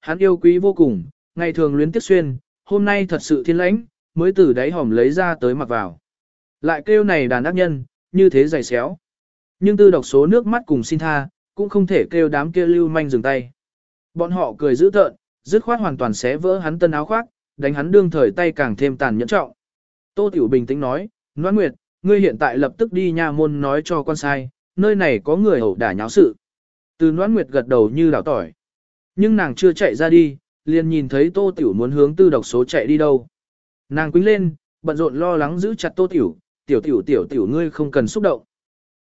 Hắn yêu quý vô cùng, ngày thường luyến tiếc xuyên, hôm nay thật sự thiên lãnh, mới từ đáy hòm lấy ra tới mặc vào. Lại kêu này đàn ác nhân, như thế dày xéo. Nhưng tư độc số nước mắt cùng xin tha, cũng không thể kêu đám kia lưu manh dừng tay. Bọn họ cười dữ tợn, dứt khoát hoàn toàn xé vỡ hắn tân áo khoác, đánh hắn đương thời tay càng thêm tàn nhẫn trọng. Tô Tiểu bình tĩnh nói, Noãn Nguyệt, ngươi hiện tại lập tức đi nha môn nói cho con sai, nơi này có người ẩu đả nháo sự. Từ Noãn Nguyệt gật đầu như đảo tỏi. Nhưng nàng chưa chạy ra đi, liền nhìn thấy Tô Tiểu muốn hướng tư độc số chạy đi đâu. Nàng quýnh lên, bận rộn lo lắng giữ chặt Tô Tiểu, tiểu tiểu tiểu tiểu ngươi không cần xúc động.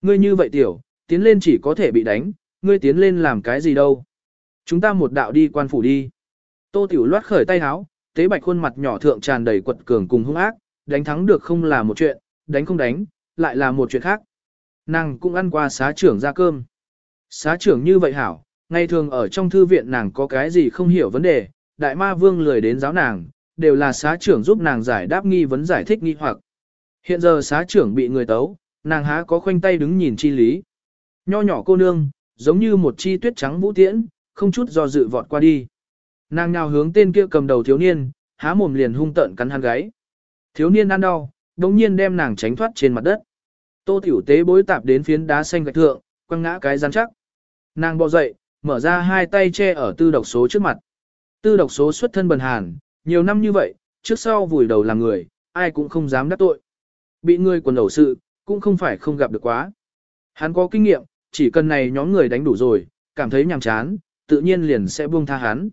Ngươi như vậy tiểu, tiến lên chỉ có thể bị đánh, ngươi tiến lên làm cái gì đâu. Chúng ta một đạo đi quan phủ đi. Tô Tiểu loát khởi tay háo, tế bạch khuôn mặt nhỏ thượng tràn đầy quật cường cùng hung ác, đánh thắng được không là một chuyện, đánh không đánh, lại là một chuyện khác. Nàng cũng ăn qua xá trưởng ra cơm. Xá trưởng như vậy hảo, ngày thường ở trong thư viện nàng có cái gì không hiểu vấn đề, đại ma vương lười đến giáo nàng, đều là xá trưởng giúp nàng giải đáp nghi vấn giải thích nghi hoặc. Hiện giờ xá trưởng bị người tấu, nàng há có khoanh tay đứng nhìn chi lý. Nho nhỏ cô nương, giống như một chi tuyết trắng vũ tiễn, không chút do dự vọt qua đi. Nàng nào hướng tên kia cầm đầu thiếu niên, há mồm liền hung tợn cắn hắn gáy. Thiếu niên ăn đau, đồng nhiên đem nàng tránh thoát trên mặt đất. Tô tiểu tế bối tạp đến phiến đá xanh gạch thượng, quăng ngã cái rắn chắc. Nàng bò dậy, mở ra hai tay che ở tư độc số trước mặt. Tư độc số xuất thân bần hàn, nhiều năm như vậy, trước sau vùi đầu làm người, ai cũng không dám đắc tội. Bị người quần đầu sự, cũng không phải không gặp được quá. Hắn có kinh nghiệm, chỉ cần này nhóm người đánh đủ rồi, cảm thấy nhàm chán, tự nhiên liền sẽ buông tha hắn.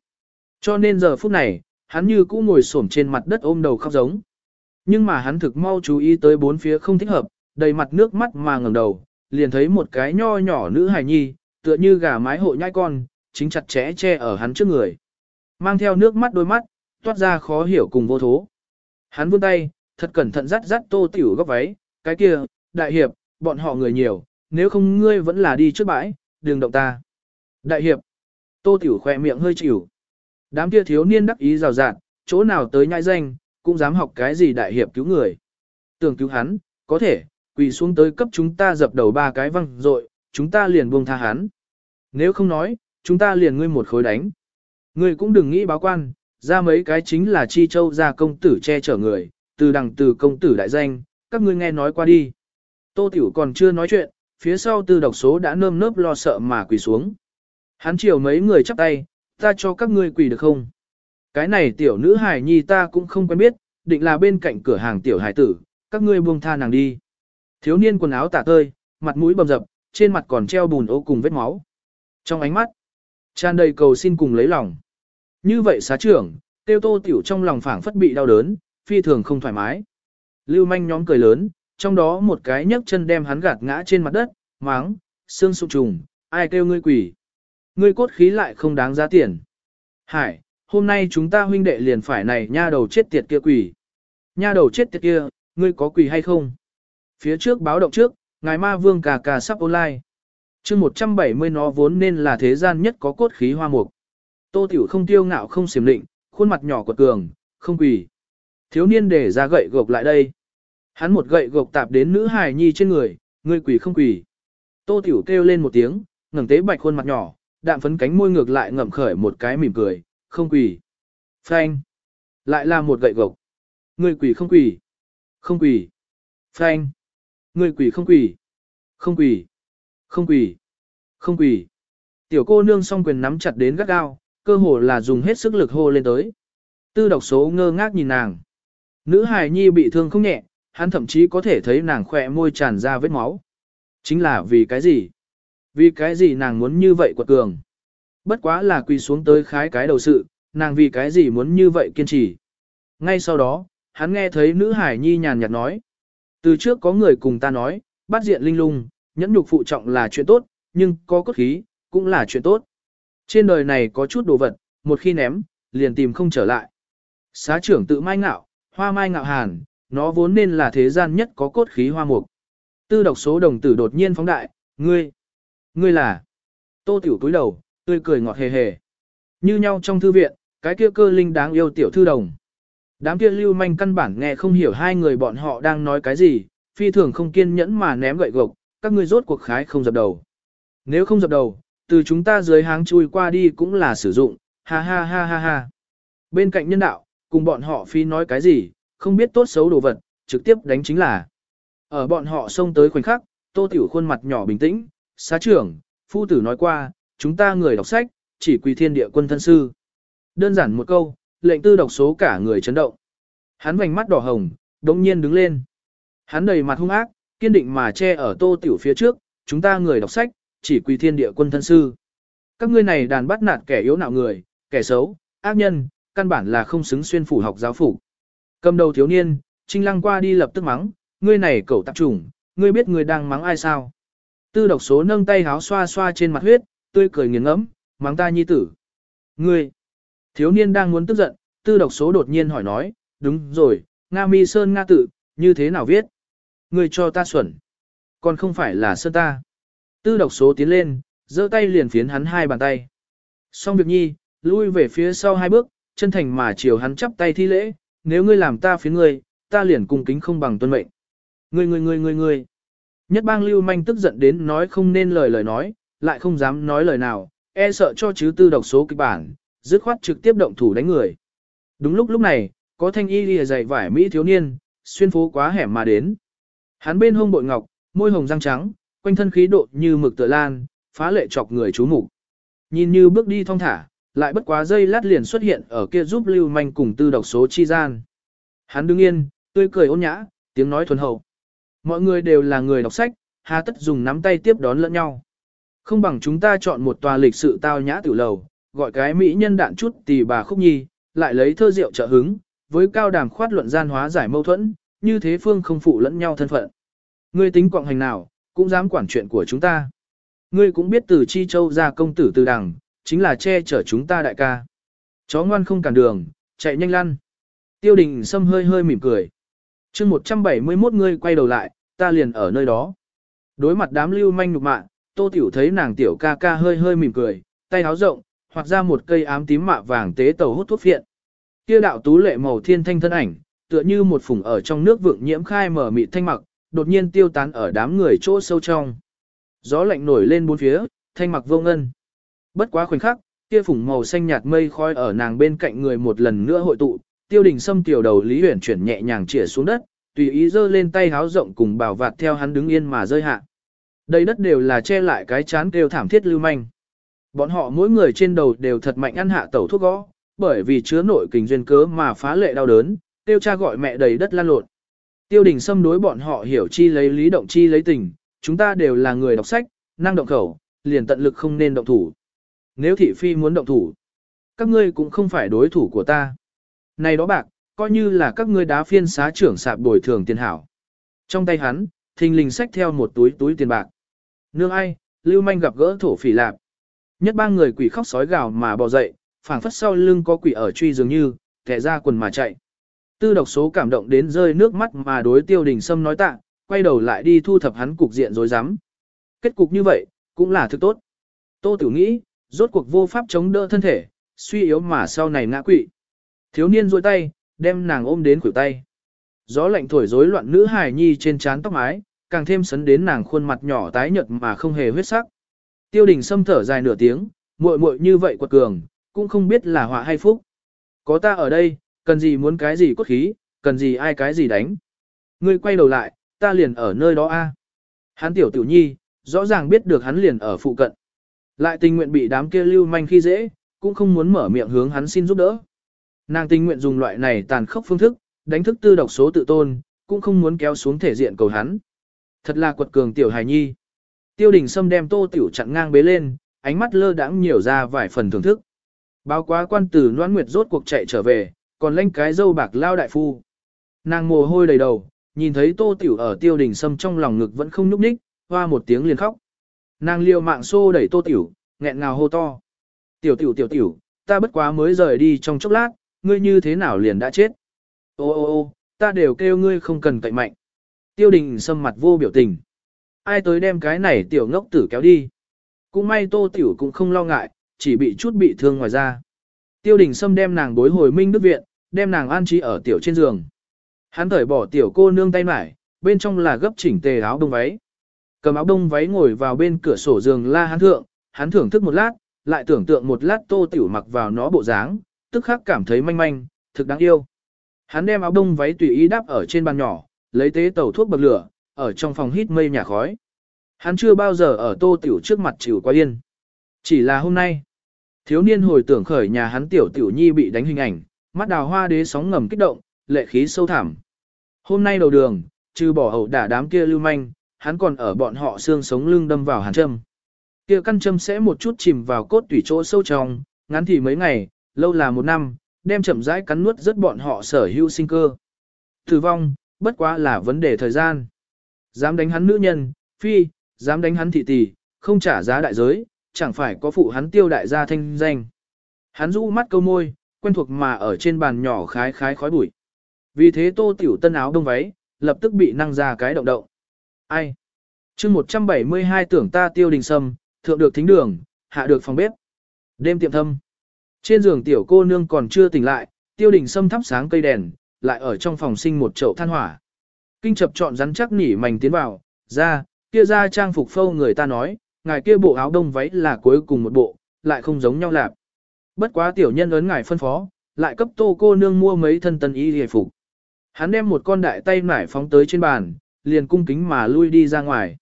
Cho nên giờ phút này, hắn như cũ ngồi xổm trên mặt đất ôm đầu khóc giống. Nhưng mà hắn thực mau chú ý tới bốn phía không thích hợp, đầy mặt nước mắt mà ngẩng đầu, liền thấy một cái nho nhỏ nữ hài nhi, tựa như gà mái hộ nhai con, chính chặt chẽ che ở hắn trước người. Mang theo nước mắt đôi mắt, toát ra khó hiểu cùng vô thố. Hắn vươn tay, thật cẩn thận dắt dắt tô tiểu góc váy, cái kia, đại hiệp, bọn họ người nhiều, nếu không ngươi vẫn là đi trước bãi, đừng động ta. Đại hiệp, tô tiểu khỏe miệng hơi chịu. Đám kia thiếu niên đắc ý rào rạt, chỗ nào tới nhai danh, cũng dám học cái gì đại hiệp cứu người. Tưởng cứu hắn, có thể, quỳ xuống tới cấp chúng ta dập đầu ba cái văng rồi, chúng ta liền buông tha hắn. Nếu không nói, chúng ta liền ngươi một khối đánh. Ngươi cũng đừng nghĩ báo quan, ra mấy cái chính là chi châu ra công tử che chở người, từ đằng từ công tử đại danh, các ngươi nghe nói qua đi. Tô Tiểu còn chưa nói chuyện, phía sau tư độc số đã nơm nớp lo sợ mà quỳ xuống. Hắn chiều mấy người chắp tay, ta cho các ngươi quỳ được không? Cái này tiểu nữ hải nhi ta cũng không quen biết, định là bên cạnh cửa hàng tiểu hải tử, các ngươi buông tha nàng đi. Thiếu niên quần áo tả tơi, mặt mũi bầm dập, trên mặt còn treo bùn ô cùng vết máu. Trong ánh mắt, tràn đầy cầu xin cùng lấy lòng. Như vậy xá trưởng, tiêu tô tiểu trong lòng phảng phất bị đau đớn, phi thường không thoải mái. Lưu manh nhóm cười lớn, trong đó một cái nhấc chân đem hắn gạt ngã trên mặt đất, máng, xương sụp trùng, ai kêu ngươi quỷ. Ngươi cốt khí lại không đáng giá tiền. Hải, hôm nay chúng ta huynh đệ liền phải này nha đầu chết tiệt kia quỷ. Nha đầu chết tiệt kia, ngươi có quỷ hay không? Phía trước báo động trước, ngài ma vương cà cà sắp online. chương 170 nó vốn nên là thế gian nhất có cốt khí hoa mục. Tô tiểu không tiêu ngạo không xiểm định, khuôn mặt nhỏ của cường, không quỷ. Thiếu niên để ra gậy gộc lại đây. Hắn một gậy gộc tạp đến nữ hài nhi trên người, ngươi quỷ không quỷ. Tô tiểu kêu lên một tiếng, ngẩng tế bạch khuôn mặt nhỏ, đạm phấn cánh môi ngược lại ngậm khởi một cái mỉm cười, không quỷ. Phanh. Lại là một gậy gộc. Ngươi quỷ không quỷ. Không quỷ. Phanh. Ngươi quỷ không quỷ. Không quỷ. Không quỷ. Không quỷ. Tiểu cô nương song quyền nắm chặt đến gắt gao, cơ hồ là dùng hết sức lực hô lên tới. Tư độc số ngơ ngác nhìn nàng. Nữ hài nhi bị thương không nhẹ, hắn thậm chí có thể thấy nàng khỏe môi tràn ra vết máu. Chính là vì cái gì? Vì cái gì nàng muốn như vậy quật cường? Bất quá là quỳ xuống tới khái cái đầu sự, nàng vì cái gì muốn như vậy kiên trì. Ngay sau đó, hắn nghe thấy nữ hải nhi nhàn nhạt nói. Từ trước có người cùng ta nói, bắt diện linh lung, nhẫn nhục phụ trọng là chuyện tốt, nhưng có cốt khí, cũng là chuyện tốt. Trên đời này có chút đồ vật, một khi ném, liền tìm không trở lại. Xá trưởng tự mai ngạo, hoa mai ngạo hàn, nó vốn nên là thế gian nhất có cốt khí hoa mục. Tư độc số đồng tử đột nhiên phóng đại, ngươi, ngươi là. Tô tiểu túi đầu, tươi cười ngọt hề hề. Như nhau trong thư viện, cái kia cơ linh đáng yêu tiểu thư đồng. Đám kia lưu manh căn bản nghe không hiểu hai người bọn họ đang nói cái gì, phi thường không kiên nhẫn mà ném gậy gộc, các ngươi rốt cuộc khái không dập đầu. Nếu không dập đầu, từ chúng ta dưới háng chui qua đi cũng là sử dụng, ha ha ha ha ha. Bên cạnh nhân đạo, cùng bọn họ phi nói cái gì, không biết tốt xấu đồ vật, trực tiếp đánh chính là. Ở bọn họ xông tới khoảnh khắc, tô tiểu khuôn mặt nhỏ bình tĩnh, xá trưởng, phu tử nói qua, chúng ta người đọc sách, chỉ quỳ thiên địa quân thân sư. Đơn giản một câu, lệnh tư Độc số cả người chấn động. Hắn vành mắt đỏ hồng, đống nhiên đứng lên. Hắn đầy mặt hung ác, kiên định mà che ở tô tiểu phía trước, chúng ta người đọc sách, chỉ quy thiên địa quân thân sư. Các ngươi này đàn bắt nạt kẻ yếu nạo người, kẻ xấu, ác nhân, căn bản là không xứng xuyên phủ học giáo phủ. Cầm đầu thiếu niên, trinh lăng qua đi lập tức mắng, ngươi này cẩu tạp trùng, ngươi biết ngươi đang mắng ai sao. Tư độc số nâng tay háo xoa xoa trên mặt huyết, tươi cười nghiền ngẫm, mắng ta nhi tử. Ngươi, thiếu niên đang muốn tức giận, tư độc số đột nhiên hỏi nói, đúng rồi, Nga mi sơn Nga tự, như thế nào viết? người cho ta xuẩn. Còn không phải là sơn ta. Tư độc số tiến lên, giơ tay liền phiến hắn hai bàn tay. Xong việc nhi, lui về phía sau hai bước, chân thành mà chiều hắn chắp tay thi lễ, nếu ngươi làm ta phiến ngươi, ta liền cung kính không bằng tuân mệnh. Ngươi ngươi ngươi ngươi ngươi. Nhất bang lưu manh tức giận đến nói không nên lời lời nói, lại không dám nói lời nào, e sợ cho chứ tư độc số kịch bản, dứt khoát trực tiếp động thủ đánh người. Đúng lúc lúc này, có thanh y lìa dày vải Mỹ thiếu niên, xuyên phố quá hẻm mà đến. Hắn bên hông bội ngọc, môi hồng răng trắng, quanh thân khí độ như mực tựa lan, phá lệ chọc người chú mục. Nhìn như bước đi thong thả, lại bất quá giây lát liền xuất hiện ở kia giúp lưu manh cùng tư độc số chi gian. Hắn đứng yên, tươi cười ôn nhã, tiếng nói thuần hậu. Mọi người đều là người đọc sách, hà tất dùng nắm tay tiếp đón lẫn nhau. Không bằng chúng ta chọn một tòa lịch sự tao nhã tiểu lầu, gọi cái mỹ nhân đạn chút tì bà khúc nhi, lại lấy thơ rượu trợ hứng, với cao đàm khoát luận gian hóa giải mâu thuẫn, như thế phương không phụ lẫn nhau thân phận. Ngươi tính quạng hành nào, cũng dám quản chuyện của chúng ta. Ngươi cũng biết từ Chi Châu ra công tử từ đằng, chính là che chở chúng ta đại ca. Chó ngoan không cản đường, chạy nhanh lăn. Tiêu đình Sâm hơi hơi mỉm cười. chương 171 ngươi quay đầu lại, ta liền ở nơi đó. Đối mặt đám lưu manh nhục mạ, tô tiểu thấy nàng tiểu ca ca hơi hơi mỉm cười, tay háo rộng, hoặc ra một cây ám tím mạ vàng tế tàu hút thuốc phiện. Kia đạo tú lệ màu thiên thanh thân ảnh, tựa như một phùng ở trong nước vượng nhiễm khai mở mịt thanh mặc, đột nhiên tiêu tán ở đám người chỗ sâu trong. Gió lạnh nổi lên bốn phía, thanh mặc vô ngân. Bất quá khoảnh khắc, kia phùng màu xanh nhạt mây khói ở nàng bên cạnh người một lần nữa hội tụ, tiêu đình sâm tiểu đầu lý huyển chuyển nhẹ nhàng chĩa xuống đất, tùy ý giơ lên tay háo rộng cùng bảo vạt theo hắn đứng yên mà rơi hạ. Đây đất đều là che lại cái chán kêu thảm thiết lưu manh. Bọn họ mỗi người trên đầu đều thật mạnh ăn hạ tẩu thuốc gõ, bởi vì chứa nội kình duyên cớ mà phá lệ đau đớn, tiêu cha gọi mẹ đầy đất lan lộn. Tiêu đình xâm đối bọn họ hiểu chi lấy lý động chi lấy tình, chúng ta đều là người đọc sách, năng động khẩu, liền tận lực không nên động thủ. Nếu thị phi muốn động thủ, các ngươi cũng không phải đối thủ của ta. Này đó bạc, coi như là các ngươi đá phiên xá trưởng sạp bồi thường tiền hảo. Trong tay hắn, thình lình xách theo một túi túi tiền bạc. Nương ai, lưu manh gặp gỡ thổ phỉ lạp. Nhất ba người quỷ khóc sói gào mà bò dậy, phảng phất sau lưng có quỷ ở truy dường như, kẻ ra quần mà chạy. Tư độc số cảm động đến rơi nước mắt mà đối tiêu đình sâm nói tạ, quay đầu lại đi thu thập hắn cục diện rối rắm. Kết cục như vậy, cũng là thứ tốt. Tô Tử nghĩ, rốt cuộc vô pháp chống đỡ thân thể, suy yếu mà sau này ngã quỵ. Thiếu niên duỗi tay, đem nàng ôm đến khuỷu tay. Gió lạnh thổi rối loạn nữ hài nhi trên trán tóc mái, càng thêm sấn đến nàng khuôn mặt nhỏ tái nhợt mà không hề huyết sắc. Tiêu đình xâm thở dài nửa tiếng, muội muội như vậy quật cường, cũng không biết là họa hay phúc. Có ta ở đây, cần gì muốn cái gì cốt khí, cần gì ai cái gì đánh. Ngươi quay đầu lại, ta liền ở nơi đó a. Hắn tiểu tiểu nhi, rõ ràng biết được hắn liền ở phụ cận. Lại tình nguyện bị đám kia lưu manh khi dễ, cũng không muốn mở miệng hướng hắn xin giúp đỡ. Nàng tình nguyện dùng loại này tàn khốc phương thức, đánh thức tư độc số tự tôn, cũng không muốn kéo xuống thể diện cầu hắn. Thật là quật cường tiểu hài nhi. Tiêu đình Sâm đem tô tiểu chặn ngang bế lên, ánh mắt lơ đãng nhiều ra vài phần thưởng thức. Báo quá quan tử noan nguyệt rốt cuộc chạy trở về, còn lênh cái dâu bạc lao đại phu. Nàng mồ hôi đầy đầu, nhìn thấy tô tiểu ở tiêu đình Sâm trong lòng ngực vẫn không nhúc ních, hoa một tiếng liền khóc. Nàng liều mạng xô đẩy tô tiểu, nghẹn ngào hô to. Tiểu tiểu tiểu tiểu, ta bất quá mới rời đi trong chốc lát, ngươi như thế nào liền đã chết. Ô ô ô, ta đều kêu ngươi không cần cậy mạnh. Tiêu đình sâm mặt vô biểu tình. Ai tới đem cái này tiểu ngốc tử kéo đi. Cũng may tô tiểu cũng không lo ngại, chỉ bị chút bị thương ngoài ra. Tiêu đình sâm đem nàng bối hồi minh đức viện, đem nàng an trí ở tiểu trên giường. Hắn thởi bỏ tiểu cô nương tay mải, bên trong là gấp chỉnh tề áo đông váy. Cầm áo đông váy ngồi vào bên cửa sổ giường la hắn thượng, hắn thưởng thức một lát, lại tưởng tượng một lát tô tiểu mặc vào nó bộ dáng, tức khắc cảm thấy manh manh, thực đáng yêu. Hắn đem áo đông váy tùy ý đắp ở trên bàn nhỏ, lấy tế tẩu thuốc bậc lửa, ở trong phòng hít mây nhà khói. Hắn chưa bao giờ ở tô tiểu trước mặt chịu quá yên. Chỉ là hôm nay, thiếu niên hồi tưởng khởi nhà hắn tiểu tiểu nhi bị đánh hình ảnh, mắt đào hoa đế sóng ngầm kích động, lệ khí sâu thẳm. Hôm nay đầu đường, trừ bỏ hậu đả đám kia lưu manh, hắn còn ở bọn họ xương sống lưng đâm vào hàn châm. Kia căn châm sẽ một chút chìm vào cốt tủy chỗ sâu trong, ngắn thì mấy ngày, lâu là một năm, đem chậm rãi cắn nuốt rất bọn họ sở hữu sinh cơ. Tử vong, bất quá là vấn đề thời gian. Dám đánh hắn nữ nhân, phi, dám đánh hắn thị tỷ, không trả giá đại giới, chẳng phải có phụ hắn tiêu đại gia thanh danh. Hắn rũ mắt câu môi, quen thuộc mà ở trên bàn nhỏ khái khái khói bụi. Vì thế tô tiểu tân áo đông váy, lập tức bị năng ra cái động động. Ai? chương 172 tưởng ta tiêu đình sâm, thượng được thính đường, hạ được phòng bếp. Đêm tiệm thâm. Trên giường tiểu cô nương còn chưa tỉnh lại, tiêu đình sâm thắp sáng cây đèn, lại ở trong phòng sinh một chậu than hỏa. Kinh chập chọn rắn chắc nỉ mảnh tiến vào, ra, kia ra trang phục phâu người ta nói, ngài kia bộ áo đông váy là cuối cùng một bộ, lại không giống nhau lạp. Bất quá tiểu nhân ấn ngài phân phó, lại cấp tô cô nương mua mấy thân tân y hề phục. Hắn đem một con đại tay nải phóng tới trên bàn, liền cung kính mà lui đi ra ngoài.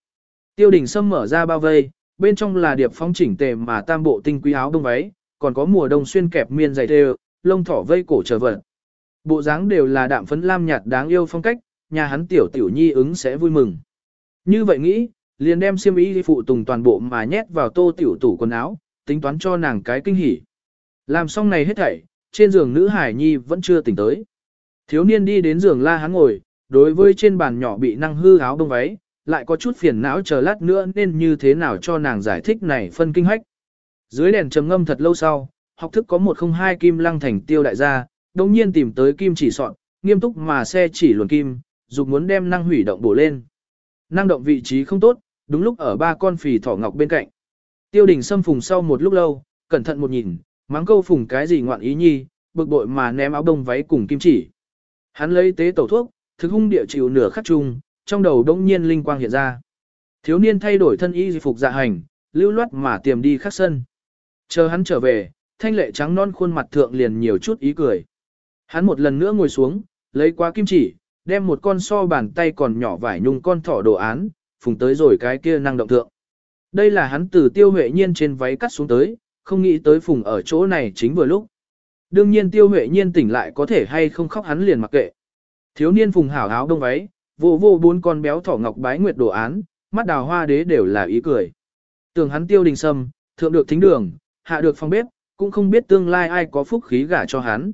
Tiêu đình sâm mở ra bao vây, bên trong là điệp phóng chỉnh tề mà tam bộ tinh quý áo đông váy, còn có mùa đông xuyên kẹp miên dày đều, lông thỏ vây cổ trở vật. Bộ dáng đều là đạm phấn lam nhạt đáng yêu phong cách, nhà hắn tiểu tiểu nhi ứng sẽ vui mừng. Như vậy nghĩ, liền đem xiêm y phụ tùng toàn bộ mà nhét vào tô tiểu tủ quần áo, tính toán cho nàng cái kinh hỉ. Làm xong này hết thảy, trên giường nữ hải nhi vẫn chưa tỉnh tới. Thiếu niên đi đến giường la hắn ngồi, đối với trên bàn nhỏ bị năng hư áo đông váy, lại có chút phiền não chờ lát nữa nên như thế nào cho nàng giải thích này phân kinh hách. Dưới đèn trầm ngâm thật lâu sau, học thức có một không hai kim lăng thành tiêu đại gia, đồng nhiên tìm tới kim chỉ soạn, nghiêm túc mà xe chỉ luồn kim, dục muốn đem năng hủy động bổ lên. Năng động vị trí không tốt, đúng lúc ở ba con phì thỏ ngọc bên cạnh. Tiêu đình xâm phùng sau một lúc lâu, cẩn thận một nhìn, mắng câu phùng cái gì ngoạn ý nhi, bực bội mà ném áo đông váy cùng kim chỉ. Hắn lấy tế tẩu thuốc, thực hung địa chịu nửa khắc chung, trong đầu đông nhiên linh quang hiện ra. Thiếu niên thay đổi thân y phục dạ hành, lưu loát mà tiềm đi khắc sân. Chờ hắn trở về, thanh lệ trắng non khuôn mặt thượng liền nhiều chút ý cười. Hắn một lần nữa ngồi xuống, lấy qua kim chỉ, đem một con so bàn tay còn nhỏ vải nhung con thỏ đồ án, phùng tới rồi cái kia năng động thượng. Đây là hắn từ tiêu huệ nhiên trên váy cắt xuống tới, không nghĩ tới phùng ở chỗ này chính vừa lúc. Đương nhiên tiêu huệ nhiên tỉnh lại có thể hay không khóc hắn liền mặc kệ. Thiếu niên phùng hảo áo đông váy, vô vô bốn con béo thỏ ngọc bái nguyệt đồ án, mắt đào hoa đế đều là ý cười. Tưởng hắn tiêu đình sâm, thượng được thính đường, hạ được phòng bếp, cũng không biết tương lai ai có phúc khí gả cho hắn.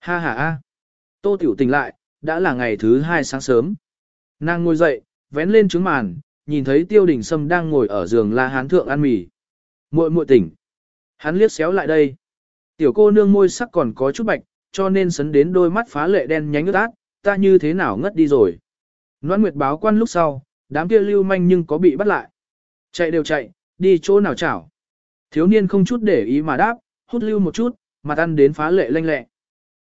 Ha ha ha. Tô tiểu tỉnh lại, đã là ngày thứ hai sáng sớm. Nàng ngồi dậy, vén lên trứng màn, nhìn thấy tiêu đình sâm đang ngồi ở giường la hán thượng ăn mì. muội muội tỉnh. Hắn liếc xéo lại đây. Tiểu cô nương môi sắc còn có chút bạch, cho nên sấn đến đôi mắt phá lệ đen nhánh ướt át, ta như thế nào ngất đi rồi. Noãn Nguyệt báo quan lúc sau, đám kia lưu manh nhưng có bị bắt lại. Chạy đều chạy, đi chỗ nào chảo. Thiếu niên không chút để ý mà đáp, hút lưu một chút, mặt ăn đến phá lệ lanh lẹ.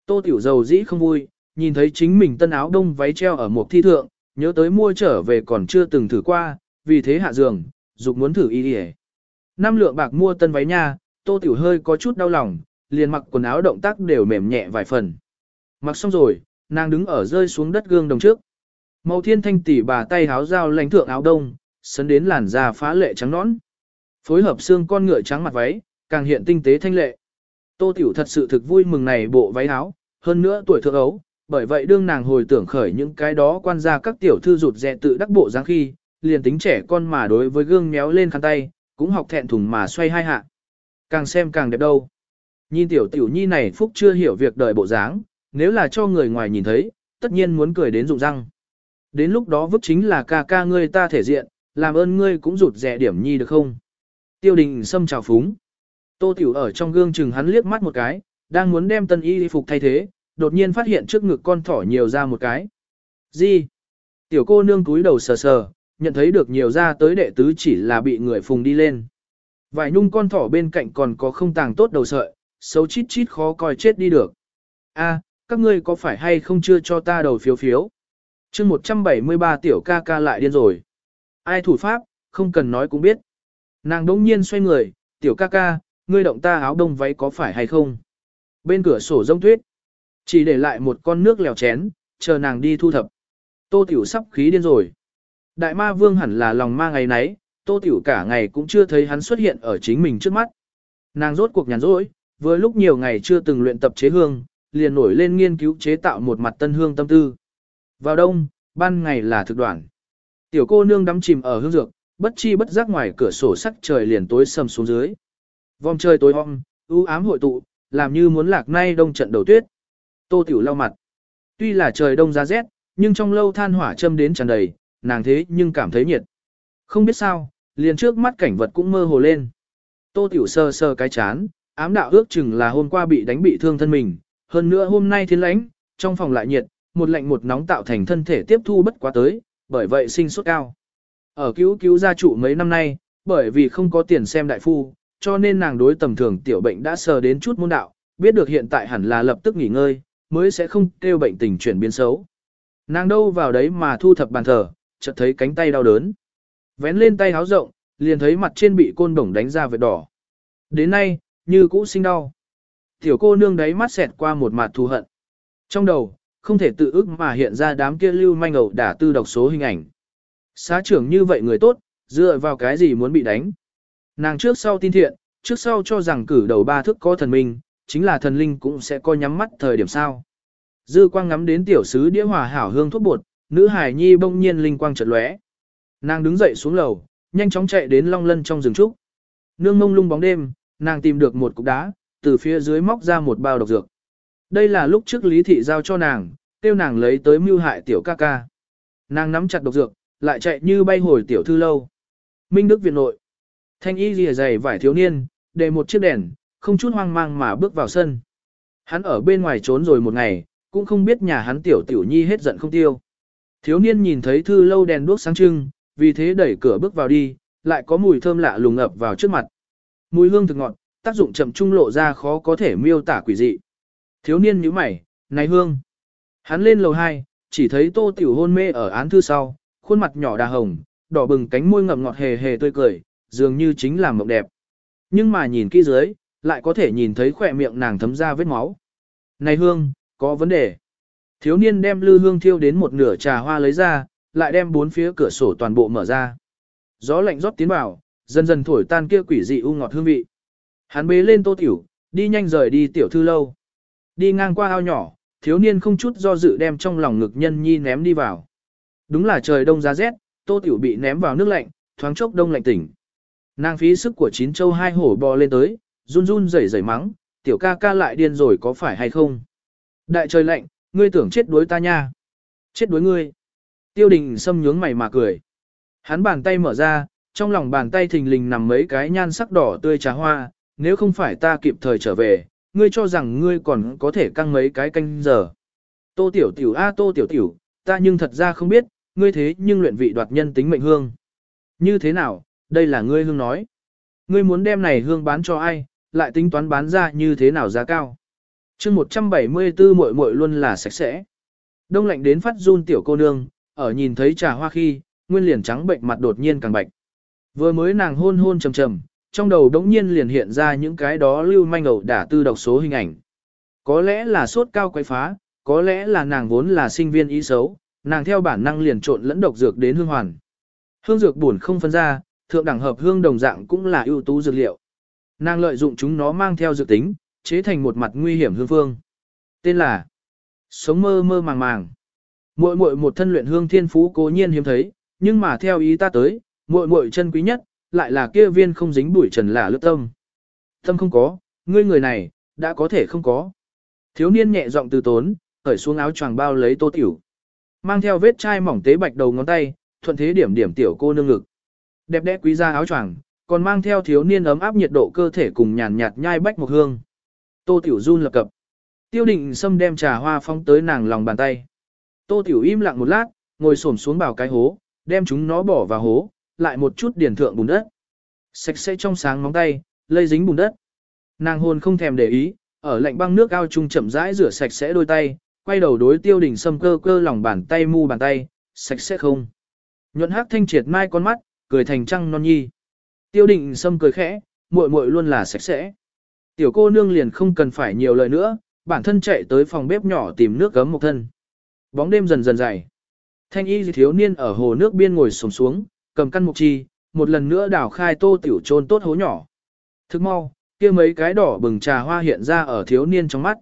Tô tiểu dầu dĩ không vui, nhìn thấy chính mình tân áo đông váy treo ở một thi thượng, nhớ tới mua trở về còn chưa từng thử qua, vì thế hạ giường, dục muốn thử y đi Năm lượng bạc mua tân váy nha, tô tiểu hơi có chút đau lòng, liền mặc quần áo động tác đều mềm nhẹ vài phần. Mặc xong rồi, nàng đứng ở rơi xuống đất gương đồng trước. Màu thiên thanh tỷ bà tay háo dao lãnh thượng áo đông, sấn đến làn da phá lệ trắng nõn. Phối hợp xương con ngựa trắng mặt váy, càng hiện tinh tế thanh lệ. Tô Tiểu thật sự thực vui mừng này bộ váy áo, hơn nữa tuổi thượng ấu, bởi vậy đương nàng hồi tưởng khởi những cái đó quan gia các tiểu thư rụt rè tự đắc bộ dáng khi, liền tính trẻ con mà đối với gương méo lên khăn tay, cũng học thẹn thùng mà xoay hai hạ. Càng xem càng đẹp đâu. Nhìn tiểu tiểu nhi này phúc chưa hiểu việc đời bộ dáng, nếu là cho người ngoài nhìn thấy, tất nhiên muốn cười đến rụng răng. Đến lúc đó vứt chính là ca ca ngươi ta thể diện, làm ơn ngươi cũng rụt rẻ điểm nhi được không? Tiêu đình xâm chào phúng. Tô tiểu ở trong gương chừng hắn liếc mắt một cái, đang muốn đem tân y phục thay thế, đột nhiên phát hiện trước ngực con thỏ nhiều ra một cái. Gì? Tiểu cô nương túi đầu sờ sờ, nhận thấy được nhiều ra tới đệ tứ chỉ là bị người phùng đi lên. Vài nhung con thỏ bên cạnh còn có không tàng tốt đầu sợi, xấu chít chít khó coi chết đi được. A, các ngươi có phải hay không chưa cho ta đầu phiếu phiếu? chương 173 tiểu ca ca lại điên rồi. Ai thủ pháp, không cần nói cũng biết. Nàng đống nhiên xoay người, tiểu ca ca, ngươi động ta áo đông váy có phải hay không? Bên cửa sổ rông tuyết, chỉ để lại một con nước lèo chén, chờ nàng đi thu thập. Tô Tiểu sắp khí điên rồi. Đại ma vương hẳn là lòng ma ngày nấy, Tô Tiểu cả ngày cũng chưa thấy hắn xuất hiện ở chính mình trước mắt. Nàng rốt cuộc nhàn rỗi, vừa lúc nhiều ngày chưa từng luyện tập chế hương, liền nổi lên nghiên cứu chế tạo một mặt tân hương tâm tư. Vào đông, ban ngày là thực đoạn. Tiểu cô nương đắm chìm ở hương dược, bất chi bất giác ngoài cửa sổ sắc trời liền tối sầm xuống dưới. Vòng trời tối om, u ám hội tụ, làm như muốn lạc nay đông trận đầu tuyết. Tô Tiểu lau mặt. Tuy là trời đông giá rét, nhưng trong lâu than hỏa châm đến tràn đầy, nàng thế nhưng cảm thấy nhiệt. Không biết sao, liền trước mắt cảnh vật cũng mơ hồ lên. Tô Tiểu sơ sơ cái chán, ám đạo ước chừng là hôm qua bị đánh bị thương thân mình, hơn nữa hôm nay thiên lãnh, trong phòng lại nhiệt, một lạnh một nóng tạo thành thân thể tiếp thu bất quá tới, bởi vậy sinh sốt cao. Ở cứu cứu gia trụ mấy năm nay, bởi vì không có tiền xem đại phu, cho nên nàng đối tầm thường tiểu bệnh đã sờ đến chút môn đạo, biết được hiện tại hẳn là lập tức nghỉ ngơi, mới sẽ không kêu bệnh tình chuyển biến xấu. Nàng đâu vào đấy mà thu thập bàn thờ, chợt thấy cánh tay đau đớn. Vén lên tay háo rộng, liền thấy mặt trên bị côn đồng đánh ra vệt đỏ. Đến nay, như cũ sinh đau. Tiểu cô nương đấy mắt xẹt qua một mặt thù hận. Trong đầu, không thể tự ức mà hiện ra đám kia lưu manh ẩu đả tư độc số hình ảnh. Xá trưởng như vậy người tốt, dựa vào cái gì muốn bị đánh. Nàng trước sau tin thiện, trước sau cho rằng cử đầu ba thức có thần minh, chính là thần linh cũng sẽ coi nhắm mắt thời điểm sao. Dư quang ngắm đến tiểu sứ đĩa hòa hảo hương thuốc bột, nữ hải nhi bỗng nhiên linh quang chợt lóe. Nàng đứng dậy xuống lầu, nhanh chóng chạy đến long lân trong rừng trúc. Nương mông lung bóng đêm, nàng tìm được một cục đá, từ phía dưới móc ra một bao độc dược. Đây là lúc trước Lý Thị giao cho nàng, tiêu nàng lấy tới mưu hại tiểu ca ca. Nàng nắm chặt độc dược, lại chạy như bay hồi tiểu thư lâu. Minh Đức Viện nội. Thanh y lìa dày vải thiếu niên, để một chiếc đèn, không chút hoang mang mà bước vào sân. Hắn ở bên ngoài trốn rồi một ngày, cũng không biết nhà hắn tiểu tiểu nhi hết giận không tiêu. Thiếu niên nhìn thấy thư lâu đèn đuốc sáng trưng, vì thế đẩy cửa bước vào đi, lại có mùi thơm lạ lùng ập vào trước mặt. Mùi hương thực ngọt, tác dụng chậm trung lộ ra khó có thể miêu tả quỷ dị. Thiếu niên nhíu mày, này hương. Hắn lên lầu 2, chỉ thấy tô tiểu hôn mê ở án thư sau, khuôn mặt nhỏ đà hồng, đỏ bừng cánh môi ngậm ngọt hề hề tươi cười, dường như chính là mộng đẹp. Nhưng mà nhìn kỹ dưới, lại có thể nhìn thấy khỏe miệng nàng thấm ra vết máu. Này hương, có vấn đề. Thiếu niên đem lư hương thiêu đến một nửa trà hoa lấy ra, lại đem bốn phía cửa sổ toàn bộ mở ra. Gió lạnh rót tiến vào, dần dần thổi tan kia quỷ dị u ngọt hương vị. Hắn bế lên tô tiểu, đi nhanh rời đi tiểu thư lâu. Đi ngang qua ao nhỏ, thiếu niên không chút do dự đem trong lòng ngực nhân nhi ném đi vào. Đúng là trời đông giá rét, tô tiểu bị ném vào nước lạnh, thoáng chốc đông lạnh tỉnh. Nàng phí sức của chín châu hai hổ bò lên tới, run run rẩy rẩy mắng, tiểu ca ca lại điên rồi có phải hay không? Đại trời lạnh, ngươi tưởng chết đuối ta nha. Chết đuối ngươi. Tiêu đình xâm nhướng mày mà cười. Hắn bàn tay mở ra, trong lòng bàn tay thình lình nằm mấy cái nhan sắc đỏ tươi trà hoa, nếu không phải ta kịp thời trở về, ngươi cho rằng ngươi còn có thể căng mấy cái canh giờ. Tô tiểu tiểu a tô tiểu tiểu, ta nhưng thật ra không biết, ngươi thế nhưng luyện vị đoạt nhân tính mệnh hương. Như thế nào, đây là ngươi hương nói. Ngươi muốn đem này hương bán cho ai, lại tính toán bán ra như thế nào giá cao. chương 174 muội muội luôn là sạch sẽ. Đông lạnh đến phát run tiểu cô nương, ở nhìn thấy trà hoa khi, nguyên liền trắng bệnh mặt đột nhiên càng bạch. Vừa mới nàng hôn hôn trầm trầm, trong đầu đống nhiên liền hiện ra những cái đó lưu manh ẩu đả tư độc số hình ảnh. Có lẽ là sốt cao quay phá, có lẽ là nàng vốn là sinh viên ý xấu, nàng theo bản năng liền trộn lẫn độc dược đến hương hoàn. Hương dược buồn không phân ra, thượng đẳng hợp hương đồng dạng cũng là ưu tú dược liệu. Nàng lợi dụng chúng nó mang theo dự tính, chế thành một mặt nguy hiểm hương phương. Tên là Sống mơ mơ màng màng. Muội muội một thân luyện hương thiên phú cố nhiên hiếm thấy, nhưng mà theo ý ta tới, muội muội chân quý nhất, lại là kia viên không dính bụi trần là lướt tâm. Tâm không có, ngươi người này, đã có thể không có. Thiếu niên nhẹ giọng từ tốn, cởi xuống áo choàng bao lấy tô tiểu. Mang theo vết chai mỏng tế bạch đầu ngón tay, thuận thế điểm điểm tiểu cô nương ngực. Đẹp đẽ quý gia áo choàng, còn mang theo thiếu niên ấm áp nhiệt độ cơ thể cùng nhàn nhạt nhai bách một hương. Tô tiểu run lập cập. Tiêu định xâm đem trà hoa phong tới nàng lòng bàn tay. Tô tiểu im lặng một lát, ngồi xổm xuống bảo cái hố, đem chúng nó bỏ vào hố, lại một chút điển thượng bùn đất. Sạch sẽ trong sáng móng tay, lây dính bùn đất. Nàng hồn không thèm để ý, ở lạnh băng nước ao trung chậm rãi rửa sạch sẽ đôi tay, quay đầu đối tiêu đình sâm cơ cơ lòng bàn tay mu bàn tay, sạch sẽ không. Nhuận hắc thanh triệt mai con mắt, cười thành trăng non nhi. Tiêu định sâm cười khẽ, muội muội luôn là sạch sẽ. Tiểu cô nương liền không cần phải nhiều lời nữa, bản thân chạy tới phòng bếp nhỏ tìm nước gấm một thân. Bóng đêm dần dần dày. Thanh y thiếu niên ở hồ nước biên ngồi sổng xuống, cầm căn mục chi, một lần nữa đào khai tô tiểu trôn tốt hố nhỏ. Thức mau, kia mấy cái đỏ bừng trà hoa hiện ra ở thiếu niên trong mắt.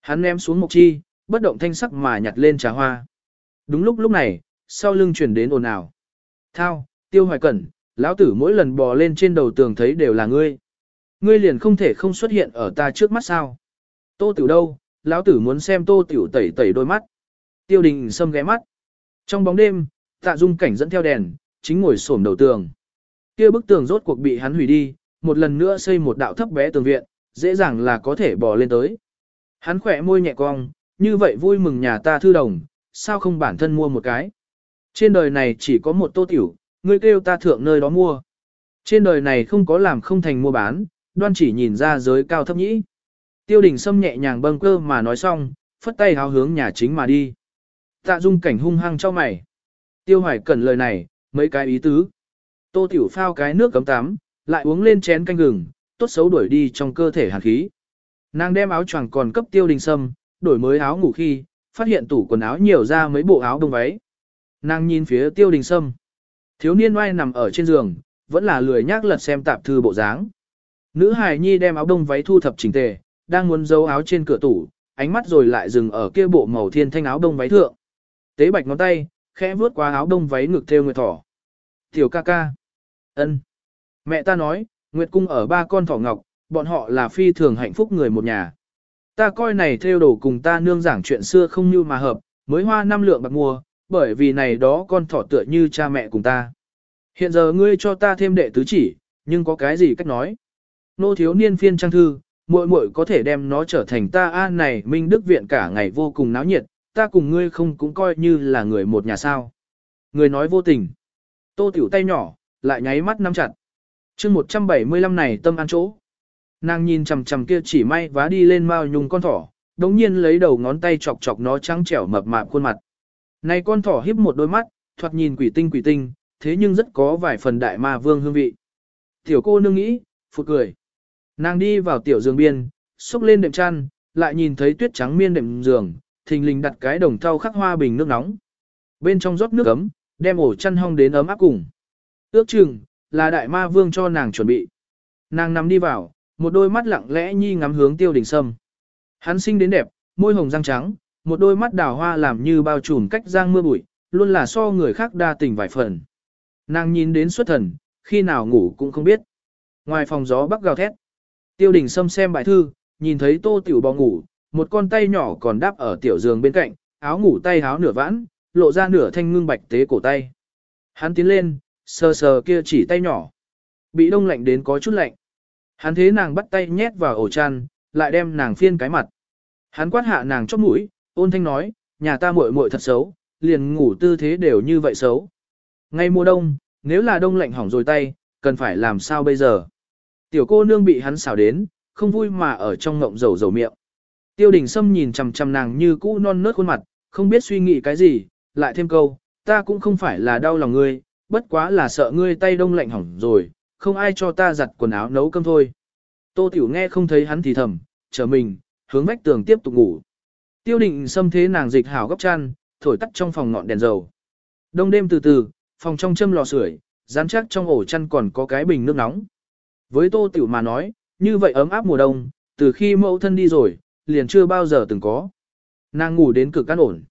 Hắn ném xuống mục chi, bất động thanh sắc mà nhặt lên trà hoa. Đúng lúc lúc này, sau lưng chuyển đến ồn ào. Thao, tiêu hoài cẩn, lão tử mỗi lần bò lên trên đầu tường thấy đều là ngươi. Ngươi liền không thể không xuất hiện ở ta trước mắt sao. Tô tiểu đâu, lão tử muốn xem tô tiểu tẩy tẩy đôi mắt. Tiêu đình sâm ghé mắt. Trong bóng đêm, tạ dung cảnh dẫn theo đèn, chính ngồi xổm đầu tường. Kia bức tường rốt cuộc bị hắn hủy đi, một lần nữa xây một đạo thấp bé tường viện, dễ dàng là có thể bò lên tới. Hắn khỏe môi nhẹ cong, như vậy vui mừng nhà ta thư đồng, sao không bản thân mua một cái. Trên đời này chỉ có một tô tiểu, ngươi kêu ta thượng nơi đó mua. Trên đời này không có làm không thành mua bán, đoan chỉ nhìn ra giới cao thấp nhĩ. Tiêu đình Sâm nhẹ nhàng bâng cơ mà nói xong, phất tay háo hướng nhà chính mà đi. Tạ dung cảnh hung hăng cho mày. Tiêu hoài cần lời này, mấy cái ý tứ. Tô tiểu phao cái nước cấm tắm, lại uống lên chén canh gừng, tốt xấu đuổi đi trong cơ thể hàn khí. Nàng đem áo choàng còn cấp tiêu đình sâm, đổi mới áo ngủ khi, phát hiện tủ quần áo nhiều ra mấy bộ áo đông váy. Nàng nhìn phía tiêu đình sâm. Thiếu niên oai nằm ở trên giường, vẫn là lười nhác lật xem tạp thư bộ dáng. Nữ hài nhi đem áo đông váy thu thập chỉnh tề, đang muốn giấu áo trên cửa tủ, ánh mắt rồi lại dừng ở kia bộ màu thiên thanh áo đông váy thượng. Tế bạch ngón tay, khẽ vuốt qua áo đông váy ngực theo nguyệt thỏ. Tiểu ca ca. ân. Mẹ ta nói, Nguyệt Cung ở ba con thỏ ngọc, bọn họ là phi thường hạnh phúc người một nhà. Ta coi này theo đồ cùng ta nương giảng chuyện xưa không như mà hợp, mới hoa năm lượng bạc mua, bởi vì này đó con thỏ tựa như cha mẹ cùng ta. Hiện giờ ngươi cho ta thêm đệ tứ chỉ, nhưng có cái gì cách nói? Nô thiếu niên phiên trang thư, muội muội có thể đem nó trở thành ta a này minh đức viện cả ngày vô cùng náo nhiệt, ta cùng ngươi không cũng coi như là người một nhà sao. Người nói vô tình. Tô tiểu tay nhỏ, lại nháy mắt nắm chặt. chương 175 này tâm an chỗ. Nàng nhìn chằm chằm kia chỉ may vá đi lên mao nhung con thỏ, đống nhiên lấy đầu ngón tay chọc chọc nó trắng trẻo mập mạp khuôn mặt. Này con thỏ híp một đôi mắt, thoạt nhìn quỷ tinh quỷ tinh, thế nhưng rất có vài phần đại ma vương hương vị. Tiểu cô nương nghĩ, phụt cười. Nàng đi vào tiểu giường biên, xúc lên đệm chăn, lại nhìn thấy tuyết trắng miên đệm giường, thình lình đặt cái đồng thau khắc hoa bình nước nóng. Bên trong rót nước ấm, đem ổ chăn hong đến ấm áp cùng. Ước chừng, là đại ma vương cho nàng chuẩn bị. Nàng nằm đi vào, một đôi mắt lặng lẽ nhi ngắm hướng tiêu đình sâm. Hắn sinh đến đẹp, môi hồng răng trắng, một đôi mắt đào hoa làm như bao trùm cách giang mưa bụi, luôn là so người khác đa tình vài phần. Nàng nhìn đến xuất thần, khi nào ngủ cũng không biết. Ngoài phòng gió bắc gào thét. Tiêu đình sâm xem bài thư, nhìn thấy tô tiểu bò ngủ, một con tay nhỏ còn đáp ở tiểu giường bên cạnh, áo ngủ tay áo nửa vãn, lộ ra nửa thanh ngưng bạch tế cổ tay. Hắn tiến lên, sờ sờ kia chỉ tay nhỏ. Bị đông lạnh đến có chút lạnh. Hắn thế nàng bắt tay nhét vào ổ chăn, lại đem nàng phiên cái mặt. Hắn quát hạ nàng chóp mũi, ôn thanh nói, nhà ta muội muội thật xấu, liền ngủ tư thế đều như vậy xấu. Ngay mùa đông, nếu là đông lạnh hỏng rồi tay, cần phải làm sao bây giờ? Tiểu cô nương bị hắn xảo đến, không vui mà ở trong ngộng dầu dầu miệng. Tiêu đình Sâm nhìn chằm chằm nàng như cũ non nớt khuôn mặt, không biết suy nghĩ cái gì, lại thêm câu, ta cũng không phải là đau lòng ngươi, bất quá là sợ ngươi tay đông lạnh hỏng rồi, không ai cho ta giặt quần áo nấu cơm thôi. Tô Tiểu nghe không thấy hắn thì thầm, chờ mình, hướng vách tường tiếp tục ngủ. Tiêu định xâm thế nàng dịch hảo góc chăn, thổi tắt trong phòng ngọn đèn dầu. Đông đêm từ từ, phòng trong châm lò sưởi, rán chắc trong ổ chăn còn có cái bình nước nóng. Với Tô Tiểu mà nói, như vậy ấm áp mùa đông, từ khi mẫu thân đi rồi, liền chưa bao giờ từng có. Nàng ngủ đến cực căn ổn.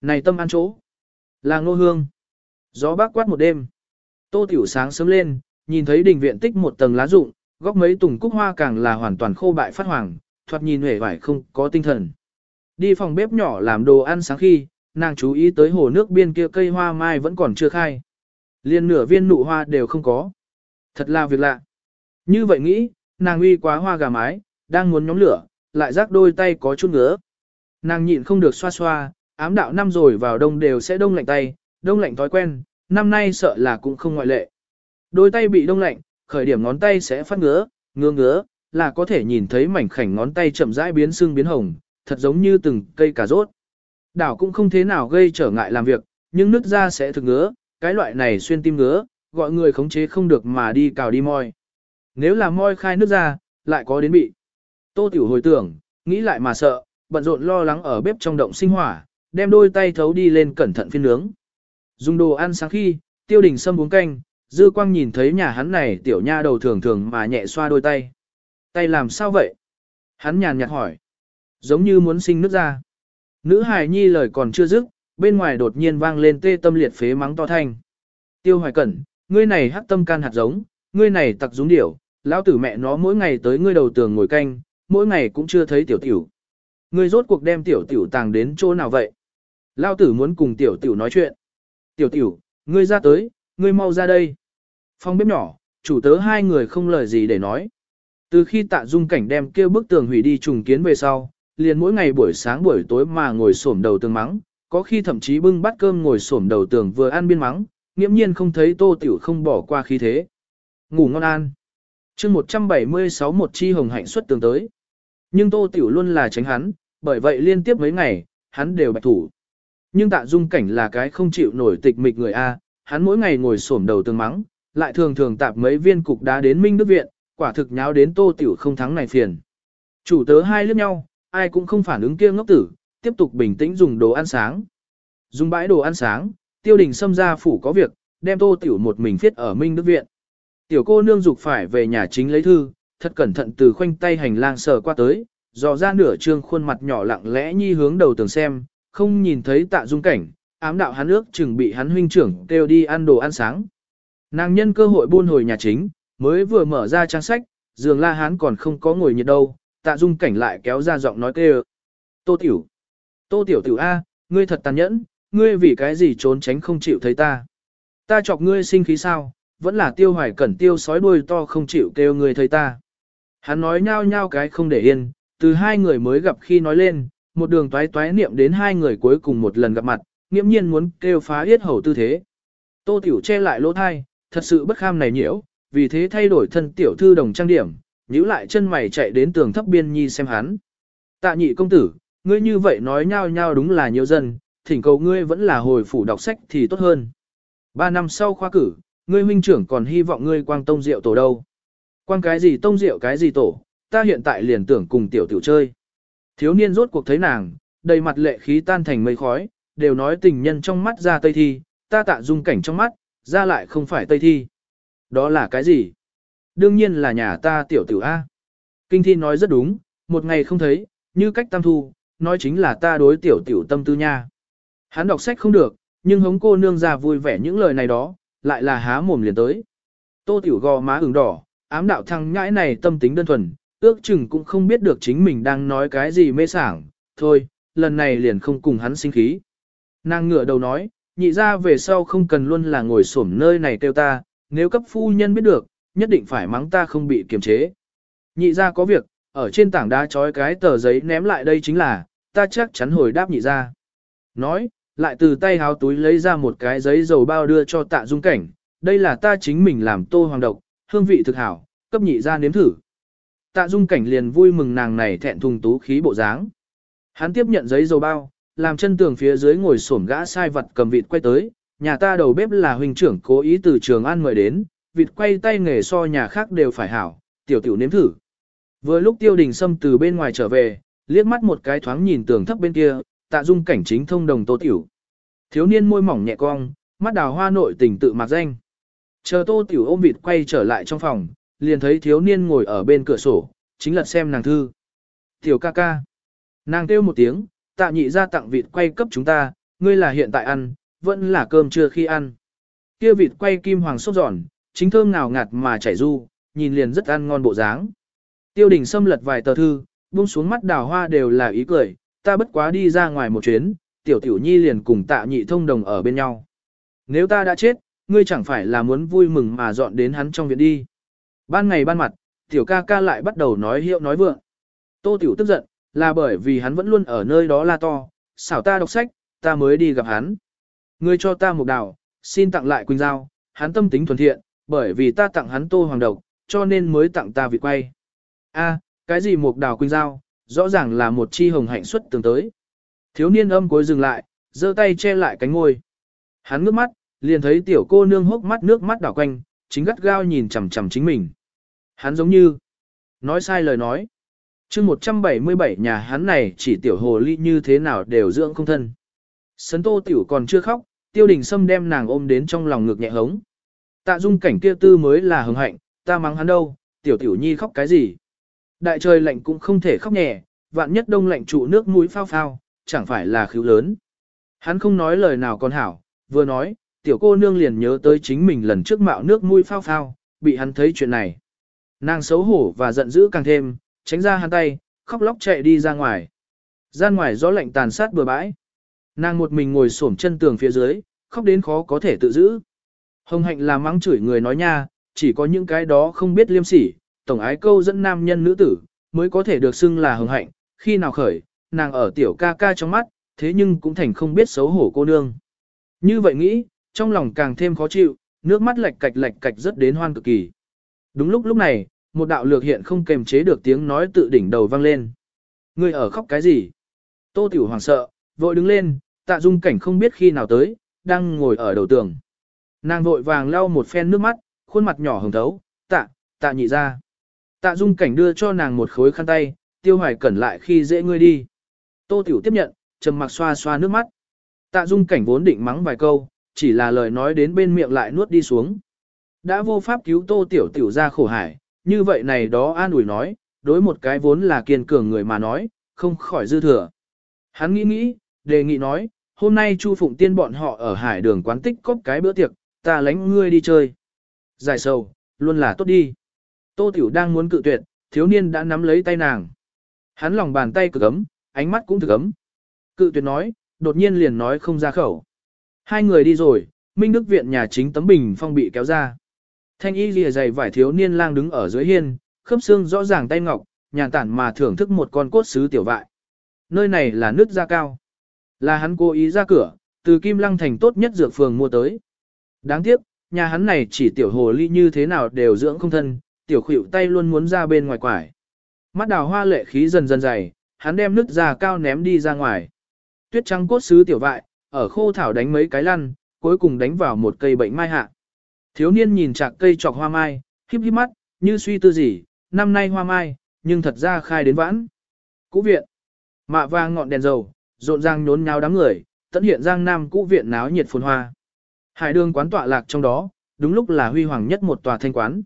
Này tâm an chỗ. Là ngô hương. Gió bác quát một đêm. Tô Tiểu sáng sớm lên, nhìn thấy đình viện tích một tầng lá rụng, góc mấy tùng cúc hoa càng là hoàn toàn khô bại phát hoàng, thoạt nhìn hề vải không có tinh thần. Đi phòng bếp nhỏ làm đồ ăn sáng khi, nàng chú ý tới hồ nước biên kia cây hoa mai vẫn còn chưa khai. Liên nửa viên nụ hoa đều không có. Thật là việc lạ. Như vậy nghĩ, nàng uy quá hoa gà mái, đang muốn nhóm lửa, lại rác đôi tay có chút ngứa. Nàng nhịn không được xoa xoa, ám đạo năm rồi vào đông đều sẽ đông lạnh tay, đông lạnh thói quen, năm nay sợ là cũng không ngoại lệ. Đôi tay bị đông lạnh, khởi điểm ngón tay sẽ phát ngứa, ngứa ngứa, là có thể nhìn thấy mảnh khảnh ngón tay chậm rãi biến sưng biến hồng, thật giống như từng cây cà rốt. Đảo cũng không thế nào gây trở ngại làm việc, nhưng nứt ra sẽ thực ngứa, cái loại này xuyên tim ngứa, gọi người khống chế không được mà đi cào đi moi. Nếu là moi khai nứt ra, lại có đến bị. Tô Tiểu hồi tưởng, nghĩ lại mà sợ, bận rộn lo lắng ở bếp trong động sinh hỏa, đem đôi tay thấu đi lên cẩn thận phiên nướng. Dùng đồ ăn sáng khi, tiêu đình sâm uống canh, dư quang nhìn thấy nhà hắn này tiểu nha đầu thường thường mà nhẹ xoa đôi tay. Tay làm sao vậy? Hắn nhàn nhạt hỏi. Giống như muốn sinh nước ra. Nữ hài nhi lời còn chưa dứt, bên ngoài đột nhiên vang lên tê tâm liệt phế mắng to thanh. Tiêu hoài cẩn, ngươi này hắc tâm can hạt giống, ngươi này tặc dũng điểu, lão tử mẹ nó mỗi ngày tới ngươi đầu tường ngồi canh, mỗi ngày cũng chưa thấy tiểu tiểu. Ngươi rốt cuộc đem tiểu tiểu tàng đến chỗ nào vậy? Lão tử muốn cùng tiểu tiểu nói chuyện. Tiểu tiểu, ngươi ra tới, ngươi mau ra đây. Phong bếp nhỏ, chủ tớ hai người không lời gì để nói. Từ khi tạ dung cảnh đem kêu bức tường hủy đi trùng kiến về sau, liền mỗi ngày buổi sáng buổi tối mà ngồi xổm đầu tường mắng, có khi thậm chí bưng bát cơm ngồi xổm đầu tường vừa ăn biên mắng, nghiễm nhiên không thấy tô tiểu không bỏ qua khí thế. Ngủ ngon an. chương 176 một chi hồng hạnh xuất tường tới. Nhưng tô tiểu luôn là tránh hắn, bởi vậy liên tiếp mấy ngày, hắn đều bạch thủ. Nhưng tạ dung cảnh là cái không chịu nổi tịch mịch người A, hắn mỗi ngày ngồi xổm đầu tường mắng, lại thường thường tạp mấy viên cục đá đến Minh Đức Viện, quả thực nháo đến tô tiểu không thắng này phiền. Chủ tớ hai lướt nhau, ai cũng không phản ứng kia ngốc tử, tiếp tục bình tĩnh dùng đồ ăn sáng. Dùng bãi đồ ăn sáng, tiêu đình xâm ra phủ có việc, đem tô tiểu một mình viết ở Minh Đức Viện. Tiểu cô nương dục phải về nhà chính lấy thư, thật cẩn thận từ khoanh tay hành lang sờ qua tới, dò ra nửa trương khuôn mặt nhỏ lặng lẽ nhi hướng đầu tường xem, không nhìn thấy tạ dung cảnh, ám đạo hắn ước chừng bị hắn huynh trưởng kêu đi ăn đồ ăn sáng. Nàng nhân cơ hội buôn hồi nhà chính, mới vừa mở ra trang sách, giường la hán còn không có ngồi nhiệt đâu, tạ dung cảnh lại kéo ra giọng nói kêu. Tô tiểu, tô tiểu tiểu A, ngươi thật tàn nhẫn, ngươi vì cái gì trốn tránh không chịu thấy ta. Ta chọc ngươi sinh khí sao, vẫn là tiêu hoài cẩn tiêu sói đuôi to không chịu kêu ngươi thấy ta. Hắn nói nhao nhao cái không để yên, từ hai người mới gặp khi nói lên, một đường toái toái niệm đến hai người cuối cùng một lần gặp mặt, nghiễm nhiên muốn kêu phá yết hầu tư thế. Tô tiểu che lại lỗ thai, thật sự bất kham này nhiễu, vì thế thay đổi thân tiểu thư đồng trang điểm, nhíu lại chân mày chạy đến tường thấp biên nhi xem hắn. Tạ nhị công tử, ngươi như vậy nói nhao nhao đúng là nhiều dân, thỉnh cầu ngươi vẫn là hồi phủ đọc sách thì tốt hơn. Ba năm sau khoa cử, ngươi huynh trưởng còn hy vọng ngươi quang tông rượu tổ đâu. Quang cái gì tông rượu cái gì tổ, ta hiện tại liền tưởng cùng tiểu tiểu chơi. Thiếu niên rốt cuộc thấy nàng, đầy mặt lệ khí tan thành mây khói, đều nói tình nhân trong mắt ra tây thi, ta tạ dung cảnh trong mắt, ra lại không phải tây thi. Đó là cái gì? Đương nhiên là nhà ta tiểu tiểu A. Kinh thi nói rất đúng, một ngày không thấy, như cách tam thu, nói chính là ta đối tiểu tiểu tâm tư nha. Hắn đọc sách không được, nhưng hống cô nương ra vui vẻ những lời này đó, lại là há mồm liền tới. Tô tiểu gò má ửng đỏ, ám đạo thăng nhãi này tâm tính đơn thuần, ước chừng cũng không biết được chính mình đang nói cái gì mê sảng, thôi, lần này liền không cùng hắn sinh khí. Nàng ngửa đầu nói, nhị ra về sau không cần luôn là ngồi xổm nơi này kêu ta, nếu cấp phu nhân biết được, nhất định phải mắng ta không bị kiềm chế. Nhị ra có việc, ở trên tảng đá trói cái tờ giấy ném lại đây chính là, ta chắc chắn hồi đáp nhị ra. Nói, lại từ tay háo túi lấy ra một cái giấy dầu bao đưa cho tạ dung cảnh, đây là ta chính mình làm tô hoàng độc, hương vị thực hảo, cấp nhị ra nếm thử. Tạ dung cảnh liền vui mừng nàng này thẹn thùng tú khí bộ dáng. Hắn tiếp nhận giấy dầu bao, làm chân tường phía dưới ngồi xổm gã sai vật cầm vịt quay tới, nhà ta đầu bếp là huynh trưởng cố ý từ trường ăn mời đến, vịt quay tay nghề so nhà khác đều phải hảo, tiểu tiểu nếm thử. Vừa lúc tiêu đình sâm từ bên ngoài trở về, liếc mắt một cái thoáng nhìn tường thấp bên kia, tạ dung cảnh chính thông đồng tô tiểu. Thiếu niên môi mỏng nhẹ cong, mắt đào hoa nội tình tự mặc danh. Chờ tô tiểu ôm vịt quay trở lại trong phòng, liền thấy thiếu niên ngồi ở bên cửa sổ, chính là xem nàng thư. Tiểu ca ca. Nàng kêu một tiếng, tạ nhị ra tặng vịt quay cấp chúng ta, ngươi là hiện tại ăn, vẫn là cơm trưa khi ăn. Kia vịt quay kim hoàng sốt giòn, chính thơm ngào ngạt mà chảy du, nhìn liền rất ăn ngon bộ dáng. Tiêu đình xâm lật vài tờ thư, buông xuống mắt đào hoa đều là ý cười, ta bất quá đi ra ngoài một chuyến, tiểu tiểu nhi liền cùng tạ nhị thông đồng ở bên nhau. Nếu ta đã chết, ngươi chẳng phải là muốn vui mừng mà dọn đến hắn trong viện đi. Ban ngày ban mặt, tiểu ca ca lại bắt đầu nói hiệu nói vượng. Tô tiểu tức giận, là bởi vì hắn vẫn luôn ở nơi đó la to, xảo ta đọc sách, ta mới đi gặp hắn. Ngươi cho ta một đào, xin tặng lại Quỳnh Giao, hắn tâm tính thuần thiện, bởi vì ta tặng hắn tô hoàng độc, cho nên mới tặng ta vị quay. A, cái gì một đào Quỳnh Giao, rõ ràng là một chi hồng hạnh xuất tường tới. Thiếu niên âm cuối dừng lại, giơ tay che lại cánh ngôi. Hắn ngước mắt, liền thấy tiểu cô nương hốc mắt nước mắt đảo quanh, chính gắt gao nhìn chằm chằm chính mình. Hắn giống như nói sai lời nói. chương 177 nhà hắn này chỉ tiểu hồ ly như thế nào đều dưỡng không thân. Sấn tô tiểu còn chưa khóc, tiêu đình sâm đem nàng ôm đến trong lòng ngực nhẹ hống. Tạ dung cảnh kia tư mới là hứng hạnh, ta mắng hắn đâu, tiểu tiểu nhi khóc cái gì. Đại trời lạnh cũng không thể khóc nhẹ, vạn nhất đông lạnh trụ nước mũi phao phao, chẳng phải là khíu lớn. Hắn không nói lời nào còn hảo, vừa nói, tiểu cô nương liền nhớ tới chính mình lần trước mạo nước mũi phao phao, bị hắn thấy chuyện này. Nàng xấu hổ và giận dữ càng thêm, tránh ra hắn tay, khóc lóc chạy đi ra ngoài. Gian ngoài gió lạnh tàn sát bừa bãi. Nàng một mình ngồi xổm chân tường phía dưới, khóc đến khó có thể tự giữ. Hồng hạnh là mắng chửi người nói nha, chỉ có những cái đó không biết liêm sỉ, tổng ái câu dẫn nam nhân nữ tử, mới có thể được xưng là hồng hạnh, khi nào khởi, nàng ở tiểu ca ca trong mắt, thế nhưng cũng thành không biết xấu hổ cô nương. Như vậy nghĩ, trong lòng càng thêm khó chịu, nước mắt lệch cạch lệch cạch rất đến hoan cực kỳ. Đúng lúc lúc này, một đạo lược hiện không kềm chế được tiếng nói tự đỉnh đầu vang lên. Người ở khóc cái gì? Tô Tiểu Hoàng sợ, vội đứng lên, tạ dung cảnh không biết khi nào tới, đang ngồi ở đầu tường. Nàng vội vàng lau một phen nước mắt, khuôn mặt nhỏ hồng thấu, tạ, tạ nhị ra. Tạ dung cảnh đưa cho nàng một khối khăn tay, tiêu hoài cẩn lại khi dễ ngươi đi. Tô Tiểu tiếp nhận, trầm mặc xoa xoa nước mắt. Tạ dung cảnh vốn định mắng vài câu, chỉ là lời nói đến bên miệng lại nuốt đi xuống. Đã vô pháp cứu Tô Tiểu Tiểu ra khổ hải, như vậy này đó an ủi nói, đối một cái vốn là kiên cường người mà nói, không khỏi dư thừa. Hắn nghĩ nghĩ, đề nghị nói, hôm nay Chu Phụng Tiên bọn họ ở hải đường quán tích cóp cái bữa tiệc, ta lánh ngươi đi chơi. Giải sầu, luôn là tốt đi. Tô Tiểu đang muốn cự tuyệt, thiếu niên đã nắm lấy tay nàng. Hắn lòng bàn tay cực ấm, ánh mắt cũng thực ấm. Cự tuyệt nói, đột nhiên liền nói không ra khẩu. Hai người đi rồi, Minh Đức Viện nhà chính tấm bình phong bị kéo ra. Thanh y lìa dày vải thiếu niên lang đứng ở dưới hiên, khớp xương rõ ràng tay ngọc, nhàn tản mà thưởng thức một con cốt sứ tiểu vại. Nơi này là nước da cao. Là hắn cố ý ra cửa, từ Kim Lăng thành tốt nhất dược phường mua tới. Đáng tiếc, nhà hắn này chỉ tiểu hồ ly như thế nào đều dưỡng không thân, tiểu khuyệu tay luôn muốn ra bên ngoài quải. Mắt đào hoa lệ khí dần dần dày, hắn đem nước già cao ném đi ra ngoài. Tuyết trắng cốt sứ tiểu vại, ở khô thảo đánh mấy cái lăn, cuối cùng đánh vào một cây bệnh mai hạ. Thiếu niên nhìn chạc cây trọc hoa mai, híp híp mắt, như suy tư gì, năm nay hoa mai, nhưng thật ra khai đến vãn. Cũ viện, mạ vàng ngọn đèn dầu, rộn ràng nhốn nháo đám người, tận hiện giang nam cũ viện náo nhiệt phồn hoa. Hải đường quán tọa lạc trong đó, đúng lúc là huy hoàng nhất một tòa thanh quán.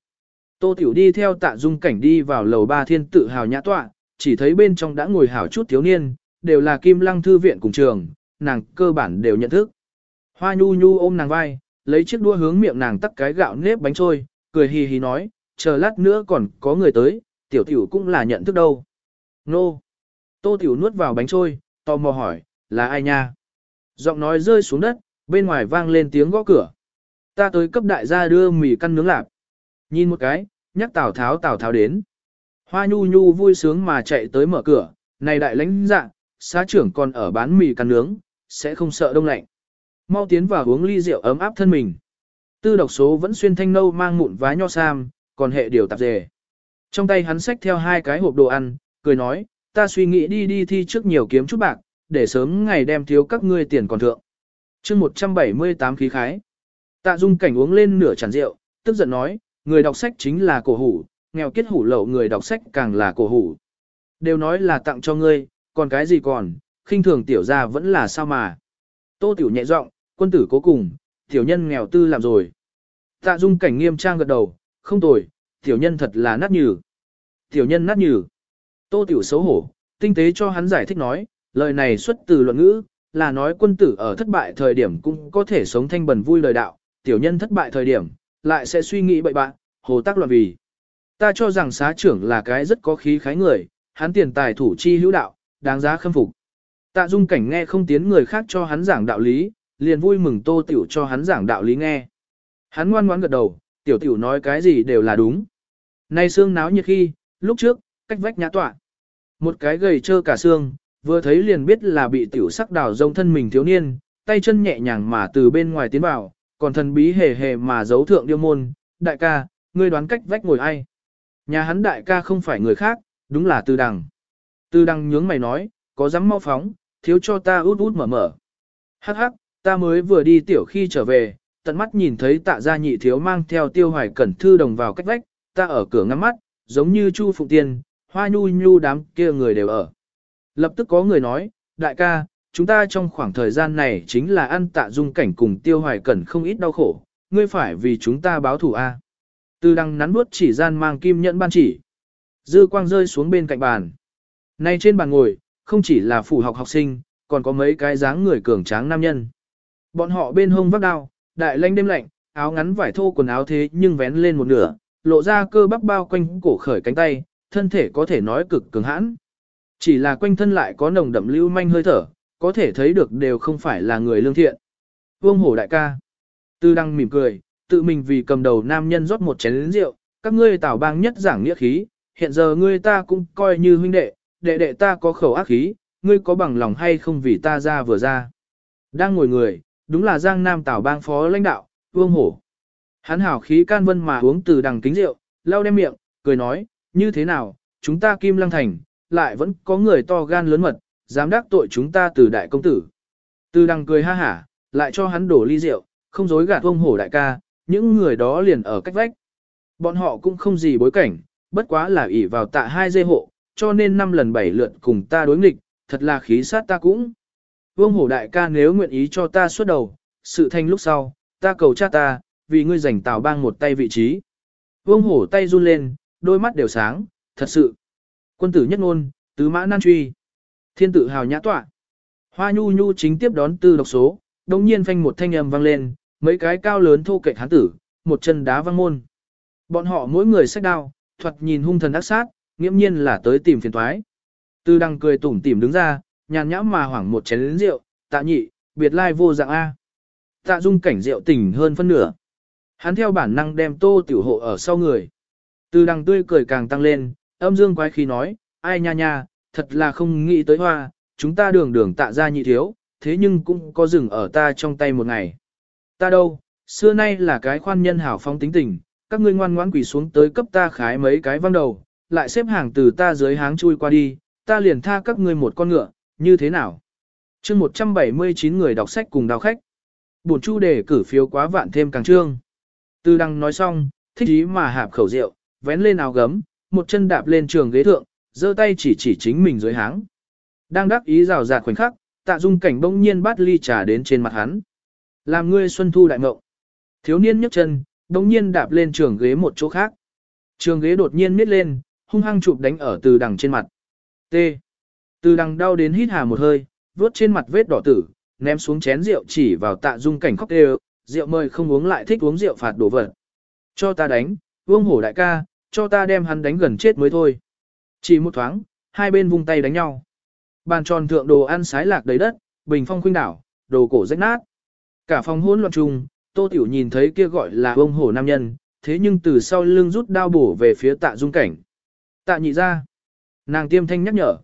Tô Tiểu đi theo tạ dung cảnh đi vào lầu ba thiên tự hào nhã tọa, chỉ thấy bên trong đã ngồi hảo chút thiếu niên, đều là kim lăng thư viện cùng trường, nàng cơ bản đều nhận thức. Hoa nhu nhu ôm nàng vai, lấy chiếc đua hướng miệng nàng tắt cái gạo nếp bánh trôi, cười hì hì nói, chờ lát nữa còn có người tới, tiểu tiểu cũng là nhận thức đâu. Nô! Tô tiểu nuốt vào bánh trôi, tò mò hỏi, là ai nha? Giọng nói rơi xuống đất, bên ngoài vang lên tiếng gõ cửa. Ta tới cấp đại gia đưa mì căn nướng lạp. Nhìn một cái, nhắc Tào Tháo Tào Tháo đến. Hoa nhu nhu vui sướng mà chạy tới mở cửa, này đại lãnh dạ, xá trưởng còn ở bán mì căn nướng, sẽ không sợ đông lạnh. Mau tiến vào uống ly rượu ấm áp thân mình. Tư độc số vẫn xuyên thanh nâu mang mụn vá nho sam, còn hệ điều tạp dề. Trong tay hắn xách theo hai cái hộp đồ ăn, cười nói, ta suy nghĩ đi đi thi trước nhiều kiếm chút bạc, để sớm ngày đem thiếu các ngươi tiền còn thượng chương 178 khí khái. Tạ dung cảnh uống lên nửa chản rượu, tức giận nói, người đọc sách chính là cổ hủ, nghèo kiết hủ lậu người đọc sách càng là cổ hủ. Đều nói là tặng cho ngươi, còn cái gì còn, khinh thường tiểu ra vẫn là sao mà. Tô tiểu nhẹ giọng, quân tử cố cùng, tiểu nhân nghèo tư làm rồi. Tạ dung cảnh nghiêm trang gật đầu, không tồi, tiểu nhân thật là nát nhừ. Tiểu nhân nát nhừ. Tô tiểu xấu hổ, tinh tế cho hắn giải thích nói, lời này xuất từ luận ngữ, là nói quân tử ở thất bại thời điểm cũng có thể sống thanh bần vui lời đạo, tiểu nhân thất bại thời điểm, lại sẽ suy nghĩ bậy bạn, hồ tác loạn vì. Ta cho rằng xá trưởng là cái rất có khí khái người, hắn tiền tài thủ chi hữu đạo, đáng giá khâm phục. Tạ dung cảnh nghe không tiến người khác cho hắn giảng đạo lý, liền vui mừng tô tiểu cho hắn giảng đạo lý nghe. Hắn ngoan ngoãn gật đầu, tiểu tiểu nói cái gì đều là đúng. Nay xương náo nhiệt khi, lúc trước, cách vách nhã tọa. Một cái gầy trơ cả xương, vừa thấy liền biết là bị tiểu sắc đào rông thân mình thiếu niên, tay chân nhẹ nhàng mà từ bên ngoài tiến vào, còn thần bí hề hề mà giấu thượng điêu môn, đại ca, ngươi đoán cách vách ngồi ai. Nhà hắn đại ca không phải người khác, đúng là tư đằng. Tư đằng nhướng mày nói, có dám mau phóng, thiếu cho ta út út mở mở. Hắc hắc, ta mới vừa đi tiểu khi trở về, tận mắt nhìn thấy tạ gia nhị thiếu mang theo tiêu hoài cẩn thư đồng vào cách vách, ta ở cửa ngắm mắt, giống như Chu Phụng Tiên, hoa nhu nhu đám kia người đều ở. Lập tức có người nói, đại ca, chúng ta trong khoảng thời gian này chính là ăn tạ dung cảnh cùng tiêu hoài cẩn không ít đau khổ, ngươi phải vì chúng ta báo thù A. Từ đằng nắn bước chỉ gian mang kim nhẫn ban chỉ. Dư quang rơi xuống bên cạnh bàn. Nay trên bàn ngồi, không chỉ là phủ học học sinh, còn có mấy cái dáng người cường tráng nam nhân. Bọn họ bên hông vác đao, đại lanh đêm lạnh, áo ngắn vải thô quần áo thế nhưng vén lên một nửa, lộ ra cơ bắp bao quanh cổ khởi cánh tay, thân thể có thể nói cực cường hãn. Chỉ là quanh thân lại có nồng đậm lưu manh hơi thở, có thể thấy được đều không phải là người lương thiện. Vương hổ đại ca. Tư đăng mỉm cười, tự mình vì cầm đầu nam nhân rót một chén rượu, các ngươi tảo bang nhất giảng nghĩa khí, hiện giờ ngươi ta cũng coi như huynh đệ, đệ đệ ta có khẩu ác khí, ngươi có bằng lòng hay không vì ta ra vừa ra. Đang ngồi người, đúng là Giang Nam tảo bang phó lãnh đạo, Vương Hổ. Hắn hảo khí can vân mà uống từ đằng kính rượu, lau đem miệng, cười nói, như thế nào, chúng ta kim lăng thành, lại vẫn có người to gan lớn mật, dám đắc tội chúng ta từ đại công tử. Từ đằng cười ha hả, lại cho hắn đổ ly rượu, không dối gạt ông hổ đại ca, những người đó liền ở cách vách. Bọn họ cũng không gì bối cảnh, bất quá là ỷ vào tạ hai dê hộ, cho nên năm lần bảy lượt cùng ta đối nghịch, thật là khí sát ta cũng. Vương hổ đại ca nếu nguyện ý cho ta xuất đầu, sự thanh lúc sau, ta cầu cha ta, vì ngươi giành tào bang một tay vị trí. Vương hổ tay run lên, đôi mắt đều sáng, thật sự. Quân tử nhất ngôn, tứ mã nan truy. Thiên tự hào nhã tọa. Hoa nhu nhu chính tiếp đón tư độc số, đồng nhiên phanh một thanh âm vang lên, mấy cái cao lớn thô kệch hán tử, một chân đá văng môn. Bọn họ mỗi người sách đao, thuật nhìn hung thần ác sát, nghiễm nhiên là tới tìm phiền toái. Tư đăng cười tủm tỉm đứng ra, nhàn nhã mà hoảng một chén lớn rượu, tạ nhị, biệt lai vô dạng A. Tạ dung cảnh rượu tỉnh hơn phân nửa. Hắn theo bản năng đem tô tiểu hộ ở sau người. Tư đăng tươi cười càng tăng lên, âm dương quái khí nói, ai nha nha, thật là không nghĩ tới hoa, chúng ta đường đường tạ ra nhị thiếu, thế nhưng cũng có rừng ở ta trong tay một ngày. Ta đâu, xưa nay là cái khoan nhân hảo phong tính tình, các ngươi ngoan ngoãn quỳ xuống tới cấp ta khái mấy cái văng đầu, lại xếp hàng từ ta dưới háng chui qua đi, ta liền tha các ngươi một con ngựa, như thế nào? chương 179 người đọc sách cùng đào khách. Bổn chu đề cử phiếu quá vạn thêm càng trương. Tư đăng nói xong, thích ý mà hạp khẩu rượu, vén lên áo gấm, một chân đạp lên trường ghế thượng, giơ tay chỉ chỉ chính mình dưới háng. Đang đắc ý rào rạt khoảnh khắc, tạ dung cảnh bỗng nhiên bắt ly trà đến trên mặt hắn. Làm ngươi xuân thu đại mộng. Thiếu niên nhấc chân, bỗng nhiên đạp lên trường ghế một chỗ khác. Trường ghế đột nhiên miết lên, hung hăng chụp đánh ở từ đằng trên mặt. T. Từ đằng đau đến hít hà một hơi, vuốt trên mặt vết đỏ tử, ném xuống chén rượu chỉ vào tạ dung cảnh khóc đều, rượu mời không uống lại thích uống rượu phạt đổ vật. Cho ta đánh, vương hổ đại ca, cho ta đem hắn đánh gần chết mới thôi. Chỉ một thoáng, hai bên vung tay đánh nhau. Bàn tròn thượng đồ ăn sái lạc đầy đất, bình phong khuynh đảo, đồ cổ rách nát. Cả phòng hỗn loạn chung, Tô Tiểu nhìn thấy kia gọi là ông hổ nam nhân, thế nhưng từ sau lưng rút đao bổ về phía tạ dung cảnh. Tạ nhị ra. Nàng tiêm thanh nhắc nhở.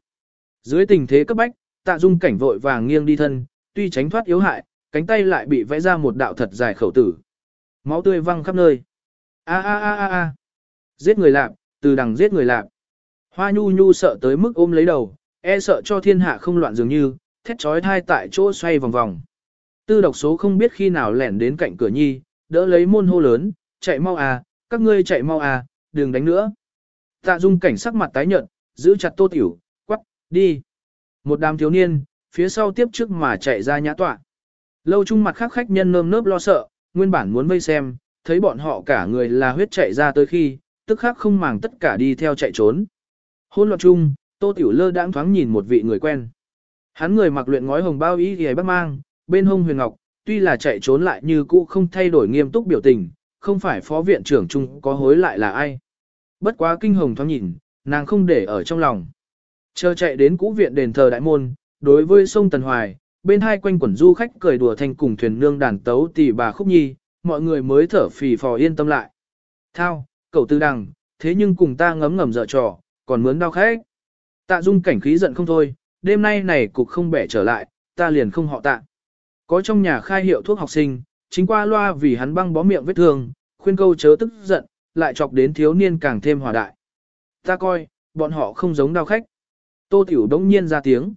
Dưới tình thế cấp bách, tạ dung cảnh vội vàng nghiêng đi thân, tuy tránh thoát yếu hại, cánh tay lại bị vẽ ra một đạo thật dài khẩu tử. Máu tươi văng khắp nơi. A a a a a. Giết người lạp, từ đằng giết người lạp. Hoa nhu nhu sợ tới mức ôm lấy đầu, e sợ cho thiên hạ không loạn dường như, thét trói thai tại chỗ xoay vòng vòng. Tư độc số không biết khi nào lẻn đến cạnh cửa nhi, đỡ lấy môn hô lớn, chạy mau à, các ngươi chạy mau à, đừng đánh nữa. Tạ dung cảnh sắc mặt tái nhợt, giữ chặt tô tiểu, quắc, đi. Một đám thiếu niên, phía sau tiếp trước mà chạy ra nhã tọa. Lâu trung mặt khác khách nhân nơm nớp lo sợ, nguyên bản muốn vây xem, thấy bọn họ cả người là huyết chạy ra tới khi, tức khác không màng tất cả đi theo chạy trốn. Hôn loạn chung, tô tiểu lơ đãng thoáng nhìn một vị người quen. Hắn người mặc luyện ngói hồng bao y ghề bắt mang, bên hông huyền ngọc, tuy là chạy trốn lại như cũ không thay đổi nghiêm túc biểu tình, không phải phó viện trưởng chung có hối lại là ai. Bất quá kinh hồng thoáng nhìn, nàng không để ở trong lòng. Chờ chạy đến cũ viện đền thờ đại môn, đối với sông Tần Hoài, bên hai quanh quẩn du khách cười đùa thành cùng thuyền nương đàn tấu tỷ bà khúc nhi, mọi người mới thở phì phò yên tâm lại. Thao, cậu tư đằng, thế nhưng cùng ta ngấm ngầm dở trò, còn mướn đau khách. Tạ dung cảnh khí giận không thôi, đêm nay này cục không bẻ trở lại, ta liền không họ tạ. Có trong nhà khai hiệu thuốc học sinh, chính qua loa vì hắn băng bó miệng vết thương, khuyên câu chớ tức giận, lại chọc đến thiếu niên càng thêm hòa đại. Ta coi, bọn họ không giống đau khách. Tô Tiểu đống nhiên ra tiếng.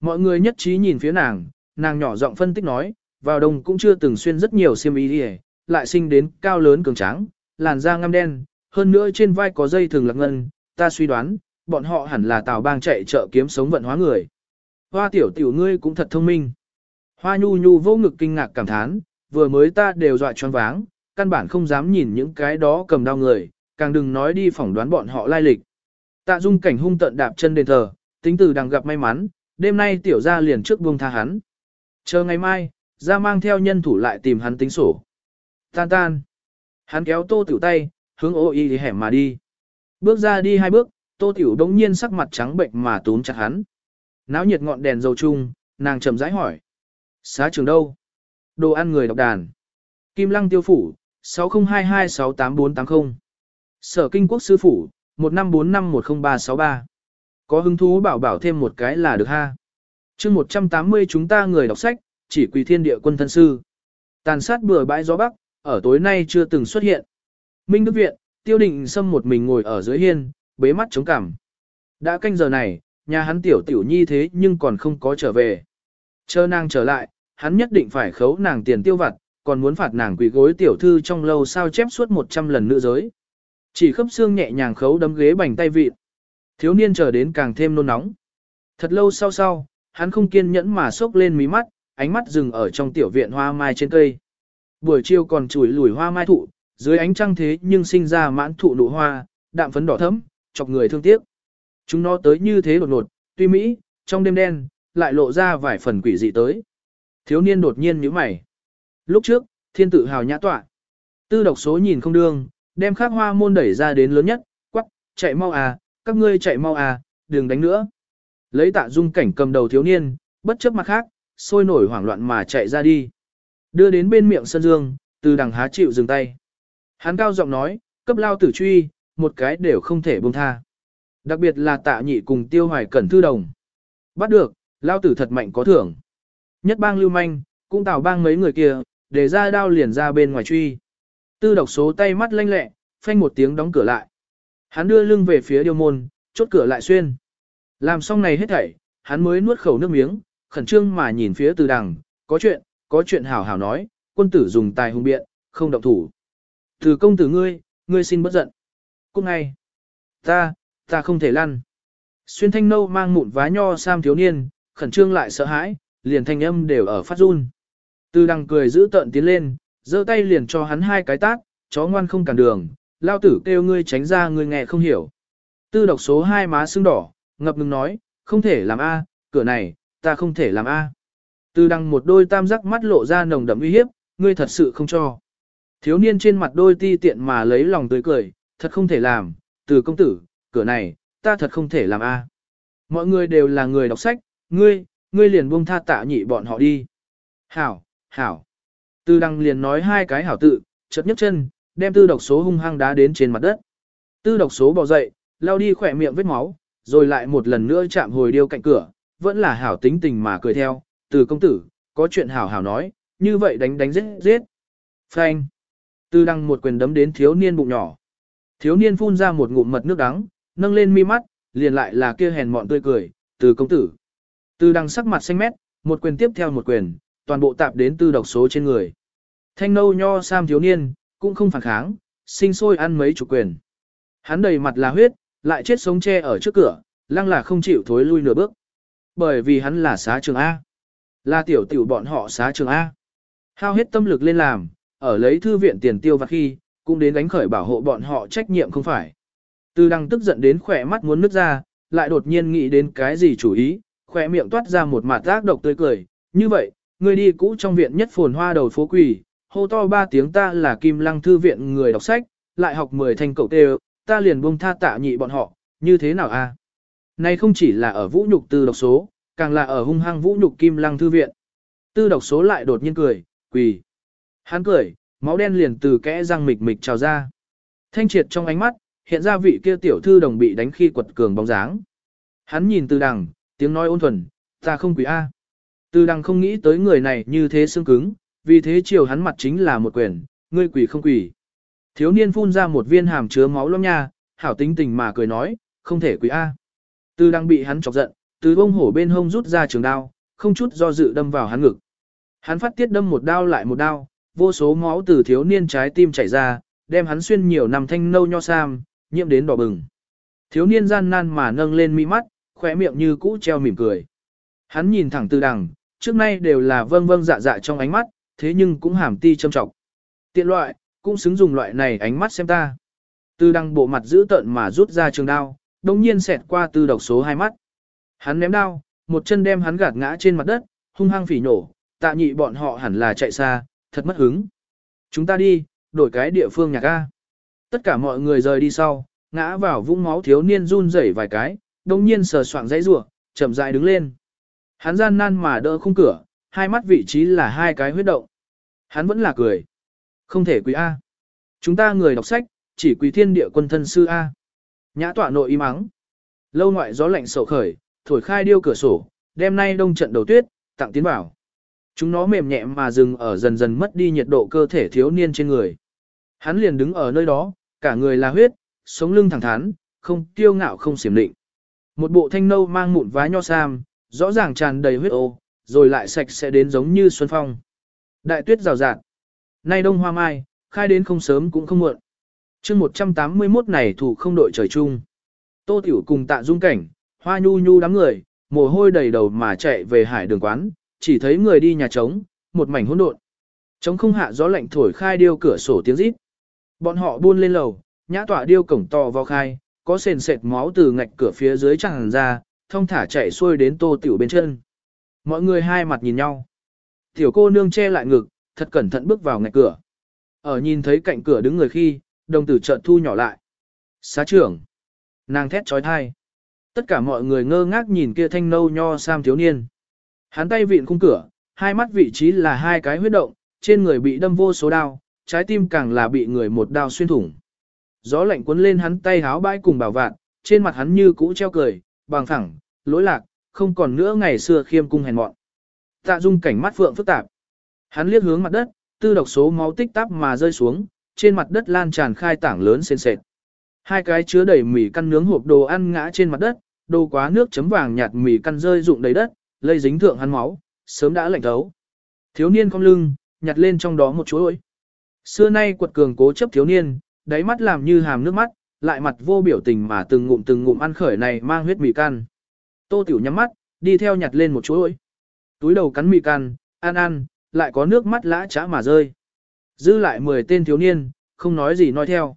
Mọi người nhất trí nhìn phía nàng, nàng nhỏ giọng phân tích nói, vào đông cũng chưa từng xuyên rất nhiều xiêm y đi lại sinh đến cao lớn cường tráng, làn da ngăm đen, hơn nữa trên vai có dây thường lạc ngân, ta suy đoán, bọn họ hẳn là tào bang chạy chợ kiếm sống vận hóa người. Hoa tiểu tiểu ngươi cũng thật thông minh. Hoa nhu nhu vô ngực kinh ngạc cảm thán, vừa mới ta đều dọa choáng váng, căn bản không dám nhìn những cái đó cầm đao người, càng đừng nói đi phỏng đoán bọn họ lai lịch. Tạ dung cảnh hung tận đạp chân đền thờ, tính từ đang gặp may mắn, đêm nay tiểu ra liền trước buông tha hắn. Chờ ngày mai, ra mang theo nhân thủ lại tìm hắn tính sổ. Tan tan. Hắn kéo tô tiểu tay, hướng ô y hẻm mà đi. Bước ra đi hai bước, tô tiểu đống nhiên sắc mặt trắng bệnh mà túm chặt hắn. Náo nhiệt ngọn đèn dầu chung, nàng chậm rãi hỏi. Xá trường đâu? Đồ ăn người đọc đàn. Kim lăng tiêu phủ, 6022688480. Sở kinh quốc sư phủ, 1545103363. Có hứng thú bảo bảo thêm một cái là được ha. chương 180 chúng ta người đọc sách, chỉ quỳ thiên địa quân thân sư. Tàn sát bừa bãi gió bắc, ở tối nay chưa từng xuất hiện. Minh Đức Viện, tiêu định Sâm một mình ngồi ở dưới hiên, bế mắt chống cằm. Đã canh giờ này, nhà hắn tiểu tiểu nhi thế nhưng còn không có trở về. Chờ nàng trở lại, hắn nhất định phải khấu nàng tiền tiêu vặt, còn muốn phạt nàng quỷ gối tiểu thư trong lâu sao chép suốt 100 lần nữ giới. Chỉ khớp xương nhẹ nhàng khấu đấm ghế bành tay vịt. Thiếu niên chờ đến càng thêm nôn nóng. Thật lâu sau sau, hắn không kiên nhẫn mà sốc lên mí mắt, ánh mắt dừng ở trong tiểu viện hoa mai trên cây. Buổi chiều còn chùi lùi hoa mai thụ, dưới ánh trăng thế nhưng sinh ra mãn thụ nụ hoa, đạm phấn đỏ thẫm, chọc người thương tiếc. Chúng nó tới như thế đột ngột, tuy mỹ, trong đêm đen, lại lộ ra vài phần quỷ dị tới. Thiếu niên đột nhiên nhíu mày. Lúc trước, thiên tự hào nhã tọa. Tư độc số nhìn không đương, đem khắc hoa môn đẩy ra đến lớn nhất, quắc, chạy mau à, các ngươi chạy mau à, đừng đánh nữa. Lấy tạ dung cảnh cầm đầu thiếu niên, bất chấp mặt khác, sôi nổi hoảng loạn mà chạy ra đi. Đưa đến bên miệng sân dương, từ đằng há chịu dừng tay. Hắn cao giọng nói, cấp lao tử truy, một cái đều không thể buông tha. Đặc biệt là tạ nhị cùng tiêu hoài cẩn thư đồng. Bắt được, lao tử thật mạnh có thưởng. Nhất bang lưu manh, cũng tạo bang mấy người kia, để ra đao liền ra bên ngoài truy. Tư độc số tay mắt lanh lẹ, phanh một tiếng đóng cửa lại. Hắn đưa lưng về phía điêu môn, chốt cửa lại xuyên. Làm xong này hết thảy, hắn mới nuốt khẩu nước miếng, khẩn trương mà nhìn phía từ đằng, có chuyện, có chuyện hảo hảo nói, quân tử dùng tài hung biện, không động thủ. Từ công tử ngươi, ngươi xin bất giận. Cúc ngay. Ta, ta không thể lăn. Xuyên thanh nâu mang mụn vá nho sam thiếu niên, khẩn trương lại sợ hãi, liền thanh âm đều ở phát run. Từ đằng cười giữ tợn tiến lên, giơ tay liền cho hắn hai cái tát, chó ngoan không cản đường, lao tử kêu ngươi tránh ra ngươi nghe không hiểu. Tư độc số hai má sưng đỏ, ngập ngừng nói, không thể làm A, cửa này, ta không thể làm A. Từ đằng một đôi tam giác mắt lộ ra nồng đậm uy hiếp, ngươi thật sự không cho. Thiếu niên trên mặt đôi ti tiện mà lấy lòng tươi cười, thật không thể làm, từ công tử, cửa này, ta thật không thể làm A. Mọi người đều là người đọc sách, ngươi, ngươi liền buông tha tạ nhị bọn họ đi. Hảo, hảo. Từ đằng liền nói hai cái hảo tự, chợt nhấc chân, đem tư độc số hung hăng đá đến trên mặt đất. Tư độc số bò dậy, lao đi khỏe miệng vết máu, rồi lại một lần nữa chạm hồi điêu cạnh cửa, vẫn là hảo tính tình mà cười theo, từ công tử, có chuyện hảo hảo nói, như vậy đánh đánh giết giết. Phanh. Tư đăng một quyền đấm đến thiếu niên bụng nhỏ. Thiếu niên phun ra một ngụm mật nước đắng, nâng lên mi mắt, liền lại là kia hèn mọn tươi cười, từ công tử. Tư đăng sắc mặt xanh mét, một quyền tiếp theo một quyền, toàn bộ tạp đến tư độc số trên người. Thanh nâu nho sam thiếu niên, cũng không phản kháng, sinh sôi ăn mấy chục quyền. Hắn đầy mặt là huyết, lại chết sống che ở trước cửa, lăng là không chịu thối lui nửa bước. Bởi vì hắn là xá trường A. Là tiểu tiểu bọn họ xá trường A. Hao hết tâm lực lên làm, ở lấy thư viện tiền tiêu và khi, cũng đến đánh khởi bảo hộ bọn họ trách nhiệm không phải. Từ đăng tức giận đến khỏe mắt muốn nứt ra, lại đột nhiên nghĩ đến cái gì chủ ý, khỏe miệng toát ra một mặt ác độc tươi cười. Như vậy, người đi cũ trong viện nhất phồn hoa đầu phố quỷ, hô to ba tiếng ta là kim lăng thư viện người đọc sách, lại học 10 thanh cậu tê ta liền buông tha tạ nhị bọn họ, như thế nào a? Này không chỉ là ở vũ nhục tư độc số, càng là ở hung hăng vũ nhục kim lăng thư viện. Tư độc số lại đột nhiên cười, quỳ. Hắn cười, máu đen liền từ kẽ răng mịch mịch trào ra. Thanh triệt trong ánh mắt, hiện ra vị kia tiểu thư đồng bị đánh khi quật cường bóng dáng. Hắn nhìn từ đằng, tiếng nói ôn thuần, ta không quỳ A. Từ đằng không nghĩ tới người này như thế xương cứng, vì thế chiều hắn mặt chính là một quyền, ngươi quỳ không quỳ. Thiếu niên phun ra một viên hàm chứa máu lông nha, hảo tính tình mà cười nói, không thể quỳ A. Từ đằng bị hắn chọc giận, từ bông hổ bên hông rút ra trường đao, không chút do dự đâm vào hắn ngực. Hắn phát tiết đâm một đao lại một đao, vô số máu từ thiếu niên trái tim chảy ra, đem hắn xuyên nhiều năm thanh nâu nho sam, nhiễm đến đỏ bừng. Thiếu niên gian nan mà nâng lên mi mắt, khỏe miệng như cũ treo mỉm cười. Hắn nhìn thẳng từ đằng, trước nay đều là vâng vâng dạ dạ trong ánh mắt, thế nhưng cũng hàm ti châm trọng. Tiện loại, cũng xứng dùng loại này ánh mắt xem ta. Từ đằng bộ mặt giữ tợn mà rút ra trường đao, đồng nhiên xẹt qua từ độc số hai mắt. Hắn ném đao, một chân đem hắn gạt ngã trên mặt đất, hung hăng phỉ nổ, tạ nhị bọn họ hẳn là chạy xa, thật mất hứng. Chúng ta đi, đổi cái địa phương nhạc A. Tất cả mọi người rời đi sau, ngã vào vũng máu thiếu niên run rẩy vài cái, đồng nhiên sờ soạng dãy rủa, chậm rãi đứng lên. Hắn gian nan mà đỡ khung cửa, hai mắt vị trí là hai cái huyết động. Hắn vẫn là cười. Không thể quỳ A. Chúng ta người đọc sách, chỉ quỳ thiên địa quân thân sư A. Nhã tọa nội im mắng, Lâu ngoại gió lạnh sầu khởi, thổi khai điêu cửa sổ, đêm nay đông trận đầu tuyết, tặng tiến bảo. Chúng nó mềm nhẹ mà dừng ở dần dần mất đi nhiệt độ cơ thể thiếu niên trên người. Hắn liền đứng ở nơi đó, cả người là huyết, sống lưng thẳng thắn, không tiêu ngạo không xiểm định. Một bộ thanh nâu mang mụn vá nho sam, rõ ràng tràn đầy huyết ô, rồi lại sạch sẽ đến giống như xuân phong. Đại tuyết rào rạt. Nay đông hoa mai, khai đến không sớm cũng không muộn. chương 181 này thủ không đội trời chung. Tô Tiểu cùng tạ dung cảnh, hoa nhu nhu đám người, mồ hôi đầy đầu mà chạy về hải đường quán, chỉ thấy người đi nhà trống, một mảnh hỗn độn. Trống không hạ gió lạnh thổi khai điêu cửa sổ tiếng rít. Bọn họ buôn lên lầu, nhã tỏa điêu cổng to vào khai, có sền sệt máu từ ngạch cửa phía dưới tràn ra, thông thả chạy xuôi đến tô tiểu bên chân. Mọi người hai mặt nhìn nhau. Tiểu cô nương che lại ngực, thật cẩn thận bước vào ngạch cửa. Ở nhìn thấy cạnh cửa đứng người khi, đồng tử chợt thu nhỏ lại. Xá trưởng. Nàng thét trói thai. Tất cả mọi người ngơ ngác nhìn kia thanh nâu nho sam thiếu niên. Hắn tay vịn khung cửa, hai mắt vị trí là hai cái huyết động, trên người bị đâm vô số đao, trái tim càng là bị người một đao xuyên thủng. Gió lạnh cuốn lên hắn tay háo bãi cùng bảo vạn, trên mặt hắn như cũ treo cười, bằng thẳng, lỗi lạc, không còn nữa ngày xưa khiêm cung hèn mọn. Tạ dung cảnh mắt phượng phức tạp. Hắn liếc hướng mặt đất, tư độc số máu tích tắp mà rơi xuống, trên mặt đất lan tràn khai tảng lớn sền sệt. Hai cái chứa đầy mì căn nướng hộp đồ ăn ngã trên mặt đất, đồ quá nước chấm vàng nhạt mì căn rơi rụng đầy đất, lây dính thượng hắn máu, sớm đã lạnh thấu. Thiếu niên cong lưng, nhặt lên trong đó một chuỗi. Xưa nay quật cường cố chấp thiếu niên, đáy mắt làm như hàm nước mắt, lại mặt vô biểu tình mà từng ngụm từng ngụm ăn khởi này mang huyết mì căn. Tô Tiểu nhắm mắt, đi theo nhặt lên một chuỗi. Túi đầu cắn mì căn, ăn ăn, lại có nước mắt lã chã mà rơi. Dư lại 10 tên thiếu niên, không nói gì nói theo.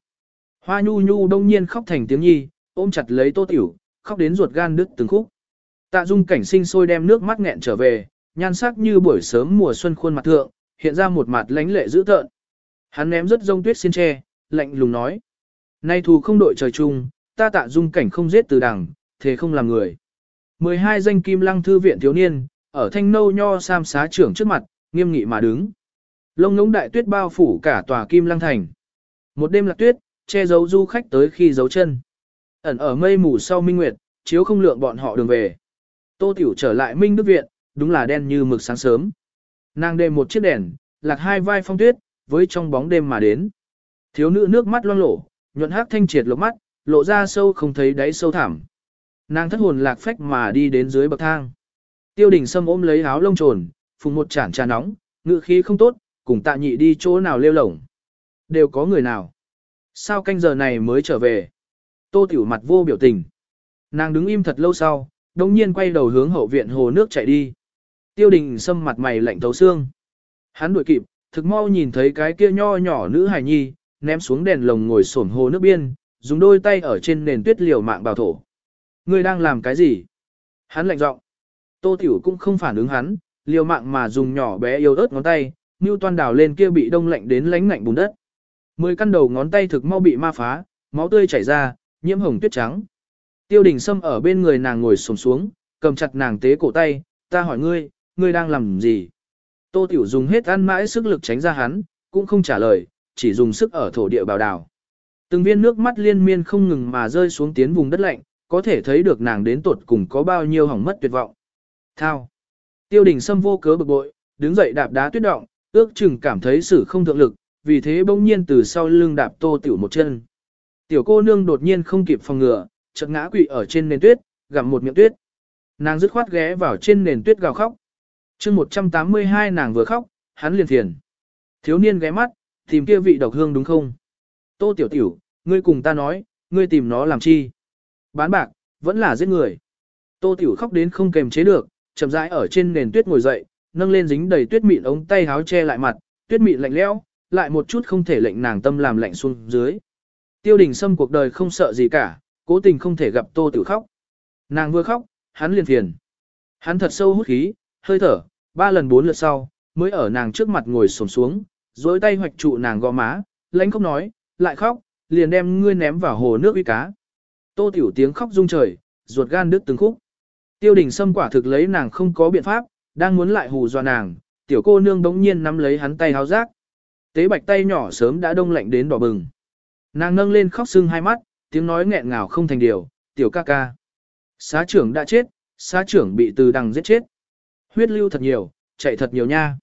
Hoa nhu nhu đông nhiên khóc thành tiếng nhi, ôm chặt lấy Tô Tiểu, khóc đến ruột gan đứt từng khúc. Tạ dung cảnh sinh sôi đem nước mắt nghẹn trở về, nhan sắc như buổi sớm mùa xuân khuôn mặt thượng, hiện ra một mặt lánh lệ dữ tợn. Hắn ném rất rông tuyết xin tre, lạnh lùng nói. Nay thù không đội trời chung, ta tạ dung cảnh không giết từ đằng, thế không làm người. 12 danh kim lăng thư viện thiếu niên, ở thanh nâu nho sam xá trưởng trước mặt, nghiêm nghị mà đứng. Lông ngống đại tuyết bao phủ cả tòa kim lăng thành. Một đêm lạc tuyết, che giấu du khách tới khi giấu chân. Ẩn ở mây mù sau minh nguyệt, chiếu không lượng bọn họ đường về. Tô Tiểu trở lại Minh Đức Viện, đúng là đen như mực sáng sớm. Nàng đem một chiếc đèn, lạc hai vai phong tuyết, với trong bóng đêm mà đến. Thiếu nữ nước mắt loang lổ, nhuận hát thanh triệt lộc mắt, lộ ra sâu không thấy đáy sâu thẳm. Nàng thất hồn lạc phách mà đi đến dưới bậc thang. Tiêu đình Sâm ôm lấy áo lông trồn, phùng một chản trà nóng, ngự khí không tốt, cùng tạ nhị đi chỗ nào lêu lổng. Đều có người nào. Sao canh giờ này mới trở về? Tô tiểu mặt vô biểu tình. Nàng đứng im thật lâu sau, đồng nhiên quay đầu hướng hậu viện hồ nước chạy đi. Tiêu đình Sâm mặt mày lạnh thấu xương. Hắn đuổi kịp, thực mau nhìn thấy cái kia nho nhỏ nữ hài nhi, ném xuống đèn lồng ngồi sổn hồ nước biên, dùng đôi tay ở trên nền tuyết liều mạng bào thổ. Ngươi đang làm cái gì? Hắn lạnh giọng. Tô Tiểu cũng không phản ứng hắn, liều mạng mà dùng nhỏ bé yếu ớt ngón tay, như toan đào lên kia bị đông lạnh đến lánh lạnh bùn đất. Mười căn đầu ngón tay thực mau bị ma phá, máu tươi chảy ra, nhiễm hồng tuyết trắng. Tiêu đình Sâm ở bên người nàng ngồi xổm xuống, cầm chặt nàng tế cổ tay, ta hỏi ngươi, ngươi đang làm gì? Tô Tiểu dùng hết ăn mãi sức lực tránh ra hắn, cũng không trả lời, chỉ dùng sức ở thổ địa bảo đảo. Từng viên nước mắt liên miên không ngừng mà rơi xuống tiến vùng đất lạnh, có thể thấy được nàng đến tột cùng có bao nhiêu hỏng mất tuyệt vọng. Thao. Tiêu đình Sâm vô cớ bực bội, đứng dậy đạp đá tuyết động, ước chừng cảm thấy sự không thượng lực, vì thế bỗng nhiên từ sau lưng đạp tô tiểu một chân. Tiểu cô nương đột nhiên không kịp phòng ngừa, chợt ngã quỵ ở trên nền tuyết, gặm một miệng tuyết. Nàng dứt khoát ghé vào trên nền tuyết gào khóc. chương 182 nàng vừa khóc, hắn liền thiền. Thiếu niên ghé mắt, tìm kia vị độc hương đúng không? Tô tiểu tiểu, ngươi cùng ta nói, ngươi tìm nó làm chi? Bán bạc, vẫn là giết người. Tô Tiểu khóc đến không kềm chế được, chậm rãi ở trên nền tuyết ngồi dậy, nâng lên dính đầy tuyết mịn ống tay háo che lại mặt, tuyết mịn lạnh lẽo, lại một chút không thể lệnh nàng tâm làm lạnh xuống dưới. Tiêu đình Sâm cuộc đời không sợ gì cả, cố tình không thể gặp Tô Tiểu khóc. Nàng vừa khóc, hắn liền phiền. Hắn thật sâu hút khí, hơi thở, ba lần bốn lượt sau, mới ở nàng trước mặt ngồi sổm xuống, dối tay hoạch trụ nàng gò má, lãnh không nói, lại khóc, liền đem ngươi ném vào hồ nước uy cá. Tô Tiểu tiếng khóc rung trời, ruột gan đứt từng khúc. Tiêu đình Sâm quả thực lấy nàng không có biện pháp, đang muốn lại hù dọa nàng, tiểu cô nương đống nhiên nắm lấy hắn tay háo rác. Tế bạch tay nhỏ sớm đã đông lạnh đến đỏ bừng. Nàng nâng lên khóc sưng hai mắt, tiếng nói nghẹn ngào không thành điều, tiểu ca ca. Xá trưởng đã chết, xá trưởng bị từ đằng giết chết. Huyết lưu thật nhiều, chạy thật nhiều nha.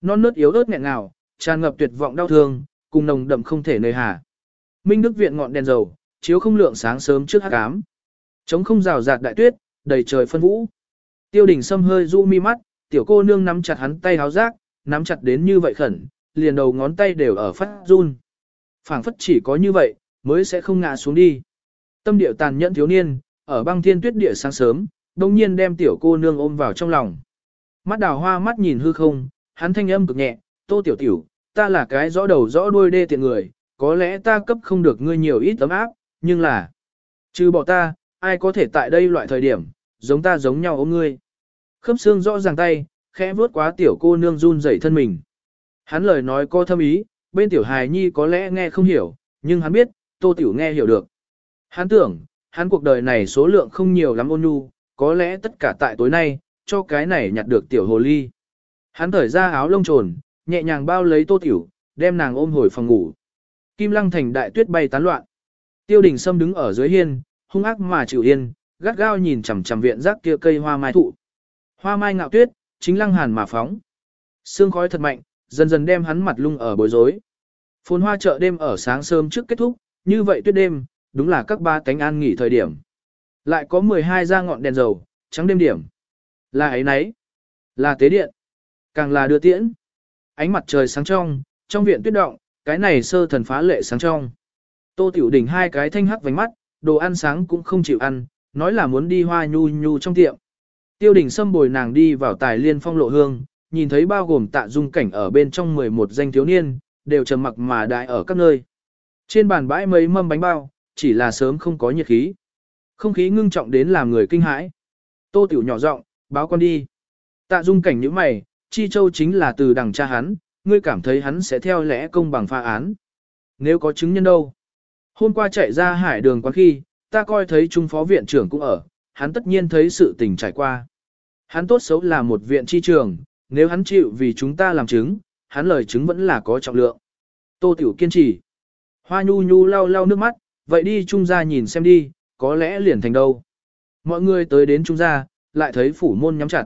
Non nớt yếu ớt nghẹn ngào, tràn ngập tuyệt vọng đau thương, cùng nồng đậm không thể nơi hà. Minh Đức viện ngọn đèn dầu, chiếu không lượng sáng sớm trước hắc ám. Trống không rào rạt đại tuyết, đầy trời phân vũ. Tiêu đình Sâm hơi du mi mắt, tiểu cô nương nắm chặt hắn tay háo rác, nắm chặt đến như vậy khẩn, liền đầu ngón tay đều ở phát run. phảng phất chỉ có như vậy, mới sẽ không ngã xuống đi. Tâm điệu tàn nhẫn thiếu niên, ở băng thiên tuyết địa sáng sớm, đồng nhiên đem tiểu cô nương ôm vào trong lòng. Mắt đào hoa mắt nhìn hư không, hắn thanh âm cực nhẹ, tô tiểu tiểu, ta là cái rõ đầu rõ đuôi đê tiện người, có lẽ ta cấp không được ngươi nhiều ít tấm áp, nhưng là, trừ bỏ ta, ai có thể tại đây loại thời điểm, giống ta giống nhau ôm ngươi. Khớp xương rõ ràng tay, khẽ vuốt quá tiểu cô nương run rẩy thân mình. Hắn lời nói có thâm ý, bên tiểu hài nhi có lẽ nghe không hiểu, nhưng hắn biết, tô tiểu nghe hiểu được. Hắn tưởng, hắn cuộc đời này số lượng không nhiều lắm ôn nhu, có lẽ tất cả tại tối nay, cho cái này nhặt được tiểu hồ ly. Hắn thở ra áo lông trồn, nhẹ nhàng bao lấy tô tiểu, đem nàng ôm hồi phòng ngủ. Kim lăng thành đại tuyết bay tán loạn. Tiêu đình Sâm đứng ở dưới hiên, hung ác mà chịu yên, gắt gao nhìn chằm chằm viện rác kia cây hoa mai thụ. Hoa mai ngạo tuyết, chính lăng hàn mà phóng. Sương khói thật mạnh, dần dần đem hắn mặt lung ở bối rối. Phồn hoa chợ đêm ở sáng sớm trước kết thúc, như vậy tuyết đêm, đúng là các ba cánh an nghỉ thời điểm. Lại có 12 ra ngọn đèn dầu, trắng đêm điểm. Là ấy nấy. Là tế điện. Càng là đưa tiễn. Ánh mặt trời sáng trong, trong viện tuyết động, cái này sơ thần phá lệ sáng trong. Tô Tiểu Đình hai cái thanh hắc vành mắt, đồ ăn sáng cũng không chịu ăn, nói là muốn đi hoa nhu nhu trong tiệm. Tiêu Đình xâm bồi nàng đi vào tài liên phong lộ hương, nhìn thấy bao gồm tạ dung cảnh ở bên trong 11 danh thiếu niên, đều trầm mặc mà đại ở các nơi. Trên bàn bãi mấy mâm bánh bao, chỉ là sớm không có nhiệt khí. Không khí ngưng trọng đến làm người kinh hãi. Tô Tiểu nhỏ giọng, báo con đi. Tạ dung cảnh những mày, Chi Châu chính là từ đằng cha hắn, ngươi cảm thấy hắn sẽ theo lẽ công bằng pha án. Nếu có chứng nhân đâu? Hôm qua chạy ra hải đường quán khi, ta coi thấy trung phó viện trưởng cũng ở, hắn tất nhiên thấy sự tình trải qua. Hắn tốt xấu là một viện chi trường, nếu hắn chịu vì chúng ta làm chứng, hắn lời chứng vẫn là có trọng lượng. Tô Tiểu kiên trì. Hoa nhu nhu lau lau nước mắt, vậy đi trung gia nhìn xem đi, có lẽ liền thành đâu. Mọi người tới đến trung gia, lại thấy phủ môn nhắm chặt.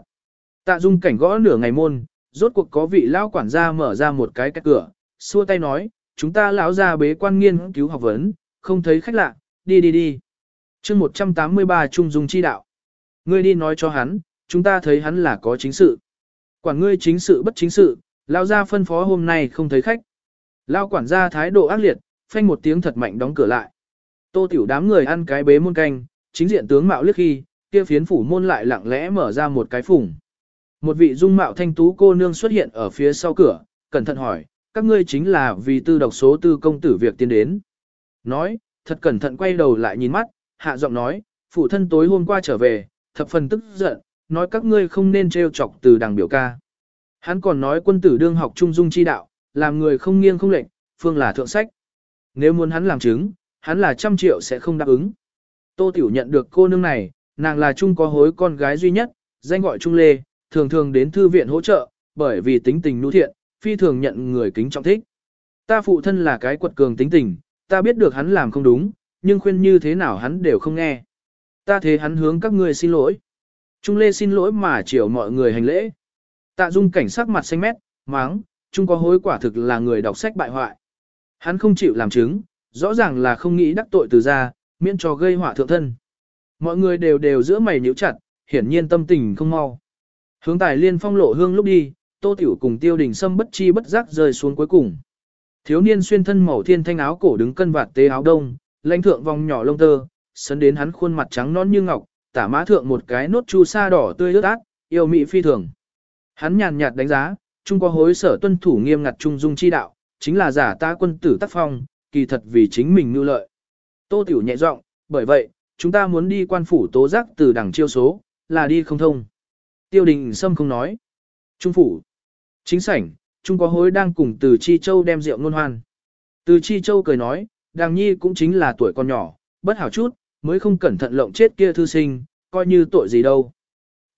Tạ dung cảnh gõ nửa ngày môn, rốt cuộc có vị lão quản gia mở ra một cái cách cửa, xua tay nói, chúng ta lão gia bế quan nghiên cứu học vấn, không thấy khách lạ, đi đi đi. chương 183 Trung Dung Chi Đạo. Ngươi đi nói cho hắn, chúng ta thấy hắn là có chính sự. Quản ngươi chính sự bất chính sự, lão ra phân phó hôm nay không thấy khách. Lão quản gia thái độ ác liệt, phanh một tiếng thật mạnh đóng cửa lại. Tô tiểu đám người ăn cái bế môn canh, chính diện tướng mạo liếc khi, kia phiến phủ môn lại lặng lẽ mở ra một cái phủng. Một vị dung mạo thanh tú cô nương xuất hiện ở phía sau cửa, cẩn thận hỏi, các ngươi chính là vì tư độc số tư công tử việc tiến đến. Nói, thật cẩn thận quay đầu lại nhìn mắt, hạ giọng nói, phụ thân tối hôm qua trở về, thập phần tức giận, nói các ngươi không nên trêu chọc từ đằng biểu ca. Hắn còn nói quân tử đương học trung dung chi đạo, làm người không nghiêng không lệnh, phương là thượng sách. Nếu muốn hắn làm chứng, hắn là trăm triệu sẽ không đáp ứng. Tô Tiểu nhận được cô nương này, nàng là trung có hối con gái duy nhất, danh gọi Trung Lê, thường thường đến thư viện hỗ trợ, bởi vì tính tình nhu thiện, phi thường nhận người kính trọng thích. Ta phụ thân là cái quật cường tính tình, ta biết được hắn làm không đúng, nhưng khuyên như thế nào hắn đều không nghe. Ta thế hắn hướng các ngươi xin lỗi. Trung Lê xin lỗi mà chiều mọi người hành lễ. Tạ Dung cảnh sắc mặt xanh mét, máng, Trung có hối quả thực là người đọc sách bại hoại. Hắn không chịu làm chứng, rõ ràng là không nghĩ đắc tội từ ra, miễn cho gây họa thượng thân. Mọi người đều đều giữa mày nhíu chặt, hiển nhiên tâm tình không mau. Hướng tài liên phong lộ hương lúc đi, tô tiểu cùng tiêu đình sâm bất chi bất giác rơi xuống cuối cùng. Thiếu niên xuyên thân màu thiên thanh áo cổ đứng cân vạt tế áo đông, lãnh thượng vòng nhỏ lông tơ, sấn đến hắn khuôn mặt trắng non như ngọc, tả má thượng một cái nốt chu sa đỏ tươi ướt át, yêu mị phi thường. Hắn nhàn nhạt đánh giá, Trung có hối sở tuân thủ nghiêm ngặt trung dung chi đạo, chính là giả ta quân tử tác phong, kỳ thật vì chính mình nưu lợi. Tô Tiểu nhẹ giọng, bởi vậy, chúng ta muốn đi quan phủ tố giác từ đằng chiêu số, là đi không thông. Tiêu đình Sâm không nói. Trung phủ. Chính sảnh, Trung có hối đang cùng từ Chi Châu đem rượu ngôn hoan. Từ Chi Châu cười nói, đàng nhi cũng chính là tuổi con nhỏ, bất hảo chút, mới không cẩn thận lộng chết kia thư sinh, coi như tội gì đâu.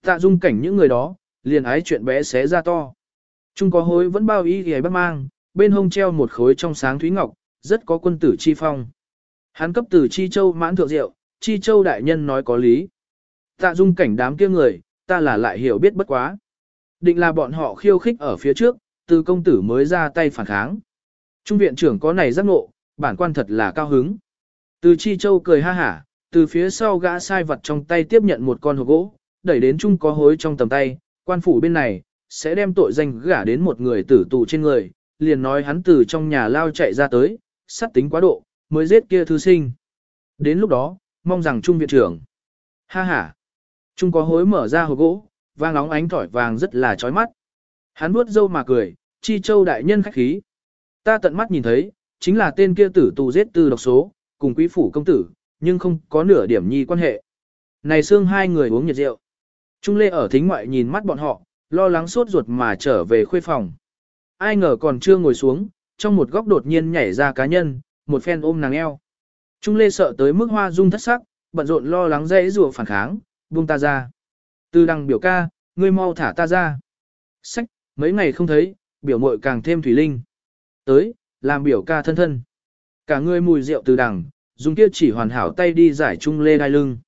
Tạ dung cảnh những người đó, liền ái chuyện bé xé ra to. Trung có hối vẫn bao ý ghề bác mang, bên hông treo một khối trong sáng thúy ngọc, rất có quân tử chi phong. Hắn cấp từ Chi Châu mãn thượng rượu, Chi Châu đại nhân nói có lý. Tạ dung cảnh đám kia người, ta là lại hiểu biết bất quá. Định là bọn họ khiêu khích ở phía trước, từ công tử mới ra tay phản kháng. Trung viện trưởng có này giác ngộ, bản quan thật là cao hứng. Từ Chi Châu cười ha hả, từ phía sau gã sai vật trong tay tiếp nhận một con hộp gỗ, đẩy đến Chung có hối trong tầm tay, quan phủ bên này, sẽ đem tội danh gả đến một người tử tù trên người, liền nói hắn từ trong nhà lao chạy ra tới, sát tính quá độ, mới giết kia thư sinh. Đến lúc đó, mong rằng Trung viện trưởng. Ha ha. Trung có hối mở ra hộp gỗ, vang óng ánh thỏi vàng rất là chói mắt. Hắn vuốt râu mà cười, chi châu đại nhân khách khí. Ta tận mắt nhìn thấy, chính là tên kia tử tù giết từ độc số, cùng quý phủ công tử, nhưng không có nửa điểm nhi quan hệ. Này xương hai người uống nhiệt rượu. Trung Lê ở thính ngoại nhìn mắt bọn họ, lo lắng suốt ruột mà trở về khuê phòng. Ai ngờ còn chưa ngồi xuống, trong một góc đột nhiên nhảy ra cá nhân, một phen ôm nàng eo. Trung Lê sợ tới mức hoa dung thất sắc, bận rộn lo lắng dễ rùa phản kháng, buông ta ra. Từ đằng biểu ca, ngươi mau thả ta ra. Sách, mấy ngày không thấy, biểu mội càng thêm thủy linh. Tới, làm biểu ca thân thân. Cả ngươi mùi rượu từ đằng, dùng kia chỉ hoàn hảo tay đi giải Trung Lê đai lưng.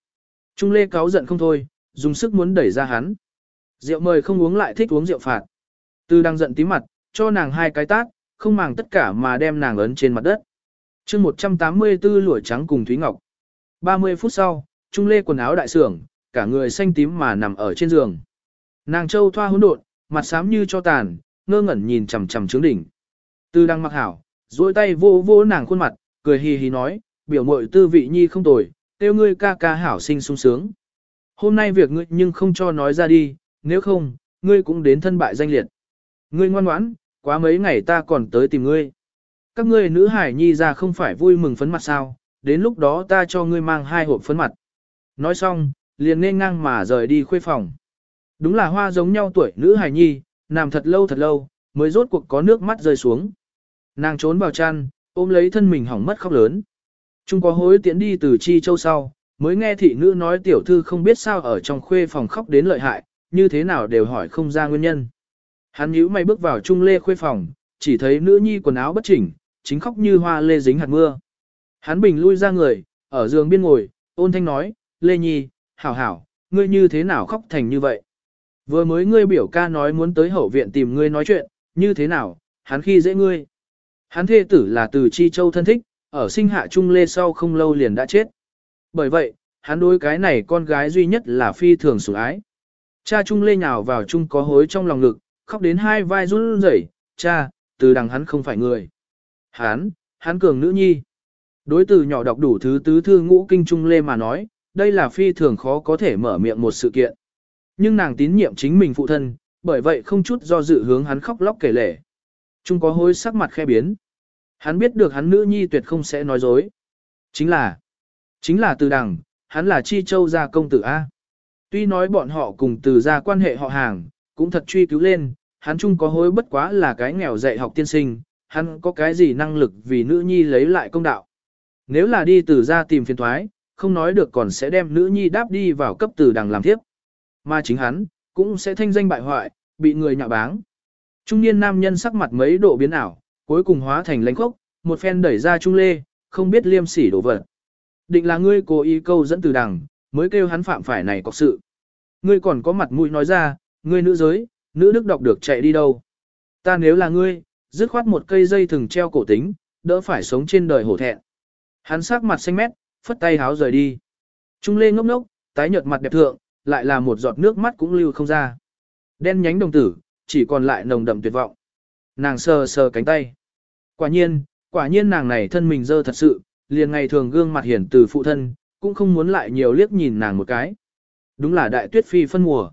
Trung Lê cáu giận không thôi, dùng sức muốn đẩy ra hắn. Rượu mời không uống lại thích uống rượu phạt. Từ đang giận tí mặt, cho nàng hai cái tát, không màng tất cả mà đem nàng ấn trên mặt đất. chương 184 lụa trắng cùng Thúy Ngọc. 30 phút sau, Trung Lê quần áo đại sưởng, cả người xanh tím mà nằm ở trên giường. Nàng châu thoa hỗn độn, mặt xám như cho tàn, ngơ ngẩn nhìn chằm chằm trướng đỉnh. Từ đang mặc hảo, duỗi tay vô vô nàng khuôn mặt, cười hì hì nói, biểu mội tư vị nhi không tồi, tiêu ngươi ca ca hảo sinh sung sướng. Hôm nay việc ngươi nhưng không cho nói ra đi, nếu không, ngươi cũng đến thân bại danh liệt. Ngươi ngoan ngoãn, quá mấy ngày ta còn tới tìm ngươi. Các ngươi nữ hải nhi ra không phải vui mừng phấn mặt sao, đến lúc đó ta cho ngươi mang hai hộp phấn mặt. Nói xong, liền nên ngang mà rời đi khuê phòng. Đúng là hoa giống nhau tuổi nữ hải nhi, nằm thật lâu thật lâu, mới rốt cuộc có nước mắt rơi xuống. Nàng trốn vào chăn, ôm lấy thân mình hỏng mất khóc lớn. Trung có hối tiễn đi từ chi châu sau, mới nghe thị nữ nói tiểu thư không biết sao ở trong khuê phòng khóc đến lợi hại, như thế nào đều hỏi không ra nguyên nhân. Hắn nhíu mày bước vào trung lê khuê phòng, chỉ thấy nữ nhi quần áo bất chỉnh, chính khóc như hoa lê dính hạt mưa. Hắn bình lui ra người, ở giường biên ngồi, ôn thanh nói, Lê Nhi, hảo hảo, ngươi như thế nào khóc thành như vậy? Vừa mới ngươi biểu ca nói muốn tới hậu viện tìm ngươi nói chuyện, như thế nào, hắn khi dễ ngươi. Hắn thê tử là từ Chi Châu thân thích, ở sinh hạ Trung Lê sau không lâu liền đã chết. Bởi vậy, hắn đối cái này con gái duy nhất là phi thường sủng ái. Cha Trung Lê nhào vào Trung có hối trong lòng ngực, khóc đến hai vai run rẩy, cha, từ đằng hắn không phải người. Hắn, hắn cường nữ nhi. Đối từ nhỏ đọc đủ thứ tứ thư ngũ kinh Trung Lê mà nói, đây là phi thường khó có thể mở miệng một sự kiện. Nhưng nàng tín nhiệm chính mình phụ thân, bởi vậy không chút do dự hướng hắn khóc lóc kể lể. Trung có hối sắc mặt khe biến. Hắn biết được hắn nữ nhi tuyệt không sẽ nói dối. Chính là, chính là từ đằng, hắn là chi châu gia công tử A. Tuy nói bọn họ cùng từ gia quan hệ họ hàng, cũng thật truy cứu lên, hắn chung có hối bất quá là cái nghèo dạy học tiên sinh, hắn có cái gì năng lực vì nữ nhi lấy lại công đạo. Nếu là đi từ gia tìm phiền thoái, không nói được còn sẽ đem nữ nhi đáp đi vào cấp từ đằng làm tiếp. Mà chính hắn, cũng sẽ thanh danh bại hoại, bị người nhạ báng. Trung niên nam nhân sắc mặt mấy độ biến ảo, cuối cùng hóa thành lãnh khốc, một phen đẩy ra trung lê, không biết liêm sỉ đổ vật. Định là ngươi cố ý câu dẫn từ đằng, mới kêu hắn phạm phải này có sự. Ngươi còn có mặt mũi nói ra, ngươi nữ giới, nữ đức đọc được chạy đi đâu. Ta nếu là ngươi, dứt khoát một cây dây thừng treo cổ tính, đỡ phải sống trên đời hổ thẹn. Hắn sắc mặt xanh mét, phất tay háo rời đi. Trung lê ngốc ngốc, tái nhợt mặt đẹp thượng, lại là một giọt nước mắt cũng lưu không ra. Đen nhánh đồng tử, chỉ còn lại nồng đậm tuyệt vọng. Nàng sờ sờ cánh tay. Quả nhiên, quả nhiên nàng này thân mình dơ thật sự, liền ngày thường gương mặt hiển từ phụ thân, cũng không muốn lại nhiều liếc nhìn nàng một cái. Đúng là đại tuyết phi phân mùa.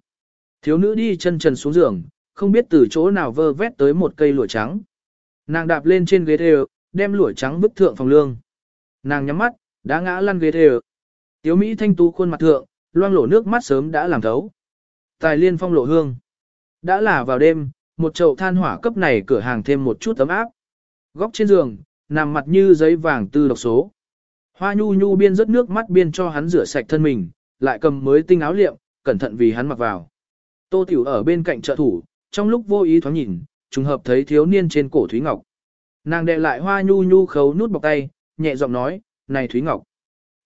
Thiếu nữ đi chân trần xuống giường, không biết từ chỗ nào vơ vét tới một cây lụa trắng. Nàng đạp lên trên ghế đều, đem lụa trắng bức thượng phòng lương. Nàng nhắm mắt, đã ngã lăn ghế đều. Tiếu Mỹ thanh tú khuôn mặt thượng, loang lổ nước mắt sớm đã làm thấu. Tài liên phong lộ hương. Đã là vào đêm, một chậu than hỏa cấp này cửa hàng thêm một chút ấm áp. Góc trên giường, nằm mặt như giấy vàng tư độc số. Hoa nhu nhu biên rớt nước mắt biên cho hắn rửa sạch thân mình, lại cầm mới tinh áo liệm, cẩn thận vì hắn mặc vào. Tô Tiểu ở bên cạnh trợ thủ, trong lúc vô ý thoáng nhìn, trùng hợp thấy thiếu niên trên cổ Thúy Ngọc. Nàng đệ lại Hoa Nhu Nhu khấu nút bọc tay, nhẹ giọng nói, này Thúy Ngọc.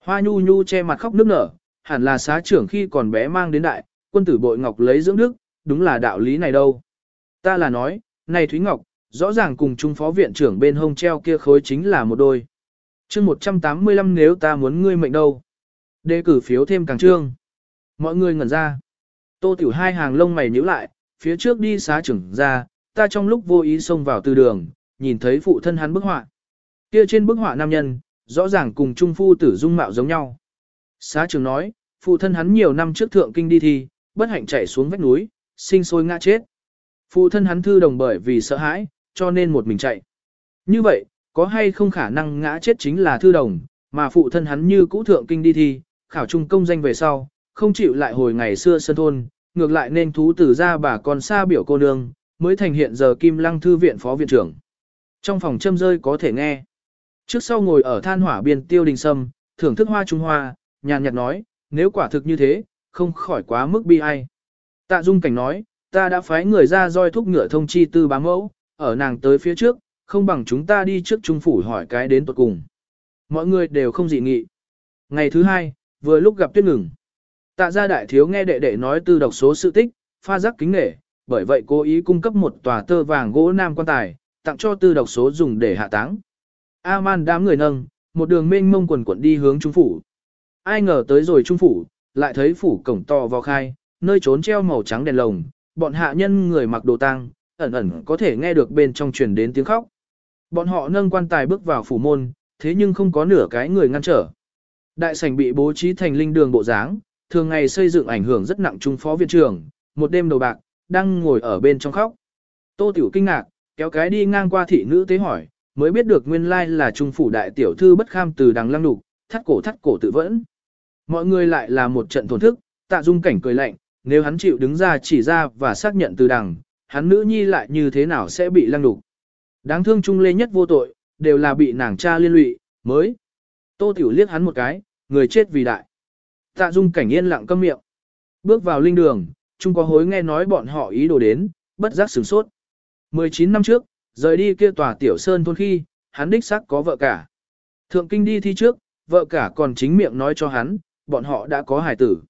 Hoa Nhu Nhu che mặt khóc nước nở, hẳn là xá trưởng khi còn bé mang đến đại, quân tử bội Ngọc lấy dưỡng đức, đúng là đạo lý này đâu. Ta là nói, này Thúy Ngọc, rõ ràng cùng trung phó viện trưởng bên hông treo kia khối chính là một đôi. chương 185 nếu ta muốn ngươi mệnh đâu. Đề cử phiếu thêm càng trương. Mọi người ngẩn ra. Tô tiểu hai hàng lông mày nhíu lại, phía trước đi xá trưởng ra, ta trong lúc vô ý xông vào từ đường, nhìn thấy phụ thân hắn bức họa. Kia trên bức họa nam nhân, rõ ràng cùng trung phu tử dung mạo giống nhau. Xá trưởng nói, phụ thân hắn nhiều năm trước thượng kinh đi thi, bất hạnh chạy xuống vách núi, sinh sôi ngã chết. Phụ thân hắn thư đồng bởi vì sợ hãi, cho nên một mình chạy. Như vậy, có hay không khả năng ngã chết chính là thư đồng, mà phụ thân hắn như cũ thượng kinh đi thi, khảo trung công danh về sau, không chịu lại hồi ngày xưa sân thôn, ngược lại nên thú tử ra bà con xa biểu cô nương, mới thành hiện giờ Kim Lăng Thư viện phó viện trưởng. Trong phòng châm rơi có thể nghe. Trước sau ngồi ở than hỏa biên tiêu đình sâm, thưởng thức hoa trung hoa, nhàn nhạt nói, nếu quả thực như thế, không khỏi quá mức bi ai. Tạ Dung Cảnh nói, ta đã phái người ra roi thúc ngựa thông chi tư bá mẫu, ở nàng tới phía trước, không bằng chúng ta đi trước trung phủ hỏi cái đến tuột cùng. Mọi người đều không dị nghị. Ngày thứ hai, vừa lúc gặp tuyết ngừng. Tạ gia đại thiếu nghe đệ đệ nói tư đọc số sự tích, pha giác kính nghệ, bởi vậy cố ý cung cấp một tòa tơ vàng gỗ nam quan tài, tặng cho tư độc số dùng để hạ táng. A-man đám người nâng, một đường mênh mông quần quận đi hướng trung phủ. Ai ngờ tới rồi trung phủ, lại thấy phủ cổng to vào khai, nơi trốn treo màu trắng đèn lồng, bọn hạ nhân người mặc đồ tang, ẩn ẩn có thể nghe được bên trong truyền đến tiếng khóc. Bọn họ nâng quan tài bước vào phủ môn, thế nhưng không có nửa cái người ngăn trở. Đại sảnh bị bố trí thành linh đường bộ dáng, thường ngày xây dựng ảnh hưởng rất nặng trung phó viện trưởng, một đêm đầu bạc, đang ngồi ở bên trong khóc. Tô Tiểu kinh ngạc, kéo cái đi ngang qua thị nữ tế hỏi, mới biết được nguyên lai là trung phủ đại tiểu thư bất kham từ đằng lăng đục, thắt cổ thắt cổ tự vẫn. Mọi người lại là một trận thổn thức, tạ dung cảnh cười lạnh, nếu hắn chịu đứng ra chỉ ra và xác nhận từ đằng, hắn nữ nhi lại như thế nào sẽ bị lăng đục. Đáng thương trung lê nhất vô tội, đều là bị nàng cha liên lụy, mới. Tô Tiểu liếc hắn một cái, người chết vì đại. Tạ dung cảnh yên lặng câm miệng. Bước vào linh đường, Trung có hối nghe nói bọn họ ý đồ đến, bất giác sửng sốt. 19 năm trước, rời đi kia tòa tiểu sơn thôn khi, hắn đích xác có vợ cả. Thượng kinh đi thi trước, vợ cả còn chính miệng nói cho hắn, bọn họ đã có hài tử.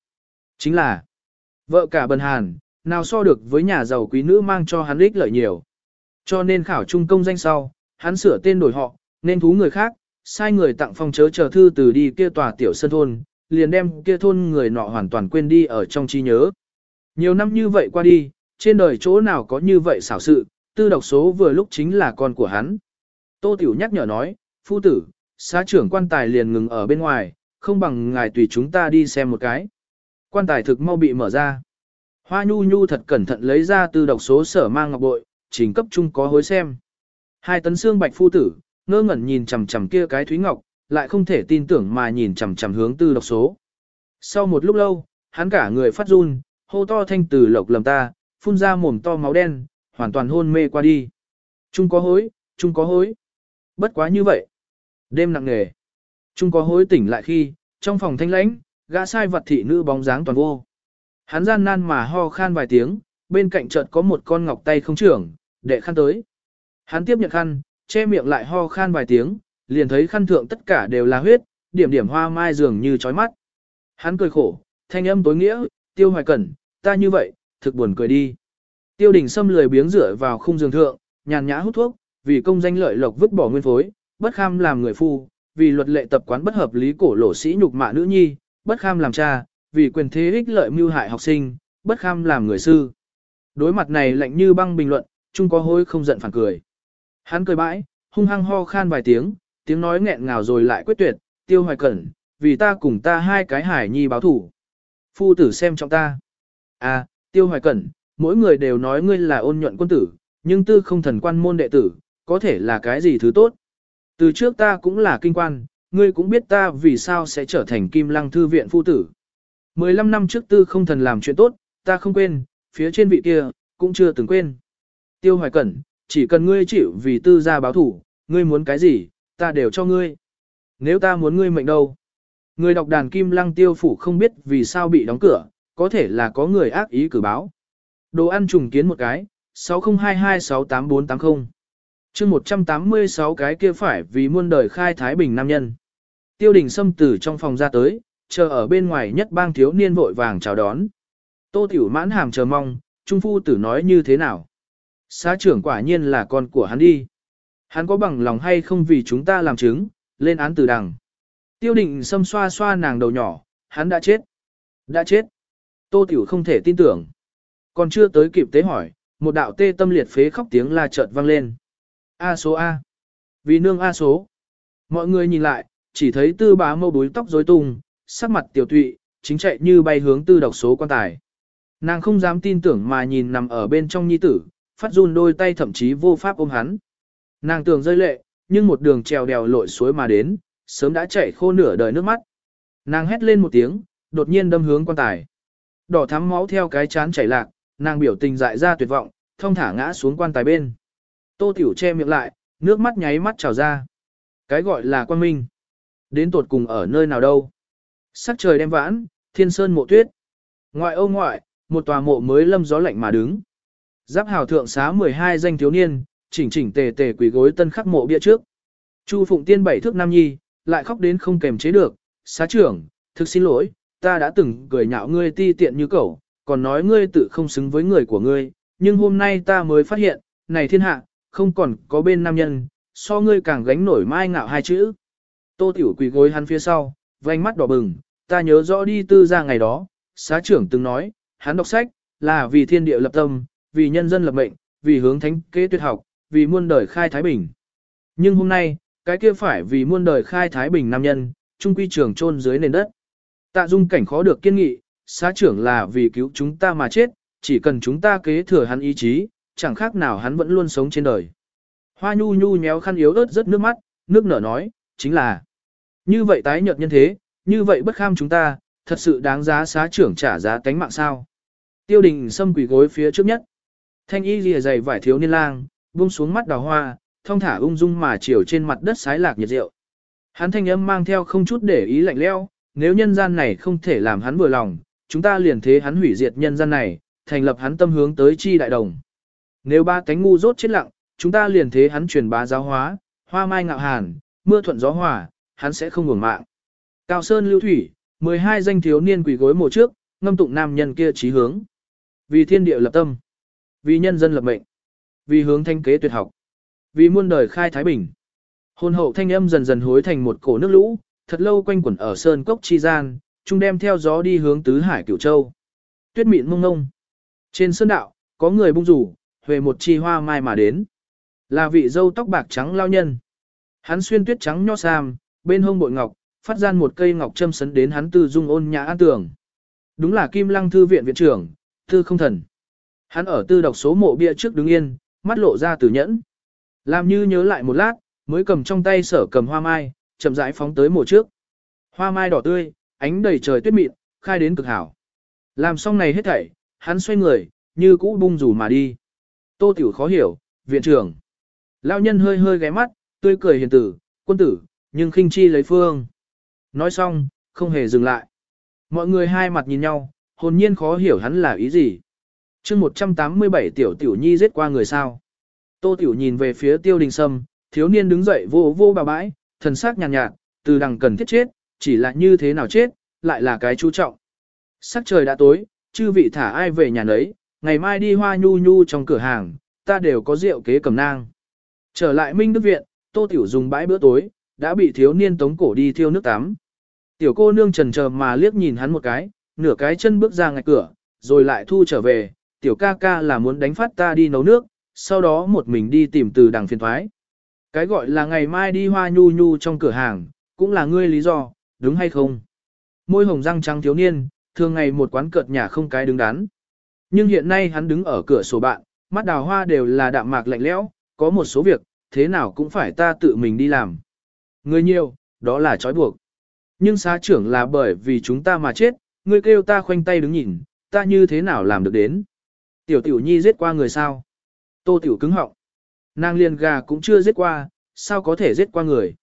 Chính là, vợ cả bần hàn, nào so được với nhà giàu quý nữ mang cho hắn ích lợi nhiều. Cho nên khảo trung công danh sau, hắn sửa tên đổi họ, nên thú người khác, sai người tặng phong chớ chờ thư từ đi kia tòa tiểu sơn thôn, liền đem kia thôn người nọ hoàn toàn quên đi ở trong trí nhớ. Nhiều năm như vậy qua đi, trên đời chỗ nào có như vậy xảo sự, tư độc số vừa lúc chính là con của hắn. Tô Tiểu nhắc nhở nói, phu tử, xá trưởng quan tài liền ngừng ở bên ngoài, không bằng ngài tùy chúng ta đi xem một cái. Quan tài thực mau bị mở ra. Hoa nhu nhu thật cẩn thận lấy ra từ độc số sở mang ngọc bội, trình cấp chung có hối xem. Hai tấn xương bạch phu tử, ngơ ngẩn nhìn chằm chằm kia cái thúy ngọc, lại không thể tin tưởng mà nhìn chằm chằm hướng tư độc số. Sau một lúc lâu, hắn cả người phát run, hô to thanh từ lộc lầm ta, phun ra mồm to máu đen, hoàn toàn hôn mê qua đi. Trung có hối, Trung có hối. Bất quá như vậy. Đêm nặng nề. Trung có hối tỉnh lại khi, trong phòng thanh lãnh, gã sai vật thị nữ bóng dáng toàn vô. Hắn gian nan mà ho khan vài tiếng, bên cạnh chợt có một con ngọc tay không trưởng, đệ khăn tới. Hắn tiếp nhận khăn, che miệng lại ho khan vài tiếng, liền thấy khăn thượng tất cả đều là huyết, điểm điểm hoa mai dường như chói mắt. Hắn cười khổ, thanh âm tối nghĩa, tiêu hoài cẩn, ta như vậy, thực buồn cười đi. Tiêu đình xâm lười biếng rửa vào khung giường thượng, nhàn nhã hút thuốc, vì công danh lợi lộc vứt bỏ nguyên phối, bất kham làm người phu, vì luật lệ tập quán bất hợp lý cổ lỗ sĩ nhục mạ nữ nhi, bất kham làm cha, vì quyền thế ích lợi mưu hại học sinh, bất kham làm người sư. Đối mặt này lạnh như băng bình luận, chung có hối không giận phản cười. Hắn cười bãi, hung hăng ho khan vài tiếng, tiếng nói nghẹn ngào rồi lại quyết tuyệt, tiêu hoài cẩn, vì ta cùng ta hai cái hải nhi báo thủ. Phu tử xem trọng ta. À, tiêu hoài cẩn, mỗi người đều nói ngươi là ôn nhuận quân tử, nhưng tư không thần quan môn đệ tử, có thể là cái gì thứ tốt. Từ trước ta cũng là kinh quan, ngươi cũng biết ta vì sao sẽ trở thành kim lăng thư viện phu tử. 15 năm trước tư không thần làm chuyện tốt, ta không quên, phía trên vị kia, cũng chưa từng quên. Tiêu hoài cẩn, chỉ cần ngươi chịu vì tư gia báo thủ, ngươi muốn cái gì, ta đều cho ngươi. Nếu ta muốn ngươi mệnh đâu? Người đọc đàn kim lăng tiêu phủ không biết vì sao bị đóng cửa, có thể là có người ác ý cử báo. Đồ ăn trùng kiến một cái, 602268480 chương 186 cái kia phải vì muôn đời khai thái bình nam nhân. Tiêu đình xâm từ trong phòng ra tới, chờ ở bên ngoài nhất bang thiếu niên vội vàng chào đón. Tô tiểu mãn hàm chờ mong, trung phu tử nói như thế nào. Xá trưởng quả nhiên là con của hắn đi. Hắn có bằng lòng hay không vì chúng ta làm chứng, lên án từ đằng. Tiêu định xâm xoa xoa nàng đầu nhỏ, hắn đã chết. Đã chết. Tô Tiểu không thể tin tưởng. Còn chưa tới kịp tế hỏi, một đạo tê tâm liệt phế khóc tiếng la chợt vang lên. A số A. Vì nương A số. Mọi người nhìn lại, chỉ thấy tư bá mâu búi tóc rối tung, sắc mặt tiểu tụy, chính chạy như bay hướng tư độc số quan tài. Nàng không dám tin tưởng mà nhìn nằm ở bên trong nhi tử, phát run đôi tay thậm chí vô pháp ôm hắn. Nàng tưởng rơi lệ, nhưng một đường trèo đèo lội suối mà đến, sớm đã chảy khô nửa đời nước mắt. Nàng hét lên một tiếng, đột nhiên đâm hướng quan tài. Đỏ thắm máu theo cái chán chảy lạc, nàng biểu tình dại ra tuyệt vọng, thông thả ngã xuống quan tài bên. Tô Tiểu che miệng lại, nước mắt nháy mắt trào ra. Cái gọi là quan minh. Đến tột cùng ở nơi nào đâu. Sắc trời đem vãn, thiên sơn mộ tuyết. Ngoại ô ngoại, một tòa mộ mới lâm gió lạnh mà đứng. Giáp hào thượng xá 12 danh thiếu niên, chỉnh chỉnh tề tề quỳ gối tân khắc mộ bia trước. Chu Phụng Tiên bảy thước nam nhi, lại khóc đến không kềm chế được, xá trưởng, thực xin lỗi, ta đã từng cười nhạo ngươi ti tiện như cẩu, còn nói ngươi tự không xứng với người của ngươi, nhưng hôm nay ta mới phát hiện, này thiên hạ, không còn có bên nam nhân, so ngươi càng gánh nổi mai ngạo hai chữ. Tô Tiểu quỳ gối hắn phía sau, vành mắt đỏ bừng, ta nhớ rõ đi tư ra ngày đó, xá trưởng từng nói, hắn đọc sách, là vì thiên địa lập tâm, vì nhân dân lập mệnh, vì hướng thánh kế tuyệt học, vì muôn đời khai thái bình. Nhưng hôm nay, cái kia phải vì muôn đời khai thái bình nam nhân, trung quy trường chôn dưới nền đất. Tạ dung cảnh khó được kiên nghị, xá trưởng là vì cứu chúng ta mà chết, chỉ cần chúng ta kế thừa hắn ý chí, chẳng khác nào hắn vẫn luôn sống trên đời. Hoa nhu nhu nhéo khăn yếu ớt rất nước mắt, nước nở nói, chính là như vậy tái nhợt nhân thế, như vậy bất kham chúng ta, thật sự đáng giá xá trưởng trả giá cánh mạng sao. Tiêu đình xâm quỷ gối phía trước nhất. Thanh y lìa dày vải thiếu niên lang, buông xuống mắt đào hoa, thong thả ung dung mà chiều trên mặt đất sái lạc nhiệt rượu. Hắn thanh âm mang theo không chút để ý lạnh leo, nếu nhân gian này không thể làm hắn vừa lòng, chúng ta liền thế hắn hủy diệt nhân gian này, thành lập hắn tâm hướng tới chi đại đồng. Nếu ba cánh ngu rốt chết lặng, chúng ta liền thế hắn truyền bá giáo hóa, hoa mai ngạo hàn, mưa thuận gió hòa, hắn sẽ không ngừng mạng. Cao Sơn Lưu Thủy, 12 danh thiếu niên quỷ gối mộ trước, ngâm tụng nam nhân kia chí hướng. Vì thiên địa lập tâm, vì nhân dân lập mệnh, vì hướng thanh kế tuyệt học, vì muôn đời khai thái bình. Hồn hậu thanh âm dần dần hối thành một cổ nước lũ, thật lâu quanh quẩn ở sơn cốc chi gian, trung đem theo gió đi hướng tứ hải cửu châu. Tuyết mịn mông ngông. Trên sơn đạo, có người bung rủ, huề một chi hoa mai mà đến. Là vị dâu tóc bạc trắng lao nhân. Hắn xuyên tuyết trắng nho sam, bên hông bội ngọc, phát gian một cây ngọc châm sấn đến hắn tư dung ôn nhã an tường. Đúng là Kim Lăng thư viện viện trưởng, Tư Không Thần. Hắn ở tư đọc số mộ bia trước đứng yên, mắt lộ ra từ nhẫn. Làm như nhớ lại một lát, mới cầm trong tay sở cầm hoa mai, chậm rãi phóng tới mộ trước. Hoa mai đỏ tươi, ánh đầy trời tuyết mịn, khai đến cực hảo. Làm xong này hết thảy, hắn xoay người, như cũ bung rủ mà đi. Tô Tiểu khó hiểu, viện trưởng. Lão nhân hơi hơi ghé mắt, tươi cười hiền tử, quân tử, nhưng khinh chi lấy phương. Nói xong, không hề dừng lại. Mọi người hai mặt nhìn nhau, hồn nhiên khó hiểu hắn là ý gì. chương 187 tiểu tiểu nhi giết qua người sao. Tô tiểu nhìn về phía tiêu đình sâm, thiếu niên đứng dậy vô vô bà bãi, thần sắc nhàn nhạt, nhạt, từ đằng cần thiết chết, chỉ là như thế nào chết, lại là cái chú trọng. Sắc trời đã tối, chư vị thả ai về nhà nấy, ngày mai đi hoa nhu nhu trong cửa hàng, ta đều có rượu kế cầm nang. Trở lại Minh Đức Viện, Tô Tiểu dùng bãi bữa tối, đã bị thiếu niên tống cổ đi thiêu nước tắm. Tiểu cô nương trần chờ mà liếc nhìn hắn một cái, nửa cái chân bước ra ngạch cửa, rồi lại thu trở về, tiểu ca ca là muốn đánh phát ta đi nấu nước, sau đó một mình đi tìm từ đằng phiền thoái. Cái gọi là ngày mai đi hoa nhu nhu trong cửa hàng, cũng là ngươi lý do, đúng hay không? Môi hồng răng trắng thiếu niên, thường ngày một quán cợt nhà không cái đứng đắn. Nhưng hiện nay hắn đứng ở cửa sổ bạn, mắt đào hoa đều là đạm mạc lạnh lẽo, có một số việc, thế nào cũng phải ta tự mình đi làm. Người nhiều, đó là trói buộc. Nhưng xá trưởng là bởi vì chúng ta mà chết, ngươi kêu ta khoanh tay đứng nhìn, ta như thế nào làm được đến. Tiểu tiểu nhi giết qua người sao? Tô tiểu cứng họng. Nàng liền gà cũng chưa giết qua, sao có thể giết qua người?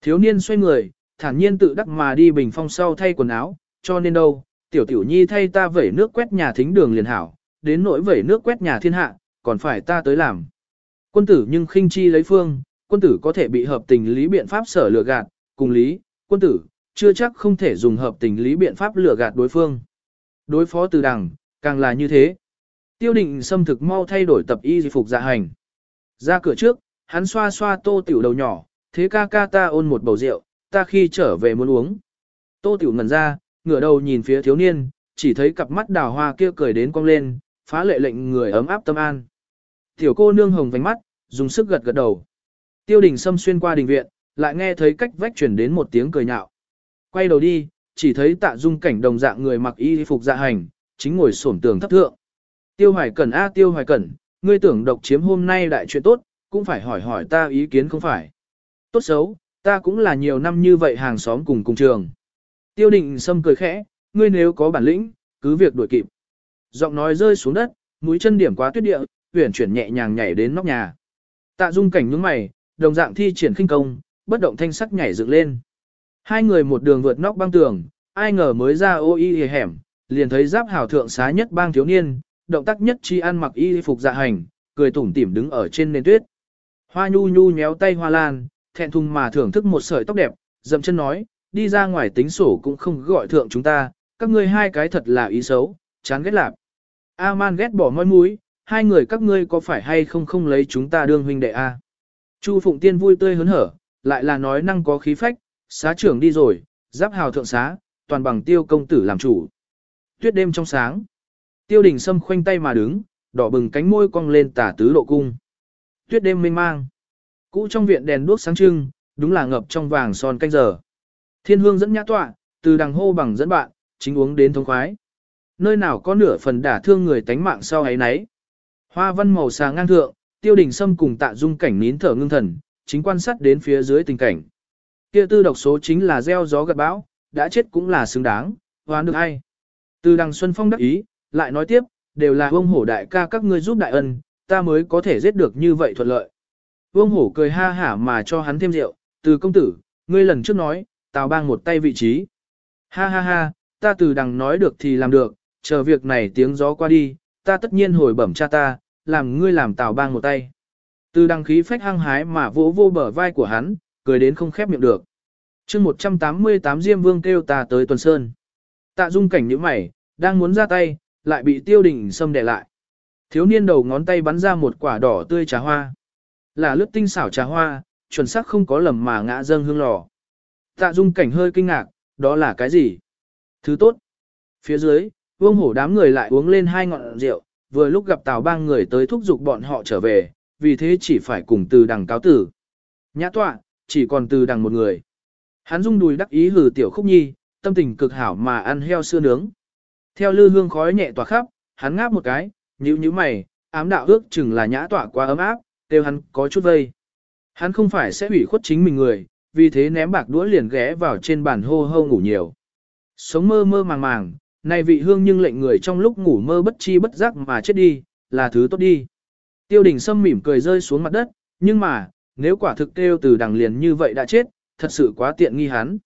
Thiếu niên xoay người, thản nhiên tự đắc mà đi bình phong sau thay quần áo, cho nên đâu, tiểu tiểu nhi thay ta vẩy nước quét nhà thính đường liền hảo, đến nỗi vẩy nước quét nhà thiên hạ, còn phải ta tới làm. Quân tử nhưng khinh chi lấy phương, quân tử có thể bị hợp tình lý biện pháp sở lừa gạt, cùng lý, quân tử, chưa chắc không thể dùng hợp tình lý biện pháp lừa gạt đối phương. Đối phó từ đằng, càng là như thế. Tiêu định xâm thực mau thay đổi tập y phục dạ hành. Ra cửa trước, hắn xoa xoa tô tiểu đầu nhỏ, thế ca ca ta ôn một bầu rượu, ta khi trở về muốn uống. Tô tiểu ngần ra, ngửa đầu nhìn phía thiếu niên, chỉ thấy cặp mắt đào hoa kia cười đến cong lên, phá lệ lệnh người ấm áp tâm an. Tiểu cô nương hồng vành mắt, dùng sức gật gật đầu. Tiêu đình xâm xuyên qua đình viện, lại nghe thấy cách vách chuyển đến một tiếng cười nhạo. Quay đầu đi, chỉ thấy tạ dung cảnh đồng dạng người mặc y phục dạ hành, chính ngồi sổm tường thấp thượng. Tiêu hoài cẩn a tiêu hoài cẩn, ngươi tưởng độc chiếm hôm nay đại chuyện tốt, cũng phải hỏi hỏi ta ý kiến không phải. Tốt xấu, ta cũng là nhiều năm như vậy hàng xóm cùng cùng trường. Tiêu định sâm cười khẽ, ngươi nếu có bản lĩnh, cứ việc đuổi kịp. Giọng nói rơi xuống đất, mũi chân điểm quá tuyết địa, tuyển chuyển nhẹ nhàng nhảy đến nóc nhà. Tạ dung cảnh nhướng mày, đồng dạng thi triển khinh công, bất động thanh sắc nhảy dựng lên. Hai người một đường vượt nóc băng tường, ai ngờ mới ra ô y hẻm, liền thấy giáp hảo thượng xá nhất bang thiếu niên, động tác nhất chi ăn mặc y phục dạ hành, cười tủm tỉm đứng ở trên nền tuyết. Hoa nhu nhu nhéo tay hoa lan, thẹn thùng mà thưởng thức một sợi tóc đẹp, dậm chân nói, đi ra ngoài tính sổ cũng không gọi thượng chúng ta, các ngươi hai cái thật là ý xấu, chán ghét lạp. A-man ghét bỏ môi mũi, hai người các ngươi có phải hay không không lấy chúng ta đương huynh đệ A. Chu Phụng Tiên vui tươi hớn hở, lại là nói năng có khí phách, xá trưởng đi rồi, giáp hào thượng xá, toàn bằng tiêu công tử làm chủ. Tuyết đêm trong sáng, tiêu đình sâm khoanh tay mà đứng, đỏ bừng cánh môi cong lên tả tứ độ cung. Tuyết đêm mênh mang, cũ trong viện đèn đuốc sáng trưng, đúng là ngập trong vàng son canh giờ. Thiên hương dẫn nhã tọa, từ đằng hô bằng dẫn bạn, chính uống đến thống khoái. Nơi nào có nửa phần đả thương người tánh mạng sau ấy nấy. Hoa văn màu xà ngang thượng, tiêu đình sâm cùng tạ dung cảnh nín thở ngưng thần, chính quan sát đến phía dưới tình cảnh. Kia tư độc số chính là gieo gió gặt bão, đã chết cũng là xứng đáng, hoán được ai. Từ đằng Xuân Phong đắc ý, lại nói tiếp, đều là vương hổ đại ca các ngươi giúp đại ân, ta mới có thể giết được như vậy thuận lợi. Vương hổ cười ha hả mà cho hắn thêm rượu, từ công tử, ngươi lần trước nói, tào bang một tay vị trí. Ha ha ha, ta từ đằng nói được thì làm được, chờ việc này tiếng gió qua đi, ta tất nhiên hồi bẩm cha ta, làm ngươi làm tào bang một tay. Từ đằng khí phách hăng hái mà vỗ vô bờ vai của hắn, cười đến không khép miệng được. chương 188 Diêm Vương kêu ta tới Tuần Sơn. Tạ dung cảnh như mày, đang muốn ra tay, lại bị tiêu đình xâm đè lại. Thiếu niên đầu ngón tay bắn ra một quả đỏ tươi trà hoa. Là lướt tinh xảo trà hoa, chuẩn xác không có lầm mà ngã dâng hương lò. Tạ dung cảnh hơi kinh ngạc, đó là cái gì? Thứ tốt. Phía dưới, vương hổ đám người lại uống lên hai ngọn rượu, vừa lúc gặp tào bang người tới thúc giục bọn họ trở về, vì thế chỉ phải cùng từ đằng cáo tử. Nhã tọa, chỉ còn từ đằng một người. Hắn rung đùi đắc ý hừ tiểu khúc nhi, tâm tình cực hảo mà ăn heo xưa nướng. Theo lư hương khói nhẹ tỏa khắp, hắn ngáp một cái, nhíu nhíu mày, ám đạo ước chừng là nhã tọa quá ấm áp, đều hắn có chút vây. Hắn không phải sẽ hủy khuất chính mình người, vì thế ném bạc đũa liền ghé vào trên bàn hô hô ngủ nhiều. Sống mơ mơ màng màng, này vị hương nhưng lệnh người trong lúc ngủ mơ bất chi bất giác mà chết đi, là thứ tốt đi. Tiêu đình sâm mỉm cười rơi xuống mặt đất, nhưng mà, nếu quả thực kêu từ đằng liền như vậy đã chết, thật sự quá tiện nghi hắn.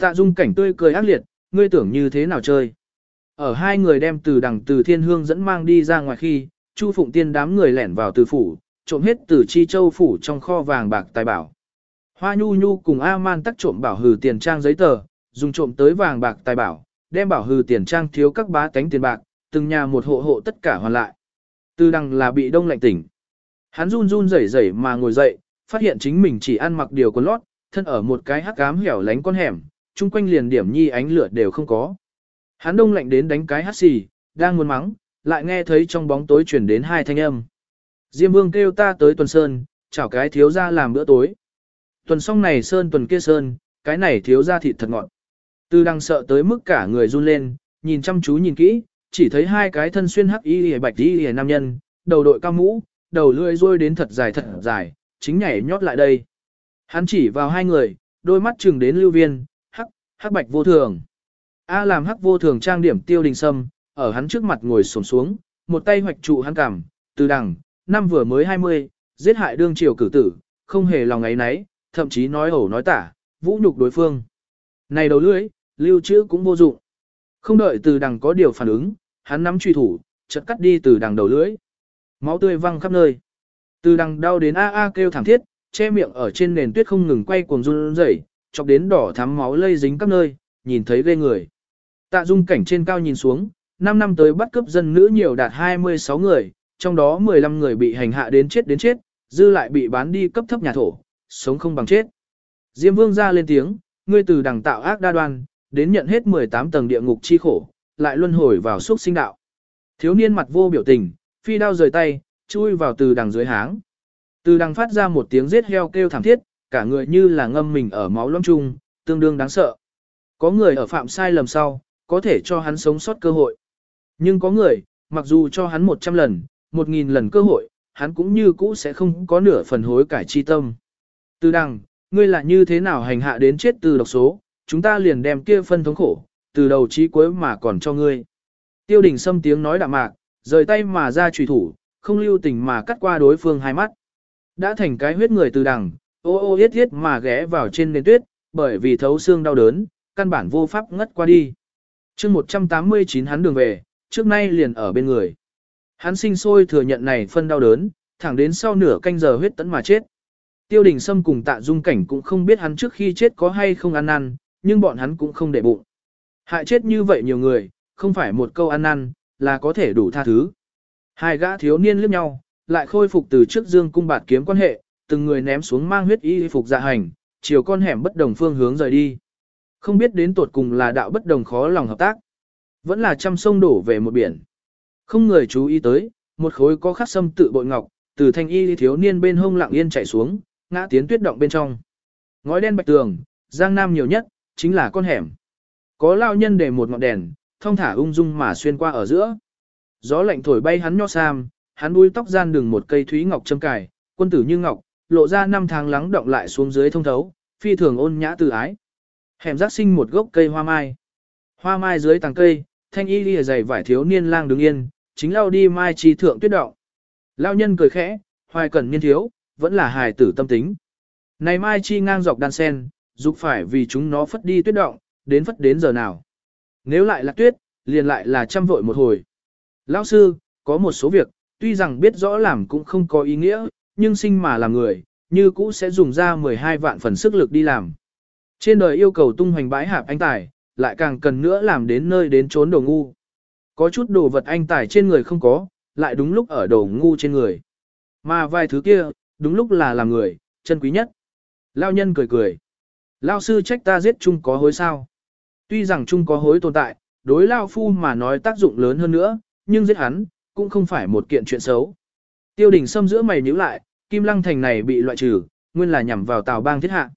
Tạ dung cảnh tươi cười ác liệt, ngươi tưởng như thế nào chơi. Ở hai người đem từ đằng từ thiên hương dẫn mang đi ra ngoài khi, Chu Phụng Tiên đám người lẻn vào từ phủ, trộm hết từ chi châu phủ trong kho vàng bạc tài bảo. Hoa Nhu Nhu cùng A-man tắc trộm bảo hừ tiền trang giấy tờ, dùng trộm tới vàng bạc tài bảo, đem bảo hừ tiền trang thiếu các bá tánh tiền bạc, từng nhà một hộ hộ tất cả hoàn lại. Tư đằng là bị đông lạnh tỉnh. Hắn run run rẩy rẩy mà ngồi dậy, phát hiện chính mình chỉ ăn mặc điều quần lót, thân ở một cái hắc ám hẻo lánh con hẻm, chung quanh liền điểm nhi ánh lửa đều không có. Hắn đông lạnh đến đánh cái hắt xì, đang muốn mắng, lại nghe thấy trong bóng tối truyền đến hai thanh âm. Diêm vương kêu ta tới tuần sơn, chào cái thiếu gia làm bữa tối. Tuần xong này sơn tuần kia sơn, cái này thiếu ra thịt thật ngọt. Từ đăng sợ tới mức cả người run lên, nhìn chăm chú nhìn kỹ, chỉ thấy hai cái thân xuyên hắc y lìa bạch y lìa nam nhân, đầu đội cao mũ, đầu lưỡi rôi đến thật dài thật dài, chính nhảy nhót lại đây. Hắn chỉ vào hai người, đôi mắt chừng đến lưu viên, hắc, hắc bạch vô thường. A làm hắc vô thường trang điểm tiêu đình sâm, ở hắn trước mặt ngồi xổm xuống, một tay hoạch trụ hắn cảm, từ đằng, năm vừa mới 20, giết hại đương triều cử tử, không hề lòng ấy nấy, thậm chí nói ẩu nói tả, vũ nhục đối phương. Này đầu lưỡi, lưu trữ cũng vô dụng. Không đợi từ đằng có điều phản ứng, hắn nắm truy thủ, chợt cắt đi từ đằng đầu lưỡi. Máu tươi văng khắp nơi. Từ đằng đau đến a a kêu thảm thiết, che miệng ở trên nền tuyết không ngừng quay cuồng run rẩy, chọc đến đỏ thắm máu lây dính các nơi, nhìn thấy ghê người. Tạ Dung cảnh trên cao nhìn xuống, 5 năm tới bắt cướp dân nữ nhiều đạt 26 người, trong đó 15 người bị hành hạ đến chết đến chết, dư lại bị bán đi cấp thấp nhà thổ, sống không bằng chết. Diêm Vương ra lên tiếng, ngươi từ đằng tạo ác đa đoan, đến nhận hết 18 tầng địa ngục chi khổ, lại luân hồi vào suốt sinh đạo. Thiếu niên mặt vô biểu tình, phi đao rời tay, chui vào từ đằng dưới háng. Từ đằng phát ra một tiếng giết heo kêu thảm thiết, cả người như là ngâm mình ở máu lâm trung, tương đương đáng sợ. Có người ở phạm sai lầm sau, có thể cho hắn sống sót cơ hội. Nhưng có người, mặc dù cho hắn 100 lần, 1.000 lần cơ hội, hắn cũng như cũ sẽ không có nửa phần hối cải chi tâm. Từ đằng, ngươi là như thế nào hành hạ đến chết từ độc số, chúng ta liền đem kia phân thống khổ, từ đầu chí cuối mà còn cho ngươi. Tiêu đình xâm tiếng nói đạm mạc, rời tay mà ra trùy thủ, không lưu tình mà cắt qua đối phương hai mắt. Đã thành cái huyết người từ đằng, ô ô yết yết mà ghé vào trên nền tuyết, bởi vì thấu xương đau đớn, căn bản vô pháp ngất qua đi. chương 189 hắn đường về, trước nay liền ở bên người. Hắn sinh sôi thừa nhận này phân đau đớn, thẳng đến sau nửa canh giờ huyết tấn mà chết. Tiêu đình Sâm cùng tạ dung cảnh cũng không biết hắn trước khi chết có hay không ăn năn, nhưng bọn hắn cũng không để bụng. Hại chết như vậy nhiều người, không phải một câu ăn năn, là có thể đủ tha thứ. Hai gã thiếu niên liếc nhau, lại khôi phục từ trước dương cung bạt kiếm quan hệ, từng người ném xuống mang huyết y phục dạ hành, chiều con hẻm bất đồng phương hướng rời đi. Không biết đến tột cùng là đạo bất đồng khó lòng hợp tác. Vẫn là trăm sông đổ về một biển. Không người chú ý tới, một khối có khắc sâm tự bội ngọc, từ thanh y thiếu niên bên hông lặng yên chạy xuống, ngã tiến tuyết động bên trong. Ngói đen bạch tường, giang nam nhiều nhất, chính là con hẻm. Có lao nhân để một ngọn đèn, thông thả ung dung mà xuyên qua ở giữa. Gió lạnh thổi bay hắn nho sam, hắn đuôi tóc gian đường một cây thúy ngọc châm cài, quân tử như ngọc, lộ ra năm tháng lắng động lại xuống dưới thông thấu, phi thường ôn nhã từ ái. Hẻm giác sinh một gốc cây hoa mai. Hoa mai dưới tàng cây, thanh y lìa dày vải thiếu niên lang đứng yên, chính lao đi mai chi thượng tuyết động. Lao nhân cười khẽ, hoài cẩn niên thiếu, vẫn là hài tử tâm tính. Này mai chi ngang dọc đan sen, dục phải vì chúng nó phất đi tuyết động, đến phất đến giờ nào. Nếu lại là tuyết, liền lại là trăm vội một hồi. Lão sư, có một số việc, tuy rằng biết rõ làm cũng không có ý nghĩa, nhưng sinh mà làm người, như cũ sẽ dùng ra 12 vạn phần sức lực đi làm. Trên đời yêu cầu tung hoành bãi hạp anh tài, lại càng cần nữa làm đến nơi đến trốn đồ ngu. Có chút đồ vật anh tài trên người không có, lại đúng lúc ở đồ ngu trên người. Mà vài thứ kia, đúng lúc là làm người, chân quý nhất. Lao nhân cười cười. Lao sư trách ta giết chung có hối sao. Tuy rằng chung có hối tồn tại, đối Lao phu mà nói tác dụng lớn hơn nữa, nhưng giết hắn, cũng không phải một kiện chuyện xấu. Tiêu đình xâm giữa mày nhíu lại, Kim Lăng Thành này bị loại trừ, nguyên là nhằm vào Tào Bang thiết hạ.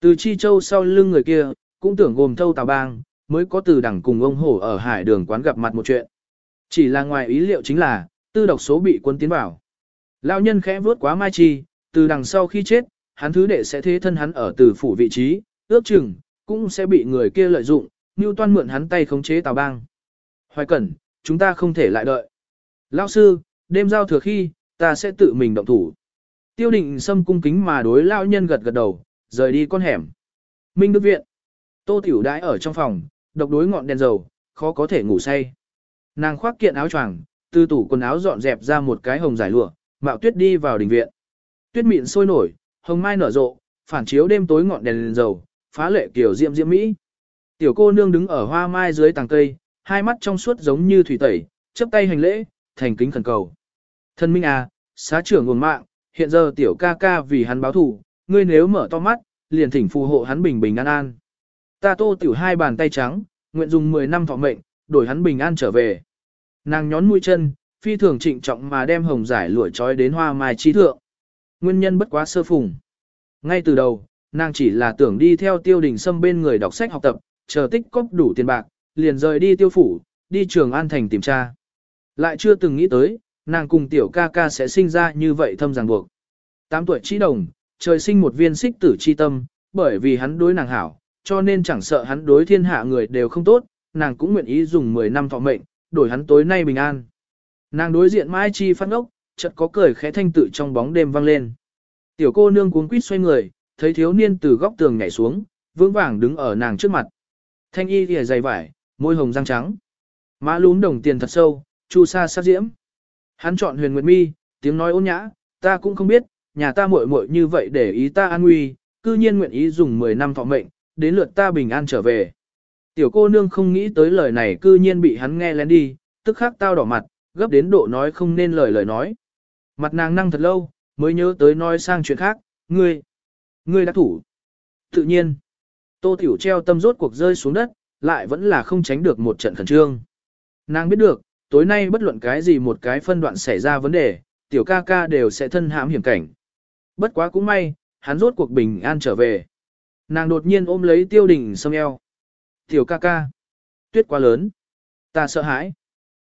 Từ Chi Châu sau lưng người kia, cũng tưởng gồm thâu Tào Bang, mới có từ đẳng cùng ông hổ ở hải đường quán gặp mặt một chuyện. Chỉ là ngoài ý liệu chính là, tư độc số bị quân tiến vào. Lão nhân khẽ vướt quá mai chi, từ đằng sau khi chết, hắn thứ đệ sẽ thế thân hắn ở từ phủ vị trí, ước chừng, cũng sẽ bị người kia lợi dụng, như toan mượn hắn tay khống chế tào bang. Hoài cẩn, chúng ta không thể lại đợi. Lão sư, đêm giao thừa khi, ta sẽ tự mình động thủ. Tiêu định xâm cung kính mà đối lão nhân gật gật đầu, rời đi con hẻm. Minh Đức Viện. Tô Tiểu đãi ở trong phòng, độc đối ngọn đèn dầu, khó có thể ngủ say. Nàng khoác kiện áo choàng, từ tủ quần áo dọn dẹp ra một cái hồng giải lụa, mạo tuyết đi vào đình viện. Tuyết mịn sôi nổi, hồng mai nở rộ, phản chiếu đêm tối ngọn đèn, đèn dầu, phá lệ kiểu diệm Diễm mỹ. Tiểu cô nương đứng ở hoa mai dưới tàng cây, hai mắt trong suốt giống như thủy tẩy, chấp tay hành lễ, thành kính khẩn cầu. Thân minh à, xá trưởng nguồn mạng, hiện giờ tiểu ca ca vì hắn báo thù, ngươi nếu mở to mắt, liền thỉnh phù hộ hắn bình bình an an. Ta tô tiểu hai bàn tay trắng, nguyện dùng 10 năm thọ mệnh, đổi hắn bình an trở về. Nàng nhón mũi chân, phi thường trịnh trọng mà đem hồng giải lụa trói đến hoa mai chi thượng. Nguyên nhân bất quá sơ phùng. Ngay từ đầu, nàng chỉ là tưởng đi theo tiêu đình xâm bên người đọc sách học tập, chờ tích cóp đủ tiền bạc, liền rời đi tiêu phủ, đi trường An Thành tìm cha. Lại chưa từng nghĩ tới, nàng cùng tiểu ca ca sẽ sinh ra như vậy thâm ràng buộc. Tám tuổi trí đồng, trời sinh một viên xích tử chi tâm, bởi vì hắn đối nàng hảo, cho nên chẳng sợ hắn đối thiên hạ người đều không tốt, nàng cũng nguyện ý dùng 10 năm thọ mệnh, đổi hắn tối nay bình an. Nàng đối diện Mai Chi phát ốc, chợt có cười khẽ thanh tự trong bóng đêm vang lên. Tiểu cô nương cuống quýt xoay người, thấy thiếu niên từ góc tường nhảy xuống, vững vàng đứng ở nàng trước mặt. Thanh y lìa dày vải, môi hồng răng trắng. Má lún đồng tiền thật sâu, chu sa sát diễm. Hắn chọn huyền nguyệt mi, tiếng nói ôn nhã, ta cũng không biết, nhà ta muội muội như vậy để ý ta an nguy, cư nhiên nguyện ý dùng 10 năm thọ mệnh, đến lượt ta bình an trở về. Tiểu cô nương không nghĩ tới lời này cư nhiên bị hắn nghe lén đi, tức khắc tao đỏ mặt, gấp đến độ nói không nên lời lời nói. Mặt nàng năng thật lâu, mới nhớ tới nói sang chuyện khác, ngươi, ngươi đã thủ. Tự nhiên, tô tiểu treo tâm rốt cuộc rơi xuống đất, lại vẫn là không tránh được một trận khẩn trương. Nàng biết được, tối nay bất luận cái gì một cái phân đoạn xảy ra vấn đề, tiểu ca ca đều sẽ thân hãm hiểm cảnh. Bất quá cũng may, hắn rốt cuộc bình an trở về. Nàng đột nhiên ôm lấy tiêu đình sâm eo. Tiểu ca ca. Tuyết quá lớn. Ta sợ hãi.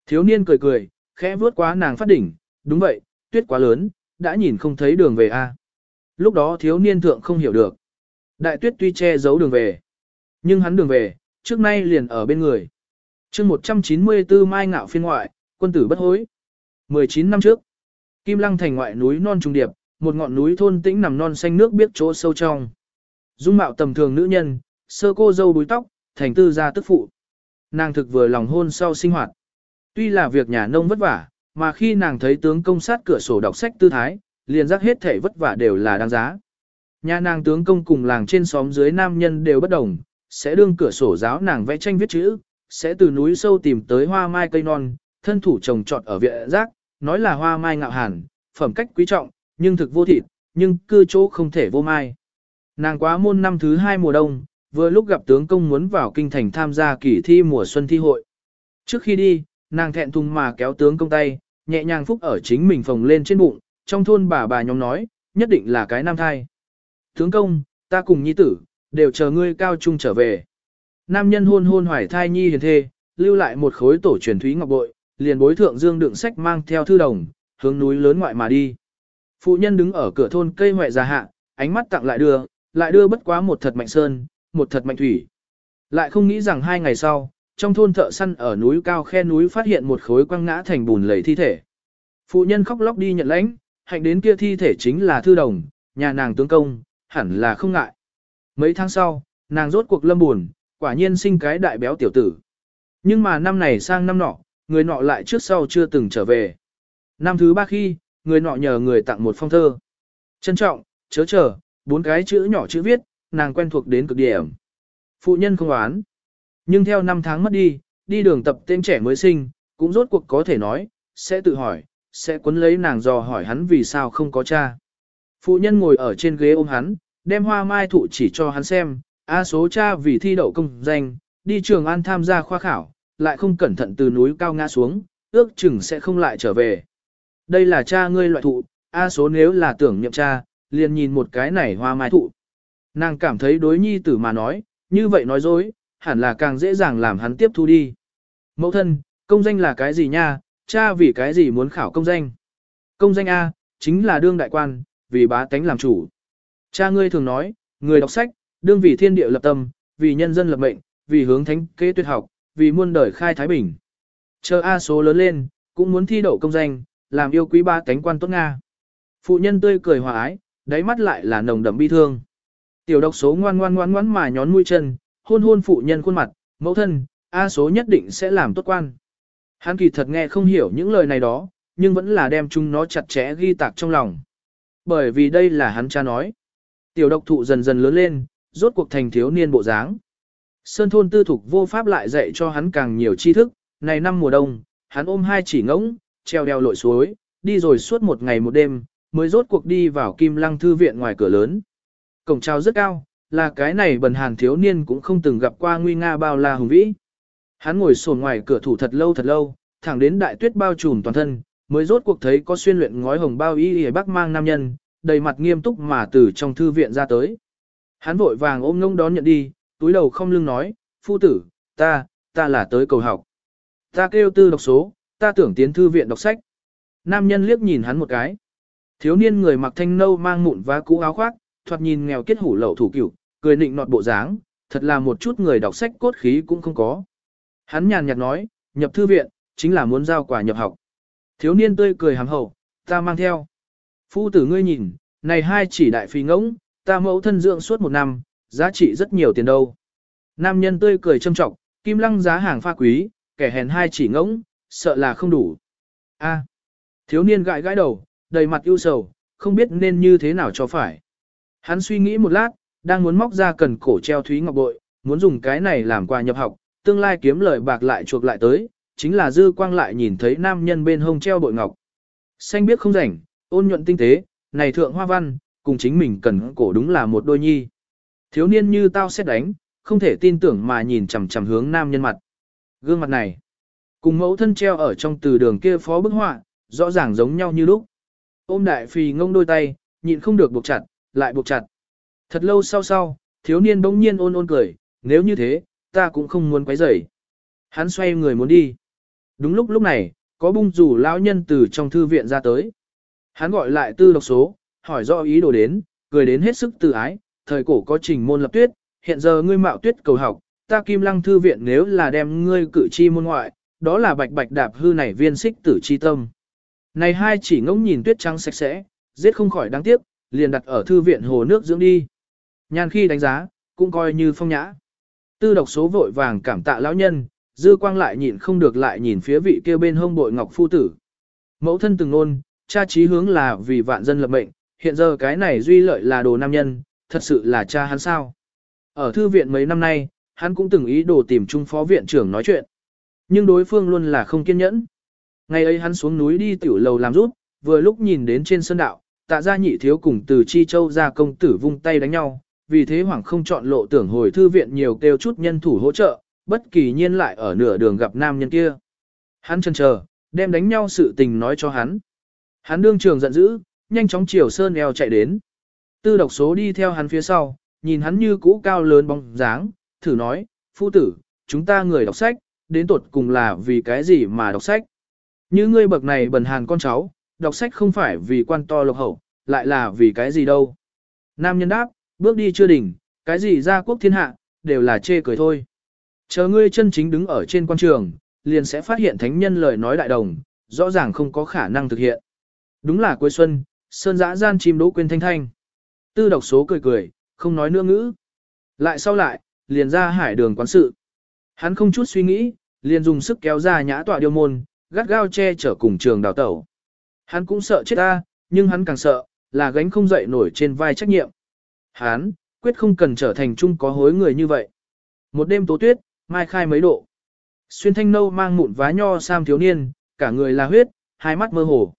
Thiếu niên cười cười, khẽ vướt quá nàng phát đỉnh. Đúng vậy, tuyết quá lớn, đã nhìn không thấy đường về a. Lúc đó thiếu niên thượng không hiểu được. Đại tuyết tuy che giấu đường về. Nhưng hắn đường về, trước nay liền ở bên người. chương 194 mai ngạo phiên ngoại, quân tử bất hối. 19 năm trước, Kim Lăng thành ngoại núi non trung điệp, một ngọn núi thôn tĩnh nằm non xanh nước biết chỗ sâu trong. Dung mạo tầm thường nữ nhân, sơ cô dâu búi tóc, thành tư gia tức phụ. Nàng thực vừa lòng hôn sau sinh hoạt. Tuy là việc nhà nông vất vả, mà khi nàng thấy tướng công sát cửa sổ đọc sách tư thái, liền giác hết thể vất vả đều là đáng giá. Nhà nàng tướng công cùng làng trên xóm dưới nam nhân đều bất đồng, sẽ đương cửa sổ giáo nàng vẽ tranh viết chữ, sẽ từ núi sâu tìm tới hoa mai cây non, thân thủ trồng trọt ở viện giác, nói là hoa mai ngạo hàn, phẩm cách quý trọng, nhưng thực vô thịt, nhưng cư chỗ không thể vô mai. Nàng quá môn năm thứ hai mùa đông, vừa lúc gặp tướng công muốn vào kinh thành tham gia kỳ thi mùa xuân thi hội. Trước khi đi, nàng thẹn thùng mà kéo tướng công tay, nhẹ nhàng phúc ở chính mình phồng lên trên bụng, trong thôn bà bà nhóm nói, nhất định là cái nam thai. Tướng công, ta cùng nhi tử, đều chờ ngươi cao trung trở về. Nam nhân hôn hôn hoài thai nhi hiền thê, lưu lại một khối tổ truyền thúy ngọc bội, liền bối thượng dương đựng sách mang theo thư đồng, hướng núi lớn ngoại mà đi. Phụ nhân đứng ở cửa thôn cây hoại già hạ, ánh mắt tặng lại đưa, lại đưa bất quá một thật mạnh sơn, một thật mạnh thủy. Lại không nghĩ rằng hai ngày sau, trong thôn thợ săn ở núi cao khe núi phát hiện một khối quăng ngã thành bùn lầy thi thể. Phụ nhân khóc lóc đi nhận lãnh, hạnh đến kia thi thể chính là thư đồng, nhà nàng tướng công, hẳn là không ngại. Mấy tháng sau, nàng rốt cuộc lâm buồn, quả nhiên sinh cái đại béo tiểu tử. Nhưng mà năm này sang năm nọ, người nọ lại trước sau chưa từng trở về. Năm thứ ba khi, người nọ nhờ người tặng một phong thơ. Trân trọng, chớ chờ, bốn cái chữ nhỏ chữ viết, nàng quen thuộc đến cực điểm. Phụ nhân không oán. Nhưng theo năm tháng mất đi, đi đường tập tên trẻ mới sinh, cũng rốt cuộc có thể nói, sẽ tự hỏi, sẽ cuốn lấy nàng dò hỏi hắn vì sao không có cha. Phụ nhân ngồi ở trên ghế ôm hắn, đem hoa mai thụ chỉ cho hắn xem, a số cha vì thi đậu công danh, đi trường an tham gia khoa khảo, lại không cẩn thận từ núi cao ngã xuống, ước chừng sẽ không lại trở về. Đây là cha ngươi loại thụ, a số nếu là tưởng nhậm cha, liền nhìn một cái này hoa mai thụ. Nàng cảm thấy đối nhi tử mà nói, như vậy nói dối, hẳn là càng dễ dàng làm hắn tiếp thu đi. Mẫu thân, công danh là cái gì nha, cha vì cái gì muốn khảo công danh? Công danh A, chính là đương đại quan, vì bá tánh làm chủ. Cha ngươi thường nói, người đọc sách, đương vì thiên địa lập tâm, vì nhân dân lập mệnh, vì hướng thánh kế tuyệt học, vì muôn đời khai thái bình. Chờ A số lớn lên, cũng muốn thi đậu công danh, làm yêu quý ba tánh quan tốt Nga. Phụ nhân tươi cười hòa ái, đáy mắt lại là nồng đậm bi thương. Tiểu độc số ngoan ngoan ngoan ngoan mà nhón mũi chân, hôn hôn phụ nhân khuôn mặt, mẫu thân, A số nhất định sẽ làm tốt quan. Hắn kỳ thật nghe không hiểu những lời này đó, nhưng vẫn là đem chúng nó chặt chẽ ghi tạc trong lòng. Bởi vì đây là hắn cha nói. Tiểu độc thụ dần dần lớn lên, rốt cuộc thành thiếu niên bộ dáng. Sơn thôn tư thục vô pháp lại dạy cho hắn càng nhiều tri thức, này năm mùa đông, hắn ôm hai chỉ ngỗng, treo đeo lội suối, đi rồi suốt một ngày một đêm, mới rốt cuộc đi vào kim lăng thư viện ngoài cửa lớn. Cổng trao rất cao, là cái này bần hàn thiếu niên cũng không từng gặp qua nguy nga bao la hùng vĩ. Hắn ngồi sồn ngoài cửa thủ thật lâu thật lâu, thẳng đến đại tuyết bao trùm toàn thân, mới rốt cuộc thấy có xuyên luyện ngói hồng bao y y bắc mang nam nhân, đầy mặt nghiêm túc mà từ trong thư viện ra tới. Hắn vội vàng ôm ngông đón nhận đi, túi đầu không lưng nói, phu tử, ta, ta là tới cầu học. Ta kêu tư đọc số, ta tưởng tiến thư viện đọc sách. Nam nhân liếc nhìn hắn một cái. Thiếu niên người mặc thanh nâu mang mụn và cũ áo khoác, thoạt nhìn nghèo kết hủ lậu thủ cửu, cười nịnh nọt bộ dáng, thật là một chút người đọc sách cốt khí cũng không có. Hắn nhàn nhạt nói, nhập thư viện, chính là muốn giao quả nhập học. Thiếu niên tươi cười hàm hậu, ta mang theo. Phu tử ngươi nhìn, này hai chỉ đại phi ngỗng, ta mẫu thân dưỡng suốt một năm, giá trị rất nhiều tiền đâu. Nam nhân tươi cười châm trọng, kim lăng giá hàng pha quý, kẻ hèn hai chỉ ngỗng, sợ là không đủ. A. thiếu niên gãi gãi đầu, đầy mặt ưu sầu, không biết nên như thế nào cho phải. Hắn suy nghĩ một lát, đang muốn móc ra cần cổ treo thúy ngọc bội, muốn dùng cái này làm quà nhập học, tương lai kiếm lời bạc lại chuộc lại tới, chính là dư quang lại nhìn thấy nam nhân bên hông treo bội ngọc. Xanh biết không rảnh, ôn nhuận tinh tế, này thượng hoa văn, cùng chính mình cần cổ đúng là một đôi nhi. Thiếu niên như tao xét đánh, không thể tin tưởng mà nhìn chằm chằm hướng nam nhân mặt. Gương mặt này, cùng mẫu thân treo ở trong từ đường kia phó bức họa, rõ ràng giống nhau như lúc. Ôm đại phì ngông đôi tay, nhịn không được buộc chặt, lại buộc chặt. Thật lâu sau sau, thiếu niên bỗng nhiên ôn ôn cười, nếu như thế, ta cũng không muốn quấy rầy. Hắn xoay người muốn đi. Đúng lúc lúc này, có bung rủ lão nhân từ trong thư viện ra tới. Hắn gọi lại tư độc số, hỏi rõ ý đồ đến, cười đến hết sức tự ái, thời cổ có trình môn lập tuyết, hiện giờ ngươi mạo tuyết cầu học, ta kim lăng thư viện nếu là đem ngươi cử chi môn ngoại, đó là bạch bạch đạp hư nảy viên xích tử chi tâm. Này hai chỉ ngỗng nhìn tuyết trắng sạch sẽ, giết không khỏi đáng tiếc, liền đặt ở thư viện hồ nước dưỡng đi. Nhàn khi đánh giá, cũng coi như phong nhã. Tư độc số vội vàng cảm tạ lão nhân, dư quang lại nhìn không được lại nhìn phía vị kia bên hông bội ngọc phu tử. Mẫu thân từng nôn, cha chí hướng là vì vạn dân lập mệnh, hiện giờ cái này duy lợi là đồ nam nhân, thật sự là cha hắn sao. Ở thư viện mấy năm nay, hắn cũng từng ý đồ tìm trung phó viện trưởng nói chuyện. Nhưng đối phương luôn là không kiên nhẫn. Ngày ấy hắn xuống núi đi tiểu lầu làm rút, vừa lúc nhìn đến trên sân đạo, tạ gia nhị thiếu cùng từ chi châu ra công tử vung tay đánh nhau, vì thế hoàng không chọn lộ tưởng hồi thư viện nhiều kêu chút nhân thủ hỗ trợ, bất kỳ nhiên lại ở nửa đường gặp nam nhân kia. Hắn chân chờ, đem đánh nhau sự tình nói cho hắn. Hắn đương trường giận dữ, nhanh chóng chiều sơn eo chạy đến. Tư độc số đi theo hắn phía sau, nhìn hắn như cũ cao lớn bóng dáng, thử nói, phu tử, chúng ta người đọc sách, đến tột cùng là vì cái gì mà đọc sách. Như ngươi bậc này bần hàn con cháu, đọc sách không phải vì quan to lộc hậu, lại là vì cái gì đâu. Nam nhân đáp, bước đi chưa đỉnh, cái gì ra quốc thiên hạ, đều là chê cười thôi. Chờ ngươi chân chính đứng ở trên quan trường, liền sẽ phát hiện thánh nhân lời nói đại đồng, rõ ràng không có khả năng thực hiện. Đúng là cuối xuân, sơn dã gian chim đỗ quên thanh thanh. Tư độc số cười cười, không nói nữa ngữ. Lại sau lại, liền ra hải đường quán sự. Hắn không chút suy nghĩ, liền dùng sức kéo ra nhã tọa điều môn, gắt gao che chở cùng trường đào tẩu. Hắn cũng sợ chết ta, nhưng hắn càng sợ, là gánh không dậy nổi trên vai trách nhiệm. Hắn, quyết không cần trở thành chung có hối người như vậy. Một đêm tố tuyết, mai khai mấy độ. Xuyên thanh nâu mang mụn vá nho sam thiếu niên, cả người là huyết, hai mắt mơ hồ.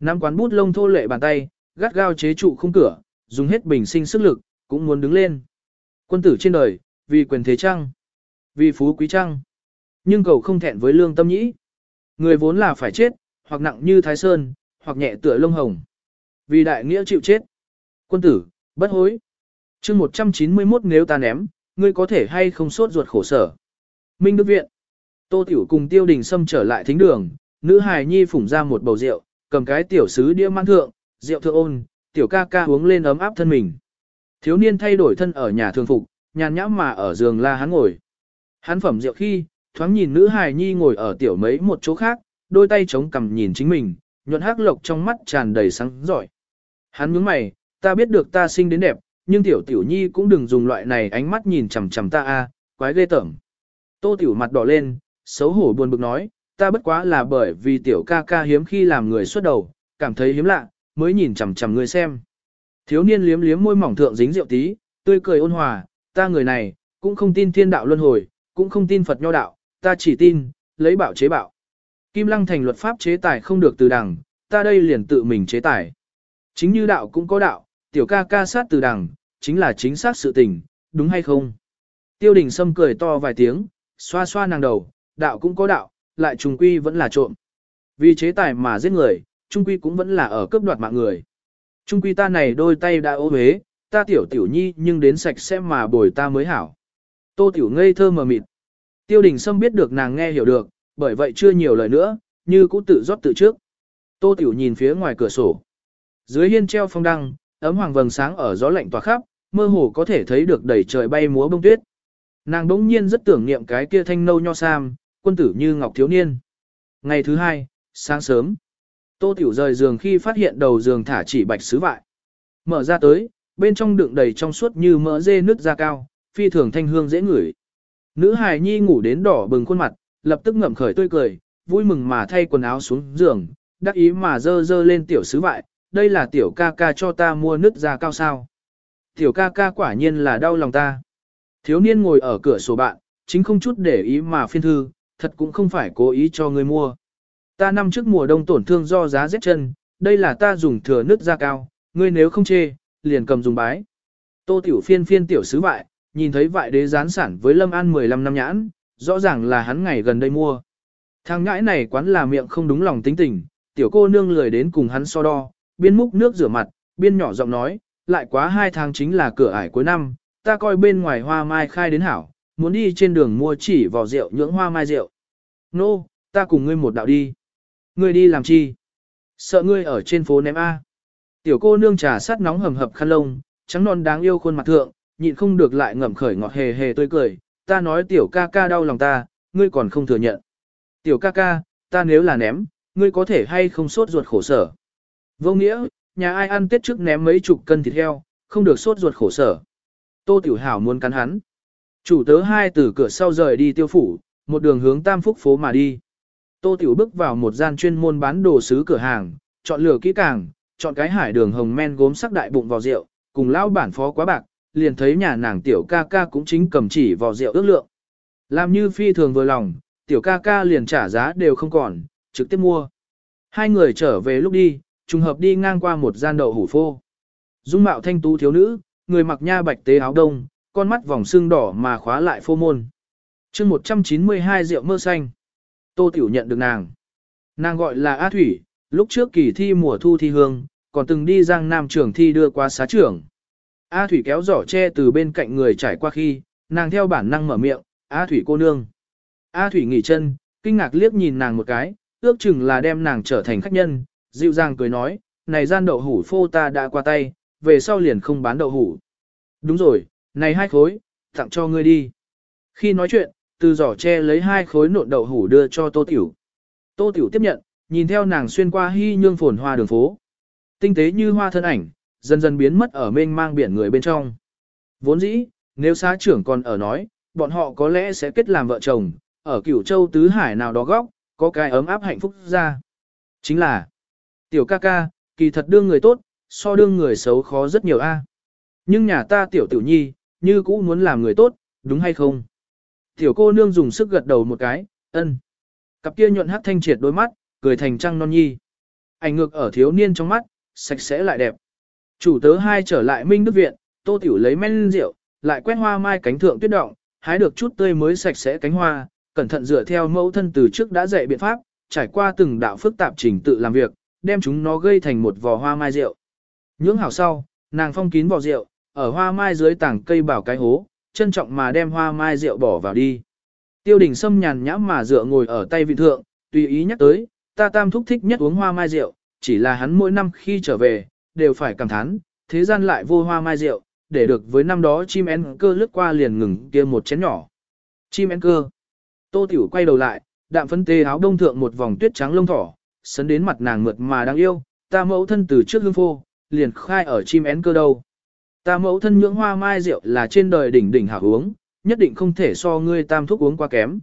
nắm quán bút lông thô lệ bàn tay, gắt gao chế trụ khung cửa, dùng hết bình sinh sức lực, cũng muốn đứng lên. Quân tử trên đời, vì quyền thế trăng, vì phú quý trăng. Nhưng cầu không thẹn với lương tâm nhĩ. Người vốn là phải chết, hoặc nặng như thái sơn, hoặc nhẹ tựa lông hồng. Vì đại nghĩa chịu chết. Quân tử, bất hối. chương 191 nếu ta ném, ngươi có thể hay không sốt ruột khổ sở. Minh Đức Viện. Tô Tiểu cùng Tiêu Đình Sâm trở lại thính đường, nữ hài nhi phủng ra một bầu rượu, cầm cái tiểu sứ đĩa mang thượng, rượu thượng ôn, tiểu ca ca uống lên ấm áp thân mình. Thiếu niên thay đổi thân ở nhà thường phục, nhàn nhãm mà ở giường la hắn ngồi. Hắn phẩm rượu khi, thoáng nhìn nữ hài nhi ngồi ở tiểu mấy một chỗ khác, đôi tay chống cằm nhìn chính mình, nhuận hắc lộc trong mắt tràn đầy sáng giỏi. Hắn nhướng mày, ta biết được ta sinh đến đẹp, nhưng tiểu tiểu nhi cũng đừng dùng loại này ánh mắt nhìn chằm chằm ta a, quái ghê tởm. Tô tiểu mặt đỏ lên, xấu hổ buồn bực nói, ta bất quá là bởi vì tiểu ca ca hiếm khi làm người xuất đầu, cảm thấy hiếm lạ, mới nhìn chằm chằm người xem. Thiếu niên liếm liếm môi mỏng thượng dính rượu tí, tươi cười ôn hòa, ta người này, cũng không tin thiên đạo luân hồi, cũng không tin Phật nho đạo, ta chỉ tin, lấy bảo chế bảo. Kim Lăng thành luật pháp chế tài không được từ đằng, ta đây liền tự mình chế tài. Chính như đạo cũng có đạo, tiểu ca ca sát từ đằng, chính là chính xác sự tình, đúng hay không? Tiêu đình Sâm cười to vài tiếng, xoa xoa nàng đầu, đạo cũng có đạo, lại trùng quy vẫn là trộm. Vì chế tài mà giết người, trung quy cũng vẫn là ở cướp đoạt mạng người. Trung quy ta này đôi tay đã ô huế, ta tiểu tiểu nhi nhưng đến sạch sẽ mà bồi ta mới hảo. Tô Tiểu ngây thơ mờ mịt. Tiêu đình Sâm biết được nàng nghe hiểu được, bởi vậy chưa nhiều lời nữa, như cũng tự rót tự trước. Tô Tiểu nhìn phía ngoài cửa sổ. Dưới hiên treo phong đăng, ấm hoàng vầng sáng ở gió lạnh tỏa khắp, mơ hồ có thể thấy được đầy trời bay múa bông tuyết. Nàng đống nhiên rất tưởng niệm cái kia thanh nâu nho sam, quân tử như ngọc thiếu niên. Ngày thứ hai, sáng sớm, Tô Tiểu rời giường khi phát hiện đầu giường thả chỉ bạch sứ vại. Mở ra tới, bên trong đựng đầy trong suốt như mỡ dê nước da cao, phi thường thanh hương dễ ngửi. Nữ hài nhi ngủ đến đỏ bừng khuôn mặt, lập tức ngậm khởi tươi cười, vui mừng mà thay quần áo xuống giường, đắc ý mà dơ dơ lên tiểu sứ vại, đây là tiểu ca ca cho ta mua nứt da cao sao. Tiểu ca ca quả nhiên là đau lòng ta. Thiếu niên ngồi ở cửa sổ bạn, chính không chút để ý mà phiên thư, thật cũng không phải cố ý cho người mua. Ta năm trước mùa đông tổn thương do giá rét chân, đây là ta dùng thừa nứt da cao, ngươi nếu không chê, liền cầm dùng bái. Tô tiểu phiên phiên tiểu sứ vại, nhìn thấy vại đế gián sản với Lâm An 15 năm nhãn, rõ ràng là hắn ngày gần đây mua. Thằng ngãi này quán là miệng không đúng lòng tính tình, tiểu cô nương lười đến cùng hắn so đo, biên múc nước rửa mặt, biên nhỏ giọng nói, lại quá hai tháng chính là cửa ải cuối năm, ta coi bên ngoài hoa mai khai đến hảo, muốn đi trên đường mua chỉ vỏ rượu nhưỡng hoa mai rượu. Nô, no, ta cùng ngươi một đạo đi. Ngươi đi làm chi? Sợ ngươi ở trên phố ném A. Tiểu cô nương trà sát nóng hầm hập khăn lông, trắng non đáng yêu khuôn mặt thượng, nhịn không được lại ngậm khởi ngọt hề hề tươi cười. Ta nói tiểu ca ca đau lòng ta, ngươi còn không thừa nhận. Tiểu ca ca, ta nếu là ném, ngươi có thể hay không sốt ruột khổ sở. Vô nghĩa, nhà ai ăn tết trước ném mấy chục cân thịt heo, không được sốt ruột khổ sở. Tô Tiểu Hảo muốn cắn hắn. Chủ tớ hai từ cửa sau rời đi tiêu phủ, một đường hướng Tam Phúc phố mà đi. Tô Tiểu bước vào một gian chuyên môn bán đồ sứ cửa hàng, chọn lựa kỹ càng, chọn cái hải đường hồng men gốm sắc đại bụng vào rượu, cùng lão bản phó quá bạc, liền thấy nhà nàng tiểu ca ca cũng chính cầm chỉ vào rượu ước lượng. Làm như phi thường vừa lòng, tiểu ca ca liền trả giá đều không còn, trực tiếp mua. Hai người trở về lúc đi, trùng hợp đi ngang qua một gian đậu hủ phô. Dung mạo thanh tú thiếu nữ, người mặc nha bạch tế áo đông, con mắt vòng xương đỏ mà khóa lại phô môn. chương 192 rượu mơ xanh. Tô Tiểu nhận được nàng. Nàng gọi là A Thủy, lúc trước kỳ thi mùa thu thi hương, còn từng đi giang nam trường thi đưa qua xá trưởng. A Thủy kéo giỏ tre từ bên cạnh người trải qua khi, nàng theo bản năng mở miệng, A Thủy cô nương. A Thủy nghỉ chân, kinh ngạc liếc nhìn nàng một cái, ước chừng là đem nàng trở thành khách nhân, dịu dàng cười nói, này gian đậu hủ phô ta đã qua tay, về sau liền không bán đậu hủ. Đúng rồi, này hai khối, tặng cho ngươi đi. Khi nói chuyện, từ giỏ tre lấy hai khối nộn đậu hủ đưa cho Tô Tiểu. Tô Tiểu tiếp nhận, nhìn theo nàng xuyên qua hy nhương phồn hoa đường phố. Tinh tế như hoa thân ảnh, dần dần biến mất ở mênh mang biển người bên trong. Vốn dĩ, nếu xá trưởng còn ở nói, bọn họ có lẽ sẽ kết làm vợ chồng, ở cửu châu tứ hải nào đó góc, có cái ấm áp hạnh phúc ra. Chính là, tiểu ca ca, kỳ thật đương người tốt, so đương người xấu khó rất nhiều a. Nhưng nhà ta tiểu tiểu nhi, như cũ muốn làm người tốt, đúng hay không? Tiểu cô nương dùng sức gật đầu một cái, ân. Cặp kia nhuận hát thanh triệt đôi mắt, cười thành trăng non nhi. Ảnh ngược ở thiếu niên trong mắt, sạch sẽ lại đẹp. Chủ tớ hai trở lại Minh Đức Viện, tô tiểu lấy men rượu, lại quét hoa mai cánh thượng tuyết động, hái được chút tươi mới sạch sẽ cánh hoa, cẩn thận dựa theo mẫu thân từ trước đã dạy biện pháp, trải qua từng đạo phức tạp trình tự làm việc, đem chúng nó gây thành một vò hoa mai rượu. Nhưỡng hảo sau, nàng phong kín vò rượu, ở hoa mai dưới tảng cây bảo cái hố, trân trọng mà đem hoa mai rượu bỏ vào đi. Tiêu đình sâm nhàn nhãm mà dựa ngồi ở tay vị thượng, tùy ý nhắc tới, ta tam thúc thích nhất uống hoa mai rượu, chỉ là hắn mỗi năm khi trở về, đều phải cảm thán, thế gian lại vô hoa mai rượu, để được với năm đó chim én cơ lướt qua liền ngừng kia một chén nhỏ. Chim én cơ. Tô Tiểu quay đầu lại, đạm phân tê áo đông thượng một vòng tuyết trắng lông thỏ, sấn đến mặt nàng mượt mà đáng yêu, ta mẫu thân từ trước hương phô, liền khai ở chim én cơ đâu. Ta mẫu thân nhưỡng hoa mai rượu là trên đời đỉnh đỉnh hảo uống, nhất định không thể so ngươi tam thuốc uống qua kém.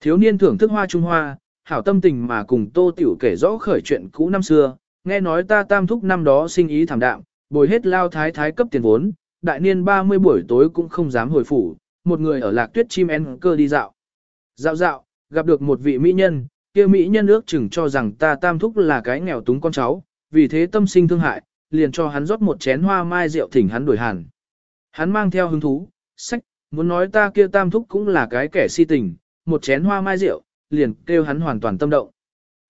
Thiếu niên thưởng thức hoa trung hoa, hảo tâm tình mà cùng tô tiểu kể rõ khởi chuyện cũ năm xưa, nghe nói ta tam thúc năm đó sinh ý thảm đạm, bồi hết lao thái thái cấp tiền vốn, đại niên 30 buổi tối cũng không dám hồi phủ, một người ở lạc tuyết chim En cơ đi dạo. Dạo dạo, gặp được một vị mỹ nhân, kia mỹ nhân ước chừng cho rằng ta tam thúc là cái nghèo túng con cháu, vì thế tâm sinh thương hại, liền cho hắn rót một chén hoa mai rượu thỉnh hắn đổi hàn. Hắn mang theo hứng thú, sách, muốn nói ta kia tam thúc cũng là cái kẻ si tình, một chén hoa mai rượu, liền kêu hắn hoàn toàn tâm động.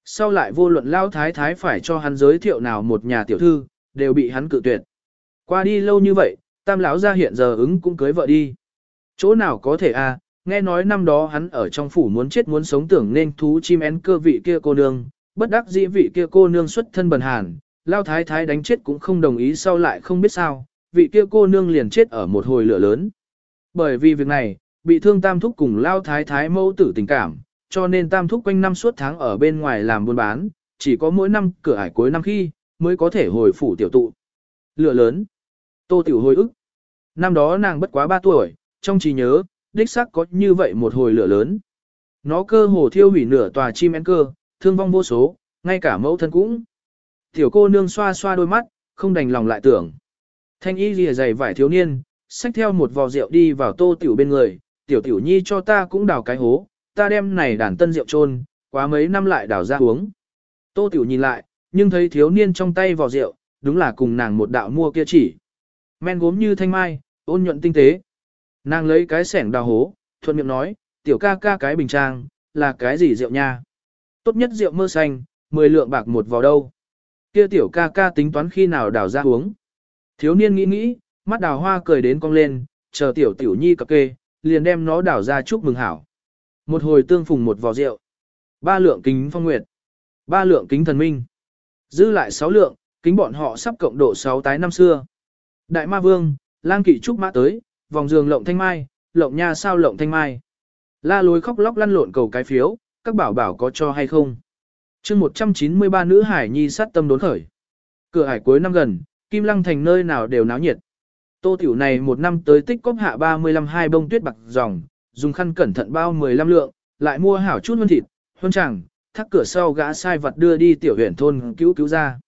Sau lại vô luận lao thái thái phải cho hắn giới thiệu nào một nhà tiểu thư, đều bị hắn cự tuyệt. Qua đi lâu như vậy, tam lão ra hiện giờ ứng cũng cưới vợ đi. Chỗ nào có thể à? nghe nói năm đó hắn ở trong phủ muốn chết muốn sống tưởng nên thú chim én cơ vị kia cô nương, bất đắc dĩ vị kia cô nương xuất thân bần hàn, lao thái thái đánh chết cũng không đồng ý sau lại không biết sao, vị kia cô nương liền chết ở một hồi lửa lớn. Bởi vì việc này, bị thương tam thúc cùng lao thái thái mâu tử tình cảm, cho nên tam thúc quanh năm suốt tháng ở bên ngoài làm buôn bán, chỉ có mỗi năm cửa ải cuối năm khi, mới có thể hồi phủ tiểu tụ. Lửa lớn. Tô tiểu hồi ức. Năm đó nàng bất quá 3 tuổi, trong trí nhớ, đích xác có như vậy một hồi lửa lớn. Nó cơ hồ thiêu hủy nửa tòa chim én cơ, thương vong vô số, ngay cả mẫu thân cũng. Tiểu cô nương xoa xoa đôi mắt, không đành lòng lại tưởng. Thanh y lìa dày vải thiếu niên, xách theo một vò rượu đi vào tô tiểu bên người, tiểu tiểu nhi cho ta cũng đào cái hố, ta đem này đàn tân rượu trôn, quá mấy năm lại đảo ra uống. Tô tiểu nhìn lại, nhưng thấy thiếu niên trong tay vò rượu, đúng là cùng nàng một đạo mua kia chỉ. Men gốm như thanh mai, ôn nhuận tinh tế. Nàng lấy cái sẻng đào hố, thuận miệng nói, tiểu ca ca cái bình trang, là cái gì rượu nha? Tốt nhất rượu mơ xanh, 10 lượng bạc một vào đâu. Kia tiểu ca ca tính toán khi nào đào ra uống. Thiếu niên nghĩ nghĩ, mắt đào hoa cười đến cong lên, chờ tiểu tiểu nhi cập kê, liền đem nó đào ra chúc mừng hảo. Một hồi tương phùng một vò rượu. Ba lượng kính phong nguyệt. Ba lượng kính thần minh. Dư lại sáu lượng, kính bọn họ sắp cộng độ sáu tái năm xưa. Đại ma vương, lang kỵ trúc mã tới, vòng giường lộng thanh mai, lộng nha sao lộng thanh mai. La lối khóc lóc lăn lộn cầu cái phiếu, các bảo bảo có cho hay không. chương 193 nữ hải nhi sát tâm đốn khởi. Cửa hải cuối năm gần, Kim Lăng thành nơi nào đều náo nhiệt. Tô tiểu này một năm tới tích cóp hạ 35 hai bông tuyết bạc dòng, dùng khăn cẩn thận bao 15 lượng, lại mua hảo chút hơn thịt, hơn chẳng, thắt cửa sau gã sai vật đưa đi tiểu huyện thôn cứu cứu ra.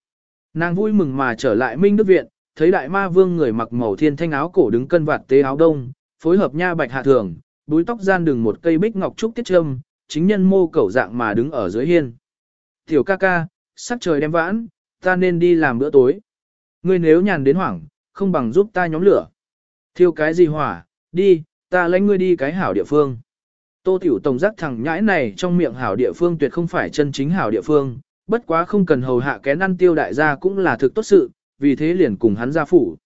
Nàng vui mừng mà trở lại Minh Đức Viện, thấy đại ma vương người mặc màu thiên thanh áo cổ đứng cân vạt tế áo đông, phối hợp nha bạch hạ thường, búi tóc gian đường một cây bích ngọc trúc tiết trâm, chính nhân mô cẩu dạng mà đứng ở dưới hiên. Tiểu ca ca, sắc trời đem vãn, ta nên đi làm bữa tối. Ngươi nếu nhàn đến hoảng, không bằng giúp ta nhóm lửa. Thiêu cái gì hỏa, đi, ta lãnh ngươi đi cái hảo địa phương. Tô Tiểu Tổng giác thằng nhãi này trong miệng hảo địa phương tuyệt không phải chân chính hảo địa phương, bất quá không cần hầu hạ kén ăn tiêu đại gia cũng là thực tốt sự, vì thế liền cùng hắn ra phủ.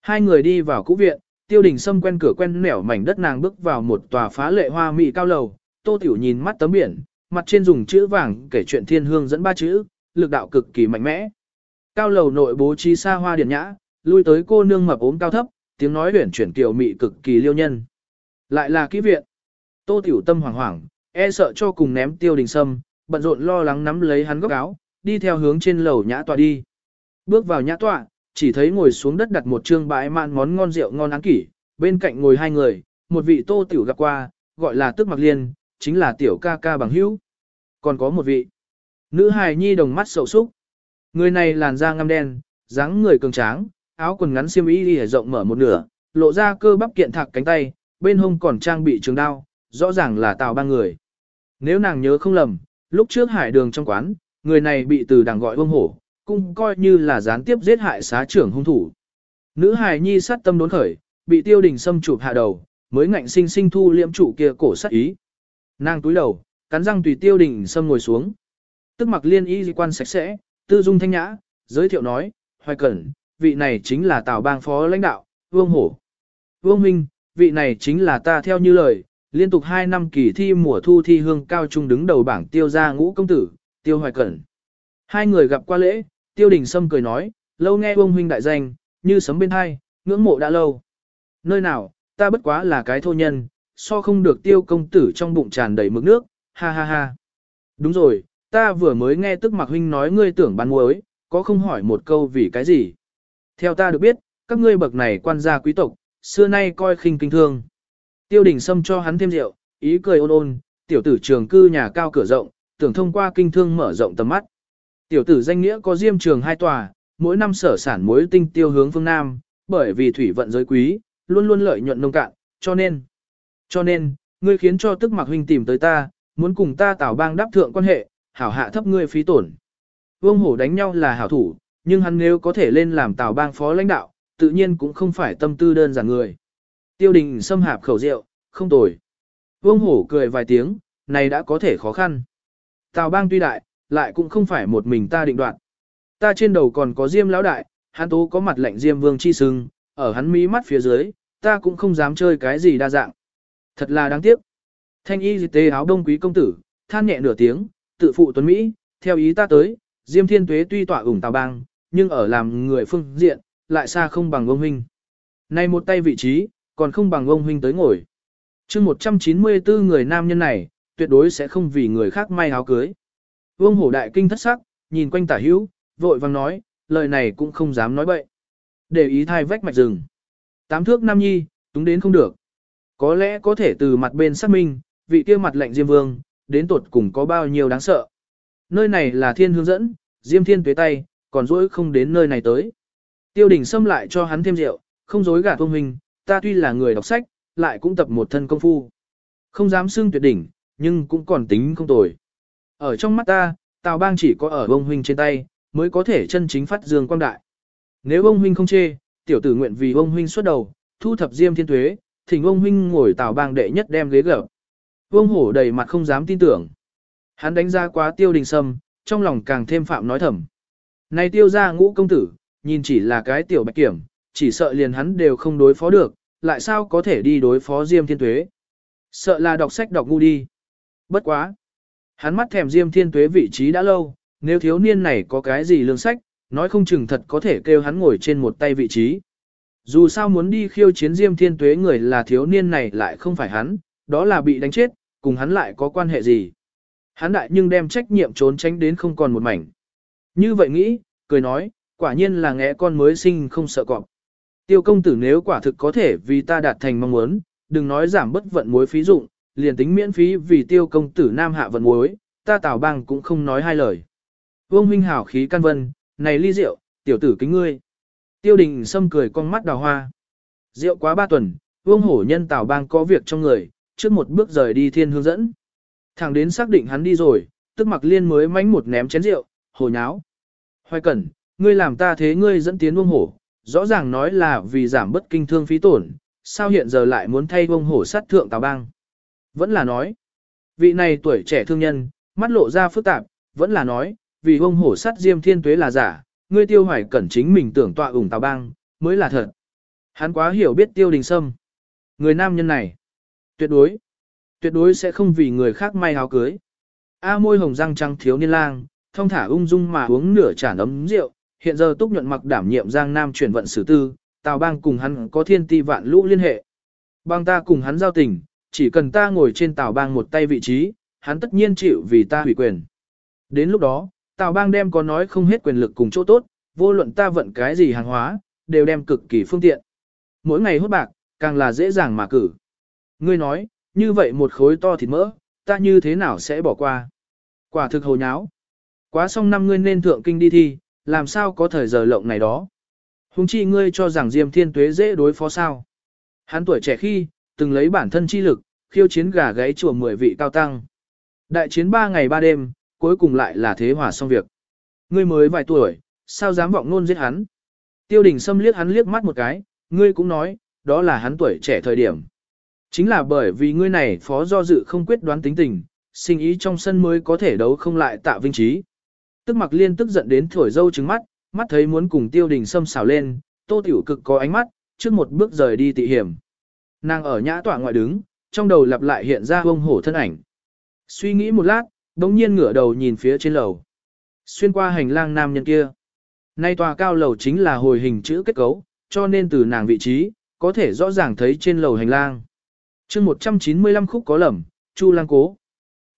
Hai người đi vào cũ viện, tiêu đình sâm quen cửa quen nẻo mảnh đất nàng bước vào một tòa phá lệ hoa mỹ cao lầu, Tô Tiểu nhìn mắt tấm biển, mặt trên dùng chữ vàng kể chuyện thiên hương dẫn ba chữ, lực đạo cực kỳ mạnh mẽ. Cao lầu nội bố trí xa hoa điển nhã, lui tới cô nương mập ốm cao thấp, tiếng nói huyển chuyển kiều mị cực kỳ liêu nhân. Lại là kỹ viện. Tô Tiểu Tâm hoảng hoảng, e sợ cho cùng ném tiêu đình sâm, bận rộn lo lắng nắm lấy hắn góc áo, đi theo hướng trên lầu nhã tọa đi. Bước vào nhã tọa, chỉ thấy ngồi xuống đất đặt một trương bãi mạn món ngon rượu ngon án kỷ, bên cạnh ngồi hai người, một vị Tô Tiểu gặp qua, gọi là Tức Mặc Liên, chính là tiểu ca ca bằng hữu. Còn có một vị nữ hài nhi đồng mắt sầu súc. Người này làn da ngăm đen, dáng người cường tráng, áo quần ngắn xiêm y rộng mở một nửa, lộ ra cơ bắp kiện thạc cánh tay, bên hông còn trang bị trường đao, rõ ràng là tào ba người. Nếu nàng nhớ không lầm, lúc trước hải đường trong quán, người này bị từ đằng gọi vương hổ, cũng coi như là gián tiếp giết hại xá trưởng hung thủ. Nữ hài nhi sát tâm đốn khởi, bị tiêu đình xâm chụp hạ đầu, mới ngạnh sinh sinh thu liễm trụ kia cổ sát ý. Nàng túi đầu, cắn răng tùy tiêu đình xâm ngồi xuống. Tức mặc liên y di quan sạch sẽ, tư dung thanh nhã, giới thiệu nói, hoài cẩn, vị này chính là tào bang phó lãnh đạo, vương hổ. Vương Minh, vị này chính là ta theo như lời, liên tục 2 năm kỳ thi mùa thu thi hương cao trung đứng đầu bảng tiêu gia ngũ công tử, tiêu hoài cẩn. Hai người gặp qua lễ, tiêu đình sâm cười nói, lâu nghe ông Huynh đại danh, như sấm bên hai, ngưỡng mộ đã lâu. Nơi nào, ta bất quá là cái thô nhân, so không được tiêu công tử trong bụng tràn đầy mực nước, ha ha ha. Đúng rồi, ta vừa mới nghe tức mặc huynh nói ngươi tưởng bán muối, có không hỏi một câu vì cái gì. Theo ta được biết, các ngươi bậc này quan gia quý tộc, xưa nay coi khinh kinh thương. Tiêu đình Sâm cho hắn thêm rượu, ý cười ôn ôn, tiểu tử trường cư nhà cao cửa rộng, tưởng thông qua kinh thương mở rộng tầm mắt. Tiểu tử danh nghĩa có diêm trường hai tòa, mỗi năm sở sản muối tinh tiêu hướng phương Nam, bởi vì thủy vận giới quý, luôn luôn lợi nhuận nông cạn, cho nên, cho nên, ngươi khiến cho tức mặc huynh tìm tới ta, muốn cùng ta tảo bang đáp thượng quan hệ, hảo hạ thấp ngươi phí tổn. Vương hổ đánh nhau là hảo thủ, nhưng hắn nếu có thể lên làm tảo bang phó lãnh đạo, tự nhiên cũng không phải tâm tư đơn giản người. Tiêu đình xâm hạp khẩu rượu, không tồi. Vương hổ cười vài tiếng, này đã có thể khó khăn. Tào bang tuy đại, lại cũng không phải một mình ta định đoạt. Ta trên đầu còn có diêm lão đại, hắn tố có mặt lệnh diêm vương chi sưng, ở hắn mí mắt phía dưới, ta cũng không dám chơi cái gì đa dạng. Thật là đáng tiếc. Thanh y tế áo đông quý công tử, than nhẹ nửa tiếng, tự phụ tuấn Mỹ, theo ý ta tới, Diêm Thiên Tuế tuy tỏa ủng tào bang, nhưng ở làm người phương diện, lại xa không bằng ông huynh. Này một tay vị trí, còn không bằng ông huynh tới ngồi. chương 194 người nam nhân này, tuyệt đối sẽ không vì người khác may áo cưới. Vương hổ đại kinh thất sắc, nhìn quanh tả hữu, vội vang nói, lời này cũng không dám nói bậy. Để ý thai vách mạch rừng. Tám thước nam nhi, túng đến không được. Có lẽ có thể từ mặt bên xác minh, vị kia mặt lệnh Diêm Vương, đến tuột cùng có bao nhiêu đáng sợ. Nơi này là thiên hướng dẫn, Diêm Thiên tuế tay, còn dỗi không đến nơi này tới. Tiêu đình xâm lại cho hắn thêm rượu, không dối gạt vương huynh, ta tuy là người đọc sách, lại cũng tập một thân công phu. Không dám xưng tuyệt đỉnh, nhưng cũng còn tính không tồi. Ở trong mắt ta, Tào Bang chỉ có ở Vương huynh trên tay, mới có thể chân chính phát dương quang đại. Nếu ông huynh không chê, tiểu tử nguyện vì ông huynh xuất đầu, thu thập diêm thiên tuế, thỉnh ông huynh ngồi Tào Bang đệ nhất đem ghế gở. Vương hổ đầy mặt không dám tin tưởng. Hắn đánh ra quá tiêu đình sâm, trong lòng càng thêm phạm nói thầm. Này tiêu ra ngũ công tử, nhìn chỉ là cái tiểu bạch kiểm, chỉ sợ liền hắn đều không đối phó được, lại sao có thể đi đối phó Diêm Thiên Tuế. Sợ là đọc sách đọc ngu đi. Bất quá. Hắn mắt thèm Diêm Thiên Tuế vị trí đã lâu, nếu thiếu niên này có cái gì lương sách, nói không chừng thật có thể kêu hắn ngồi trên một tay vị trí. Dù sao muốn đi khiêu chiến Diêm Thiên Tuế người là thiếu niên này lại không phải hắn, đó là bị đánh chết, cùng hắn lại có quan hệ gì. Hắn đại nhưng đem trách nhiệm trốn tránh đến không còn một mảnh. Như vậy nghĩ, cười nói, quả nhiên là ngẽ con mới sinh không sợ cọp. Tiêu công tử nếu quả thực có thể vì ta đạt thành mong muốn, đừng nói giảm bất vận muối phí dụng, liền tính miễn phí vì tiêu công tử nam hạ vận muối, ta tào bang cũng không nói hai lời. Vương huynh hảo khí can vân, này ly rượu, tiểu tử kính ngươi. Tiêu đình sâm cười con mắt đào hoa. Rượu quá ba tuần, vương hổ nhân tào bang có việc trong người, trước một bước rời đi thiên hướng dẫn. Thẳng đến xác định hắn đi rồi, tức mặc liên mới mánh một ném chén rượu, hồ nháo. Hoài cẩn, ngươi làm ta thế ngươi dẫn tiến vương hổ, rõ ràng nói là vì giảm bất kinh thương phí tổn, sao hiện giờ lại muốn thay vương hổ sát thượng tào bang. Vẫn là nói, vị này tuổi trẻ thương nhân, mắt lộ ra phức tạp, vẫn là nói, vì vương hổ sát diêm thiên tuế là giả, ngươi tiêu hoài cẩn chính mình tưởng tọa ủng tào bang, mới là thật. Hắn quá hiểu biết tiêu đình sâm. Người nam nhân này, tuyệt đối, tuyệt đối sẽ không vì người khác may áo cưới. A môi hồng răng trắng thiếu niên lang, thông thả ung dung mà uống nửa chản ấm rượu, hiện giờ Túc nhuận mặc đảm nhiệm Giang Nam chuyển vận sử tư, Tào Bang cùng hắn có thiên ti vạn lũ liên hệ. Bang ta cùng hắn giao tình, chỉ cần ta ngồi trên Tào Bang một tay vị trí, hắn tất nhiên chịu vì ta hủy quyền. Đến lúc đó, Tào Bang đem có nói không hết quyền lực cùng chỗ tốt, vô luận ta vận cái gì hàng hóa, đều đem cực kỳ phương tiện. Mỗi ngày hốt bạc, càng là dễ dàng mà cử. Ngươi nói, như vậy một khối to thịt mỡ, ta như thế nào sẽ bỏ qua? Quả thực hồ nháo. Quá xong năm ngươi nên thượng kinh đi thi, làm sao có thời giờ lộng này đó. Hùng chi ngươi cho rằng Diêm Thiên Tuế dễ đối phó sao. Hắn tuổi trẻ khi, từng lấy bản thân chi lực, khiêu chiến gà gáy chùa mười vị cao tăng. Đại chiến ba ngày ba đêm, cuối cùng lại là thế hòa xong việc. Ngươi mới vài tuổi, sao dám vọng ngôn giết hắn. Tiêu đình xâm liếc hắn liếc mắt một cái, ngươi cũng nói, đó là hắn tuổi trẻ thời điểm. Chính là bởi vì ngươi này phó do dự không quyết đoán tính tình, sinh ý trong sân mới có thể đấu không lại tạ vinh trí. Tức mặc liên tức giận đến thổi dâu trứng mắt, mắt thấy muốn cùng tiêu đình xâm xào lên, tô tiểu cực có ánh mắt, trước một bước rời đi tị hiểm. Nàng ở nhã tỏa ngoại đứng, trong đầu lặp lại hiện ra bông hổ thân ảnh. Suy nghĩ một lát, đống nhiên ngửa đầu nhìn phía trên lầu. Xuyên qua hành lang nam nhân kia. Nay tòa cao lầu chính là hồi hình chữ kết cấu, cho nên từ nàng vị trí, có thể rõ ràng thấy trên lầu hành lang. chương 195 khúc có lầm, Chu lang cố.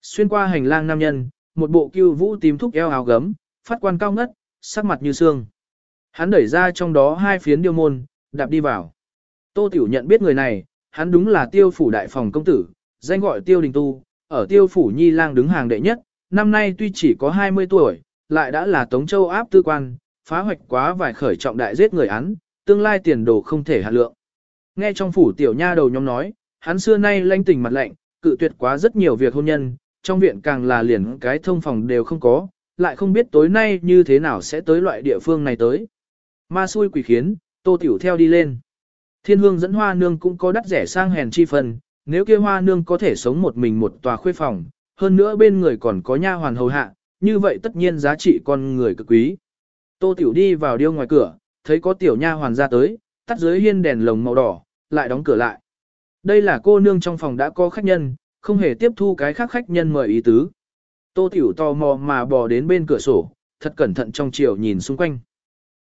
Xuyên qua hành lang nam nhân, một bộ cưu vũ tím thúc eo áo gấm, phát quan cao ngất, sắc mặt như xương. Hắn đẩy ra trong đó hai phiến điêu môn, đạp đi vào. Tô Tiểu nhận biết người này, hắn đúng là tiêu phủ đại phòng công tử, danh gọi tiêu đình tu, ở tiêu phủ nhi lang đứng hàng đệ nhất, năm nay tuy chỉ có 20 tuổi, lại đã là Tống Châu áp tư quan, phá hoạch quá vài khởi trọng đại giết người án, tương lai tiền đồ không thể hạ lượng. Nghe trong phủ tiểu nha đầu nhóm nói, hắn xưa nay lanh tình mặt lạnh, cự tuyệt quá rất nhiều việc hôn nhân, trong viện càng là liền cái thông phòng đều không có, lại không biết tối nay như thế nào sẽ tới loại địa phương này tới. Ma xui quỷ khiến, tô tiểu theo đi lên. Thiên hương dẫn hoa nương cũng có đắt rẻ sang hèn chi phần, nếu kia hoa nương có thể sống một mình một tòa khuê phòng, hơn nữa bên người còn có nha hoàn hầu hạ, như vậy tất nhiên giá trị con người cực quý. Tô tiểu đi vào điêu ngoài cửa, thấy có tiểu nha hoàn ra tới, tắt dưới hiên đèn lồng màu đỏ, lại đóng cửa lại. Đây là cô nương trong phòng đã có khách nhân, không hề tiếp thu cái khác khách nhân mời ý tứ. Tô Tiểu tò mò mà bò đến bên cửa sổ, thật cẩn thận trong chiều nhìn xung quanh.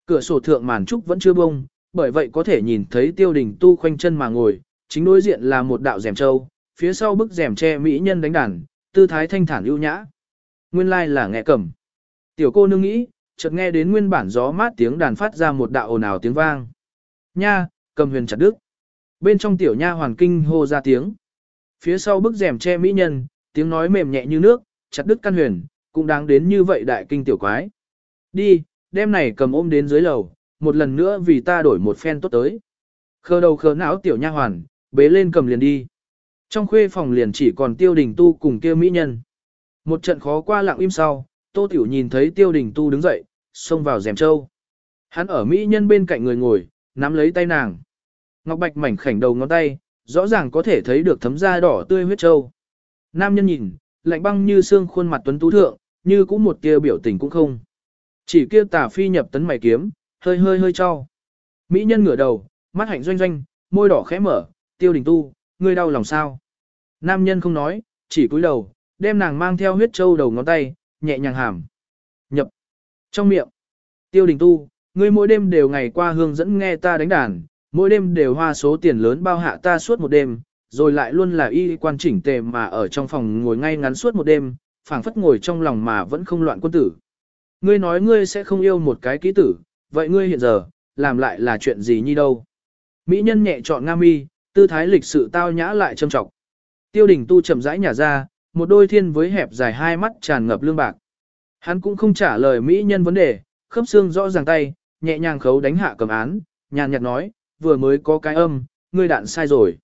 Cửa sổ thượng màn trúc vẫn chưa bông, bởi vậy có thể nhìn thấy tiêu đình tu khoanh chân mà ngồi, chính đối diện là một đạo rèm trâu, phía sau bức rèm che mỹ nhân đánh đàn, tư thái thanh thản ưu nhã. Nguyên lai like là nghe cầm. Tiểu cô nương nghĩ, chợt nghe đến nguyên bản gió mát tiếng đàn phát ra một đạo ồn ào tiếng vang. Nha, cầm huyền chặt đức. Bên trong tiểu nha hoàn kinh hô ra tiếng. Phía sau bức rèm che mỹ nhân, tiếng nói mềm nhẹ như nước, chặt đứt căn huyền, cũng đáng đến như vậy đại kinh tiểu quái. Đi, đem này cầm ôm đến dưới lầu, một lần nữa vì ta đổi một phen tốt tới. Khờ đầu khờ não tiểu nha hoàn, bế lên cầm liền đi. Trong khuê phòng liền chỉ còn tiêu đình tu cùng kia mỹ nhân. Một trận khó qua lặng im sau, tô tiểu nhìn thấy tiêu đình tu đứng dậy, xông vào rèm trâu. Hắn ở mỹ nhân bên cạnh người ngồi, nắm lấy tay nàng. Ngọc bạch mảnh khảnh đầu ngón tay, rõ ràng có thể thấy được thấm da đỏ tươi huyết trâu. Nam nhân nhìn, lạnh băng như xương khuôn mặt tuấn tú thượng, như cũng một tia biểu tình cũng không. Chỉ kia tà phi nhập tấn mày kiếm, hơi hơi hơi cho. Mỹ nhân ngửa đầu, mắt hạnh doanh doanh, môi đỏ khẽ mở, tiêu đình tu, ngươi đau lòng sao. Nam nhân không nói, chỉ cúi đầu, đem nàng mang theo huyết trâu đầu ngón tay, nhẹ nhàng hàm. Nhập. Trong miệng. Tiêu đình tu, ngươi mỗi đêm đều ngày qua hương dẫn nghe ta đánh đàn, mỗi đêm đều hoa số tiền lớn bao hạ ta suốt một đêm, rồi lại luôn là y quan chỉnh tề mà ở trong phòng ngồi ngay ngắn suốt một đêm, phảng phất ngồi trong lòng mà vẫn không loạn quân tử. Ngươi nói ngươi sẽ không yêu một cái ký tử, vậy ngươi hiện giờ, làm lại là chuyện gì như đâu. Mỹ nhân nhẹ chọn nga mi, tư thái lịch sự tao nhã lại trâm trọng. Tiêu đình tu chậm rãi nhả ra, một đôi thiên với hẹp dài hai mắt tràn ngập lương bạc. Hắn cũng không trả lời Mỹ nhân vấn đề, khớp xương rõ ràng tay, nhẹ nhàng khấu đánh hạ cầm án, nhàn nhạt nói, vừa mới có cái âm, ngươi đạn sai rồi.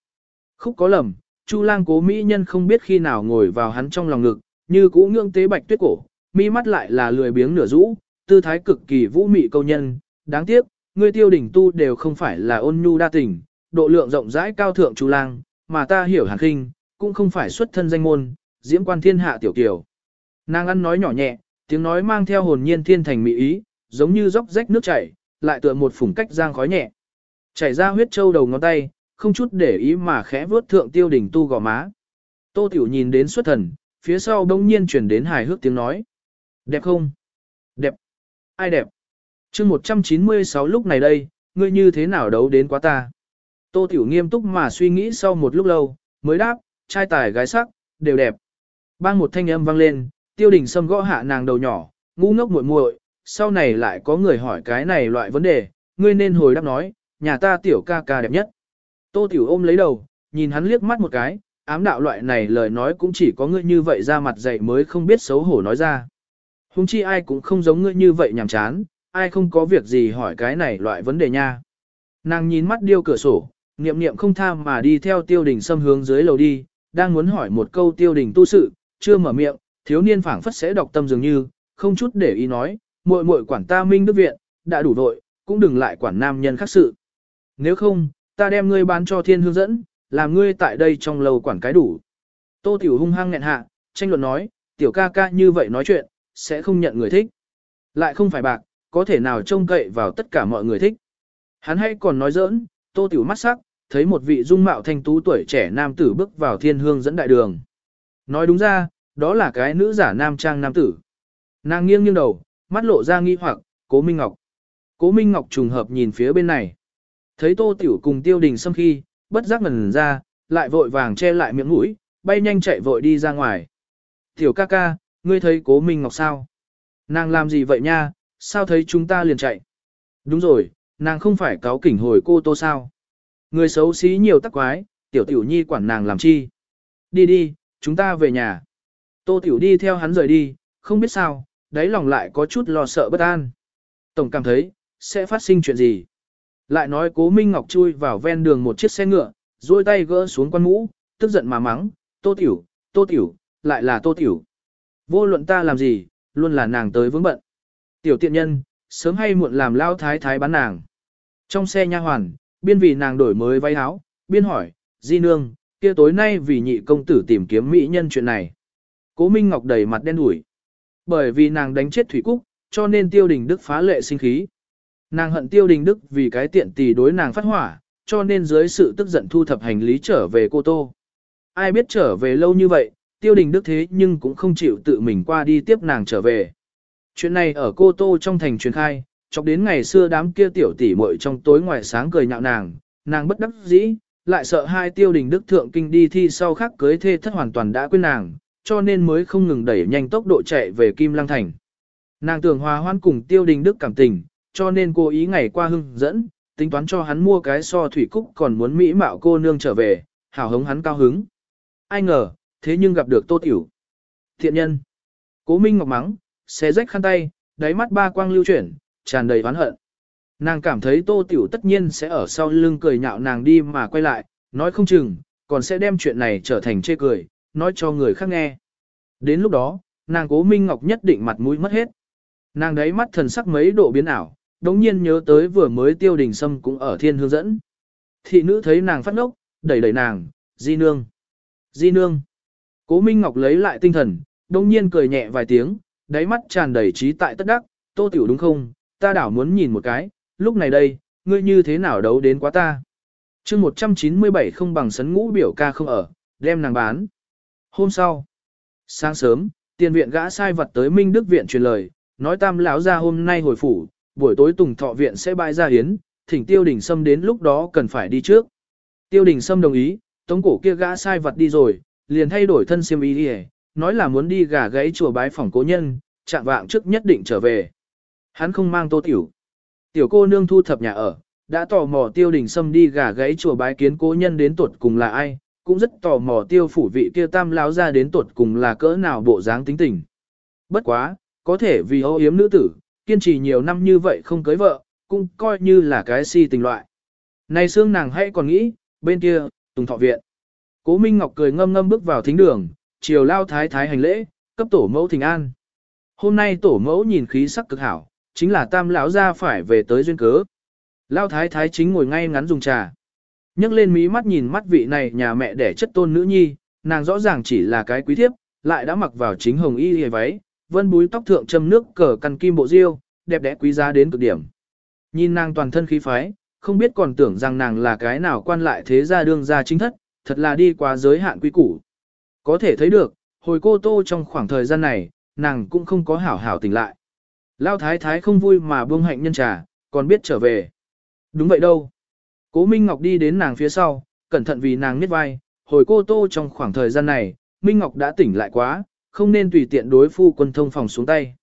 Khúc có lầm, Chu lang cố Mỹ nhân không biết khi nào ngồi vào hắn trong lòng ngực, như cũ ngưỡng tế bạch tuyết cổ, mi mắt lại là lười biếng nửa rũ, tư thái cực kỳ vũ mị câu nhân, đáng tiếc, ngươi tiêu đỉnh tu đều không phải là ôn nhu đa tình, độ lượng rộng rãi cao thượng Chu lang, mà ta hiểu hàn khinh, cũng không phải xuất thân danh môn, diễm quan thiên hạ tiểu tiểu. Nàng ăn nói nhỏ nhẹ, tiếng nói mang theo hồn nhiên thiên thành mỹ ý, giống như dốc rách nước chảy, lại tựa một phủng cách giang khói nhẹ. Chảy ra huyết châu đầu ngón tay, không chút để ý mà khẽ vuốt thượng tiêu đỉnh tu gò má. Tô Tiểu nhìn đến xuất thần, phía sau bỗng nhiên chuyển đến hài hước tiếng nói. Đẹp không? Đẹp. Ai đẹp? chương 196 lúc này đây, ngươi như thế nào đấu đến quá ta? Tô Tiểu nghiêm túc mà suy nghĩ sau một lúc lâu, mới đáp, trai tài gái sắc, đều đẹp. Bang một thanh âm vang lên, tiêu đình sâm gõ hạ nàng đầu nhỏ, ngu ngốc muội muội, sau này lại có người hỏi cái này loại vấn đề, ngươi nên hồi đáp nói, nhà ta tiểu ca ca đẹp nhất. Tô tiểu ôm lấy đầu, nhìn hắn liếc mắt một cái, ám đạo loại này lời nói cũng chỉ có ngươi như vậy ra mặt dậy mới không biết xấu hổ nói ra. Hùng chi ai cũng không giống ngươi như vậy nhàm chán, ai không có việc gì hỏi cái này loại vấn đề nha. Nàng nhìn mắt điêu cửa sổ, niệm niệm không tham mà đi theo tiêu đình xâm hướng dưới lầu đi, đang muốn hỏi một câu tiêu đình tu sự, chưa mở miệng, thiếu niên phảng phất sẽ đọc tâm dường như, không chút để ý nói, muội muội quản ta minh đức viện, đã đủ vội, cũng đừng lại quản nam nhân khác sự. Nếu không, ta đem ngươi bán cho thiên Hương dẫn, làm ngươi tại đây trong lầu quản cái đủ. Tô Tiểu hung hăng nghẹn hạ, tranh luận nói, tiểu ca ca như vậy nói chuyện, sẽ không nhận người thích. Lại không phải bạc, có thể nào trông cậy vào tất cả mọi người thích. Hắn hay còn nói giỡn, Tô Tiểu mắt sắc, thấy một vị dung mạo thanh tú tuổi trẻ nam tử bước vào thiên hương dẫn đại đường. Nói đúng ra, đó là cái nữ giả nam trang nam tử. Nàng nghiêng nghiêng đầu, mắt lộ ra nghi hoặc, cố Minh Ngọc. Cố Minh Ngọc trùng hợp nhìn phía bên này. Thấy Tô Tiểu cùng Tiêu Đình Sâm khi, bất giác ngần ra, lại vội vàng che lại miệng mũi, bay nhanh chạy vội đi ra ngoài. Tiểu ca ca, ngươi thấy cố Minh Ngọc sao? Nàng làm gì vậy nha, sao thấy chúng ta liền chạy? Đúng rồi, nàng không phải cáo kỉnh hồi cô tô sao? Người xấu xí nhiều tắc quái, tiểu tiểu nhi quản nàng làm chi? Đi đi, chúng ta về nhà. Tô tiểu đi theo hắn rời đi, không biết sao, đáy lòng lại có chút lo sợ bất an. Tổng cảm thấy, sẽ phát sinh chuyện gì? Lại nói cố Minh Ngọc chui vào ven đường một chiếc xe ngựa, duỗi tay gỡ xuống quan mũ, tức giận mà mắng, tô tiểu, tô tiểu, lại là tô tiểu. Vô luận ta làm gì, luôn là nàng tới vướng bận. Tiểu tiện nhân, sớm hay muộn làm lao thái thái bán nàng. Trong xe nha hoàn, biên vì nàng đổi mới váy áo, biên hỏi, di nương, kia tối nay vì nhị công tử tìm kiếm mỹ nhân chuyện này. Cố Minh Ngọc đầy mặt đen đủi. Bởi vì nàng đánh chết Thủy Cúc, cho nên tiêu đình đức phá lệ sinh khí. Nàng hận tiêu đình đức vì cái tiện tỷ đối nàng phát hỏa, cho nên dưới sự tức giận thu thập hành lý trở về Cô Tô. Ai biết trở về lâu như vậy, tiêu đình đức thế nhưng cũng không chịu tự mình qua đi tiếp nàng trở về. Chuyện này ở Cô Tô trong thành truyền khai, chọc đến ngày xưa đám kia tiểu tỷ muội trong tối ngoài sáng cười nhạo nàng, nàng bất đắc dĩ, lại sợ hai tiêu đình đức thượng kinh đi thi sau khác cưới thê thất hoàn toàn đã quên nàng, cho nên mới không ngừng đẩy nhanh tốc độ chạy về Kim Lăng Thành. Nàng tưởng hòa hoan cùng tiêu đình đức cảm tình, cho nên cô ý ngày qua hưng dẫn, tính toán cho hắn mua cái so thủy cúc còn muốn mỹ mạo cô nương trở về, hảo hống hắn cao hứng. Ai ngờ, thế nhưng gặp được tô tiểu. Thiện nhân. Cố Minh Ngọc mắng, xé rách khăn tay, đáy mắt ba quang lưu chuyển, tràn đầy oán hận. Nàng cảm thấy tô tiểu tất nhiên sẽ ở sau lưng cười nhạo nàng đi mà quay lại, nói không chừng, còn sẽ đem chuyện này trở thành chê cười, nói cho người khác nghe. Đến lúc đó, nàng cố Minh Ngọc nhất định mặt mũi mất hết. Nàng đấy mắt thần sắc mấy độ biến ảo, đống nhiên nhớ tới vừa mới tiêu đình sâm cũng ở thiên hương dẫn. Thị nữ thấy nàng phát ngốc, đẩy đẩy nàng, di nương. Di nương. Cố Minh Ngọc lấy lại tinh thần, đống nhiên cười nhẹ vài tiếng, đáy mắt tràn đầy trí tại tất đắc, tô tiểu đúng không, ta đảo muốn nhìn một cái, lúc này đây, ngươi như thế nào đấu đến quá ta. chương 197 không bằng sấn ngũ biểu ca không ở, đem nàng bán. Hôm sau, sáng sớm, tiền viện gã sai vật tới Minh Đức Viện truyền lời, nói tam lão ra hôm nay hồi phủ, buổi tối tùng thọ viện sẽ bãi ra hiến, thỉnh tiêu đình sâm đến lúc đó cần phải đi trước. Tiêu đình sâm đồng ý, tống cổ kia gã sai vật đi rồi, liền thay đổi thân xiêm y đi nói là muốn đi gà gáy chùa bái phòng cố nhân, chạm vạng trước nhất định trở về. Hắn không mang tô tiểu. Tiểu cô nương thu thập nhà ở, đã tò mò tiêu đình sâm đi gà gáy chùa bái kiến cố nhân đến tuột cùng là ai, cũng rất tò mò tiêu phủ vị kia tam lão ra đến tuột cùng là cỡ nào bộ dáng tính tình. Bất quá, có thể vì ô yếm nữ tử, kiên trì nhiều năm như vậy không cưới vợ, cũng coi như là cái si tình loại. Này xương nàng hãy còn nghĩ, bên kia, tùng thọ viện. Cố Minh Ngọc cười ngâm ngâm bước vào thính đường, chiều lao thái thái hành lễ, cấp tổ mẫu thỉnh an. Hôm nay tổ mẫu nhìn khí sắc cực hảo, chính là tam lão ra phải về tới duyên cớ. Lao thái thái chính ngồi ngay ngắn dùng trà. nhấc lên mí mắt nhìn mắt vị này nhà mẹ đẻ chất tôn nữ nhi, nàng rõ ràng chỉ là cái quý thiếp, lại đã mặc vào chính hồng y hề váy, vân búi tóc thượng châm nước cờ căn kim bộ diêu, đẹp đẽ quý giá đến cực điểm. Nhìn nàng toàn thân khí phái, không biết còn tưởng rằng nàng là cái nào quan lại thế gia đương gia chính thất, thật là đi qua giới hạn quy củ. Có thể thấy được, hồi cô tô trong khoảng thời gian này, nàng cũng không có hảo hảo tỉnh lại. Lao thái thái không vui mà buông hạnh nhân trà, còn biết trở về. Đúng vậy đâu. Cố Minh Ngọc đi đến nàng phía sau, cẩn thận vì nàng miết vai, hồi cô tô trong khoảng thời gian này, Minh Ngọc đã tỉnh lại quá, không nên tùy tiện đối phu quân thông phòng xuống tay.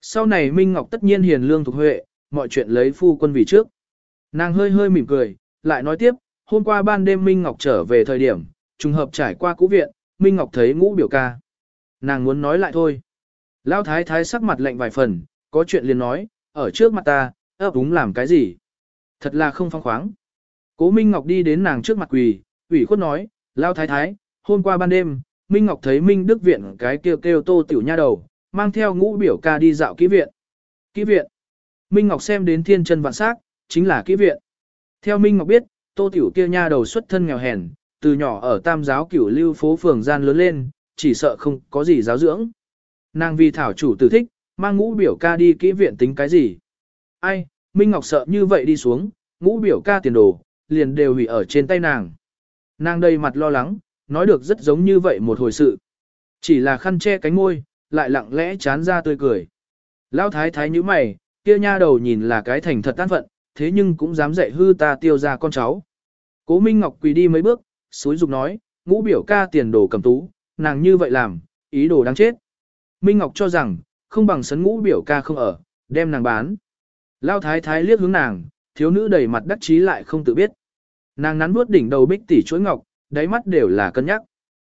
Sau này Minh Ngọc tất nhiên hiền lương thuộc huệ, mọi chuyện lấy phu quân vì trước. Nàng hơi hơi mỉm cười, lại nói tiếp, hôm qua ban đêm Minh Ngọc trở về thời điểm, trùng hợp trải qua cũ viện, Minh Ngọc thấy ngũ biểu ca. Nàng muốn nói lại thôi. Lão thái thái sắc mặt lạnh vài phần, có chuyện liền nói, ở trước mặt ta, ấp úng làm cái gì. Thật là không phong khoáng. Cố Minh Ngọc đi đến nàng trước mặt quỳ, ủy khuất nói, Lão thái thái, hôm qua ban đêm, Minh Ngọc thấy Minh Đức Viện cái kêu kêu tô tiểu nha đầu, mang theo ngũ biểu ca đi dạo kỹ viện. Kỹ viện. Minh Ngọc xem đến thiên chân vạn sắc, chính là kỹ viện. Theo Minh Ngọc biết, tô tiểu kia nha đầu xuất thân nghèo hèn, từ nhỏ ở tam giáo cửu lưu phố phường gian lớn lên, chỉ sợ không có gì giáo dưỡng. Nàng vì thảo chủ tử thích, mang ngũ biểu ca đi kỹ viện tính cái gì. Ai, Minh Ngọc sợ như vậy đi xuống, ngũ biểu ca tiền đồ, liền đều hủy ở trên tay nàng. Nàng đầy mặt lo lắng, nói được rất giống như vậy một hồi sự. Chỉ là khăn che cánh môi, lại lặng lẽ chán ra tươi cười. Lão thái thái như mày, kia nha đầu nhìn là cái thành thật tan phận, thế nhưng cũng dám dạy hư ta tiêu ra con cháu. Cố Minh Ngọc quỳ đi mấy bước, suối dục nói, ngũ biểu ca tiền đồ cầm tú, nàng như vậy làm, ý đồ đáng chết. Minh Ngọc cho rằng, không bằng sấn ngũ biểu ca không ở, đem nàng bán. Lão thái thái liếc hướng nàng, thiếu nữ đầy mặt đắc chí lại không tự biết. Nàng nắn bước đỉnh đầu bích tỷ chuỗi ngọc, đáy mắt đều là cân nhắc.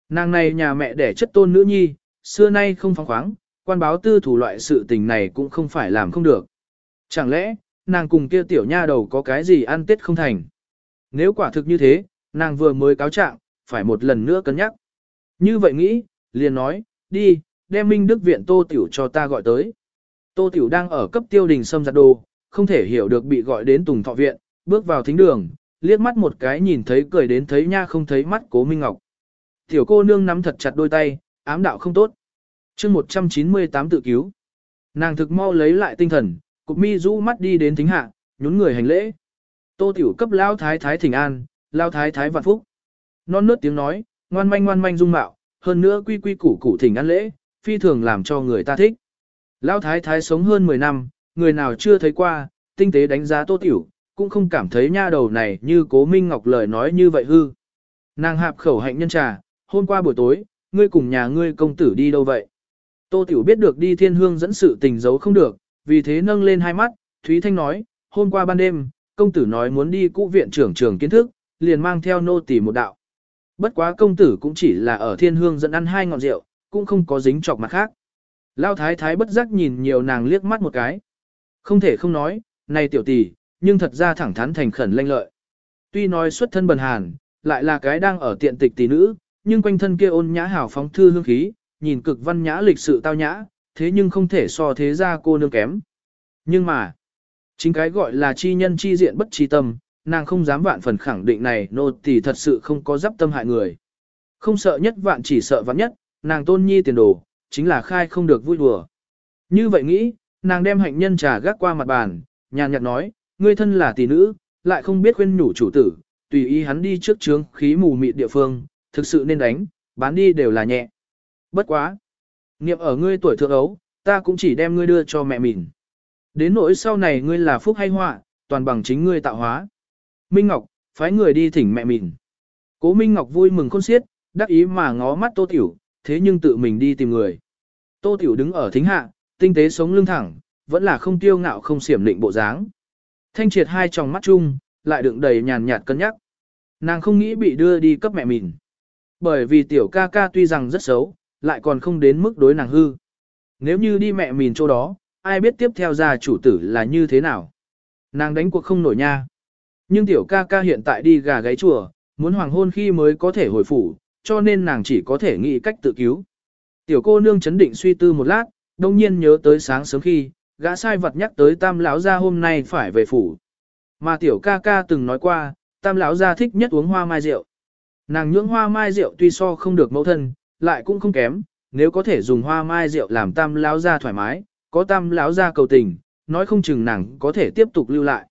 Nàng này nhà mẹ đẻ chất tôn nữ nhi, xưa nay không phóng khoáng, quan báo tư thủ loại sự tình này cũng không phải làm không được. Chẳng lẽ, nàng cùng kia tiểu nha đầu có cái gì ăn tết không thành? Nếu quả thực như thế, nàng vừa mới cáo trạng, phải một lần nữa cân nhắc. Như vậy nghĩ, liền nói, đi, đem Minh Đức Viện Tô Tiểu cho ta gọi tới. Tô Tiểu đang ở cấp tiêu đình xâm giặt đồ, không thể hiểu được bị gọi đến Tùng Thọ Viện, bước vào thính đường, liếc mắt một cái nhìn thấy cười đến thấy nha không thấy mắt cố Minh Ngọc. Tiểu cô nương nắm thật chặt đôi tay, ám đạo không tốt. chương 198 tự cứu. Nàng thực mau lấy lại tinh thần, cục mi rũ mắt đi đến thính hạ, nhún người hành lễ. Tô Tiểu cấp lao thái thái thỉnh an, lao thái thái vạn phúc. Non nớt tiếng nói, ngoan manh ngoan manh dung mạo, hơn nữa quy quy củ củ thỉnh an lễ, phi thường làm cho người ta thích. Lao thái thái sống hơn 10 năm, người nào chưa thấy qua, tinh tế đánh giá Tô Tiểu, cũng không cảm thấy nha đầu này như cố Minh Ngọc lời nói như vậy hư. Nàng hạp khẩu hạnh nhân trà, hôm qua buổi tối, ngươi cùng nhà ngươi công tử đi đâu vậy? Tô Tiểu biết được đi thiên hương dẫn sự tình giấu không được, vì thế nâng lên hai mắt, Thúy Thanh nói, hôm qua ban đêm, công tử nói muốn đi cũ viện trưởng trường kiến thức, liền mang theo nô tỳ một đạo. Bất quá công tử cũng chỉ là ở thiên hương dẫn ăn hai ngọn rượu, cũng không có dính chọc mặt khác. Lao thái thái bất giác nhìn nhiều nàng liếc mắt một cái. Không thể không nói, này tiểu tỷ, nhưng thật ra thẳng thắn thành khẩn lanh lợi. Tuy nói xuất thân bần hàn, lại là cái đang ở tiện tịch tỷ nữ, nhưng quanh thân kia ôn nhã hảo phóng thư hương khí, nhìn cực văn nhã lịch sự tao nhã, thế nhưng không thể so thế ra cô nương kém. Nhưng mà, chính cái gọi là chi nhân chi diện bất chi tâm, nàng không dám vạn phần khẳng định này nô tỳ thật sự không có giáp tâm hại người. Không sợ nhất vạn chỉ sợ vạn nhất, nàng tôn nhi tiền đồ, chính là khai không được vui đùa. Như vậy nghĩ, nàng đem hạnh nhân trà gác qua mặt bàn, nhàn nhạt nói, ngươi thân là tỷ nữ, lại không biết khuyên nhủ chủ tử, tùy ý hắn đi trước trướng khí mù mịt địa phương, thực sự nên đánh, bán đi đều là nhẹ. Bất quá. Niệm ở ngươi tuổi thượng ấu, ta cũng chỉ đem ngươi đưa cho mẹ mình. Đến nỗi sau này ngươi là phúc hay họa, toàn bằng chính ngươi tạo hóa. Minh Ngọc, phái người đi thỉnh mẹ mình. Cố Minh Ngọc vui mừng khôn xiết, đắc ý mà ngó mắt Tô Tiểu, thế nhưng tự mình đi tìm người. Tô Tiểu đứng ở thính hạ, tinh tế sống lưng thẳng, vẫn là không tiêu ngạo không xiểm định bộ dáng. Thanh triệt hai tròng mắt chung, lại đựng đầy nhàn nhạt cân nhắc. Nàng không nghĩ bị đưa đi cấp mẹ mình. Bởi vì tiểu ca ca tuy rằng rất xấu, lại còn không đến mức đối nàng hư. Nếu như đi mẹ mình chỗ đó, ai biết tiếp theo ra chủ tử là như thế nào. Nàng đánh cuộc không nổi nha. Nhưng tiểu ca ca hiện tại đi gà gáy chùa, muốn hoàng hôn khi mới có thể hồi phủ, cho nên nàng chỉ có thể nghĩ cách tự cứu. Tiểu cô nương chấn định suy tư một lát, đông nhiên nhớ tới sáng sớm khi, gã sai vật nhắc tới tam lão gia hôm nay phải về phủ. Mà tiểu ca ca từng nói qua, tam lão gia thích nhất uống hoa mai rượu. Nàng nhưỡng hoa mai rượu tuy so không được mẫu thân, lại cũng không kém, nếu có thể dùng hoa mai rượu làm tam lão gia thoải mái, có tam lão gia cầu tình, nói không chừng nàng có thể tiếp tục lưu lại.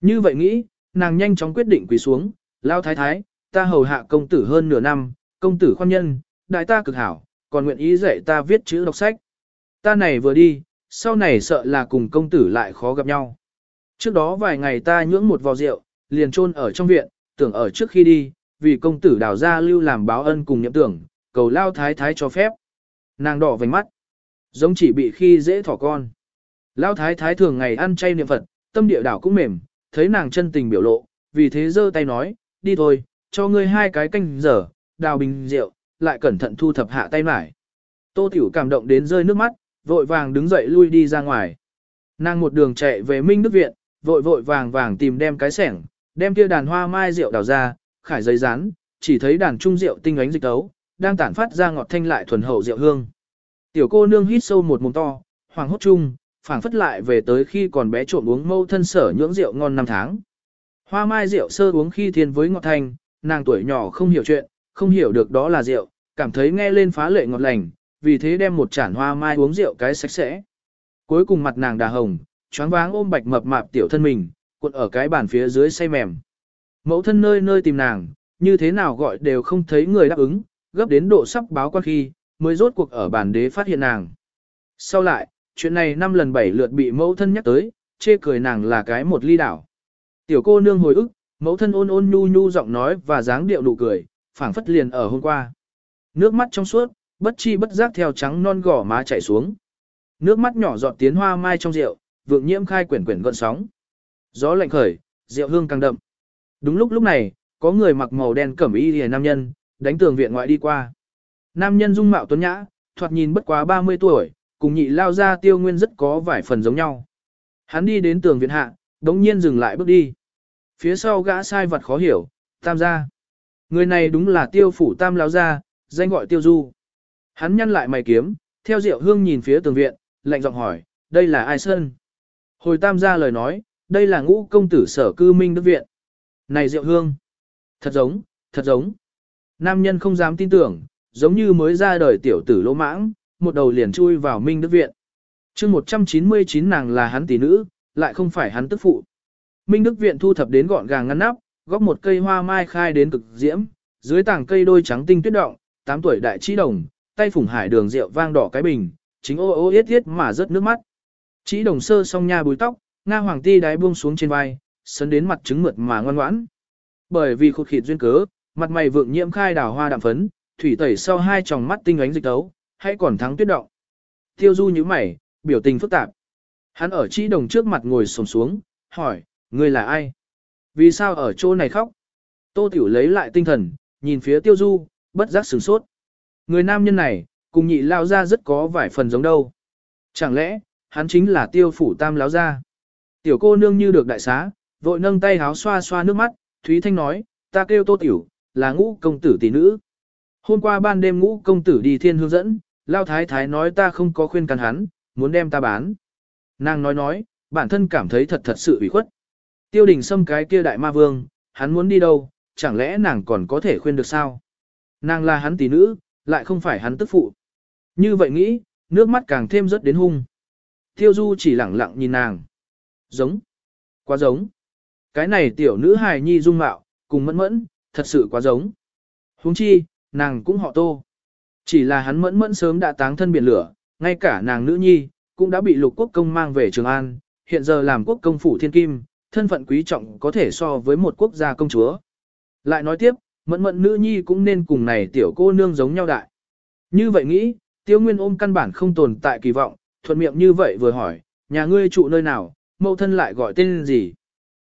Như vậy nghĩ, nàng nhanh chóng quyết định quỳ xuống, lao thái thái, ta hầu hạ công tử hơn nửa năm, công tử khoan nhân, đại ta cực hảo, còn nguyện ý dạy ta viết chữ đọc sách. Ta này vừa đi, sau này sợ là cùng công tử lại khó gặp nhau. Trước đó vài ngày ta nhưỡng một vò rượu, liền chôn ở trong viện, tưởng ở trước khi đi, vì công tử đào ra lưu làm báo ân cùng nhậm tưởng, cầu lao thái thái cho phép. Nàng đỏ vành mắt, giống chỉ bị khi dễ thỏ con. Lao thái thái thường ngày ăn chay niệm Phật, tâm địa đảo cũng mềm, thấy nàng chân tình biểu lộ, vì thế giơ tay nói, đi thôi, cho ngươi hai cái canh giờ, đào bình rượu, lại cẩn thận thu thập hạ tay mải. Tô Tiểu cảm động đến rơi nước mắt, vội vàng đứng dậy lui đi ra ngoài. Nàng một đường chạy về Minh Đức Viện, vội vội vàng vàng tìm đem cái sẻng, đem kia đàn hoa mai rượu đào ra, khải giấy rán, chỉ thấy đàn trung rượu tinh ánh dịch tấu, đang tản phát ra ngọt thanh lại thuần hậu rượu hương. Tiểu cô nương hít sâu một mồm to, hoàng hốt chung, phảng phất lại về tới khi còn bé trộm uống mâu thân sở nhưỡng rượu ngon năm tháng. Hoa mai rượu sơ uống khi thiên với ngọt thanh, nàng tuổi nhỏ không hiểu chuyện, không hiểu được đó là rượu, cảm thấy nghe lên phá lệ ngọt lành, vì thế đem một chản hoa mai uống rượu cái sạch sẽ. Cuối cùng mặt nàng đà hồng, choáng váng ôm bạch mập mạp tiểu thân mình, cuộn ở cái bàn phía dưới say mềm. Mẫu thân nơi nơi tìm nàng, như thế nào gọi đều không thấy người đáp ứng, gấp đến độ sắp báo quan khi, mới rốt cuộc ở bàn đế phát hiện nàng. Sau lại, chuyện này năm lần bảy lượt bị mẫu thân nhắc tới, chê cười nàng là cái một ly đảo. Tiểu cô nương hồi ức, mẫu thân ôn ôn nhu nhu giọng nói và dáng điệu nụ cười, phảng phất liền ở hôm qua. Nước mắt trong suốt, bất chi bất giác theo trắng non gỏ má chảy xuống. Nước mắt nhỏ giọt tiến hoa mai trong rượu, vượng nhiễm khai quyển quyển gợn sóng. Gió lạnh khởi, rượu hương càng đậm. Đúng lúc lúc này, có người mặc màu đen cẩm y liễu nam nhân, đánh tường viện ngoại đi qua. Nam nhân dung mạo tuấn nhã, thoạt nhìn bất quá 30 tuổi, cùng nhị lao ra tiêu nguyên rất có vài phần giống nhau. Hắn đi đến tường viện hạ, đống nhiên dừng lại bước đi. Phía sau gã sai vật khó hiểu, tam gia. Người này đúng là tiêu phủ tam lao gia, danh gọi tiêu du. Hắn nhăn lại mày kiếm, theo diệu hương nhìn phía tường viện, lạnh giọng hỏi, đây là ai sơn? Hồi tam gia lời nói, đây là ngũ công tử sở cư minh đức viện. Này diệu hương, thật giống, thật giống. Nam nhân không dám tin tưởng, giống như mới ra đời tiểu tử lỗ mãng, một đầu liền chui vào minh đức viện. chương 199 nàng là hắn tỷ nữ, lại không phải hắn tức phụ. Minh Đức Viện thu thập đến gọn gàng ngăn nắp, góc một cây hoa mai khai đến cực diễm, dưới tảng cây đôi trắng tinh tuyết động, 8 tuổi đại trí đồng, tay phủng hải đường rượu vang đỏ cái bình, chính ô ô yết yết mà rớt nước mắt. Chỉ đồng sơ song nha bùi tóc, Nga hoàng ti đái buông xuống trên vai, sấn đến mặt trứng mượt mà ngoan ngoãn. Bởi vì khụt khịt duyên cớ, mặt mày vượng nhiễm khai đào hoa đạm phấn, thủy tẩy sau hai tròng mắt tinh ánh dịch tấu, hay còn thắng tuyết động. Tiêu du như mày, biểu tình phức tạp. Hắn ở chỉ đồng trước mặt ngồi xổm xuống, hỏi, ngươi là ai? Vì sao ở chỗ này khóc? Tô Tiểu lấy lại tinh thần, nhìn phía tiêu du, bất giác sửng sốt. Người nam nhân này, cùng nhị lao ra rất có vài phần giống đâu. Chẳng lẽ, hắn chính là tiêu phủ tam láo ra? Tiểu cô nương như được đại xá, vội nâng tay háo xoa xoa nước mắt, Thúy Thanh nói, ta kêu Tô Tiểu, là ngũ công tử tỷ nữ. Hôm qua ban đêm ngũ công tử đi thiên hướng dẫn, lao thái thái nói ta không có khuyên can hắn, muốn đem ta bán. Nàng nói nói, bản thân cảm thấy thật thật sự ủy khuất. Tiêu đình xâm cái kia đại ma vương, hắn muốn đi đâu, chẳng lẽ nàng còn có thể khuyên được sao? Nàng là hắn tỷ nữ, lại không phải hắn tức phụ. Như vậy nghĩ, nước mắt càng thêm rất đến hung. Tiêu du chỉ lẳng lặng nhìn nàng. Giống. Quá giống. Cái này tiểu nữ hài nhi dung mạo, cùng mẫn mẫn, thật sự quá giống. huống chi, nàng cũng họ tô. Chỉ là hắn mẫn mẫn sớm đã táng thân biển lửa, ngay cả nàng nữ nhi, cũng đã bị lục quốc công mang về Trường An, hiện giờ làm quốc công phủ thiên kim, thân phận quý trọng có thể so với một quốc gia công chúa. Lại nói tiếp, mẫn mẫn nữ nhi cũng nên cùng này tiểu cô nương giống nhau đại. Như vậy nghĩ, tiêu nguyên ôm căn bản không tồn tại kỳ vọng, thuận miệng như vậy vừa hỏi, nhà ngươi trụ nơi nào, mẫu thân lại gọi tên gì.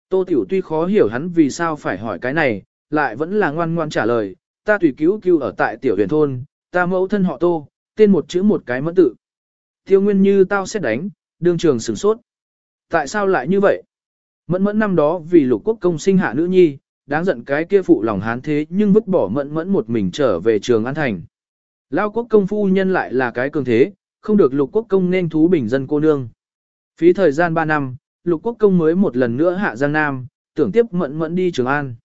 Tô tiểu tuy khó hiểu hắn vì sao phải hỏi cái này, lại vẫn là ngoan ngoan trả lời, ta tùy cứu cứu ở tại tiểu huyền thôn, ta mẫu thân họ tô, tên một chữ một cái mẫn tự. Tiêu nguyên như tao sẽ đánh, đương trường sửng sốt. Tại sao lại như vậy? Mẫn mẫn năm đó vì lục quốc công sinh hạ nữ nhi, đáng giận cái kia phụ lòng hán thế nhưng vứt bỏ mẫn mẫn một mình trở về trường An Thành. Lao quốc công phu nhân lại là cái cường thế, không được lục quốc công nên thú bình dân cô nương. Phí thời gian 3 năm, lục quốc công mới một lần nữa hạ Giang Nam, tưởng tiếp mẫn mẫn đi Trường An.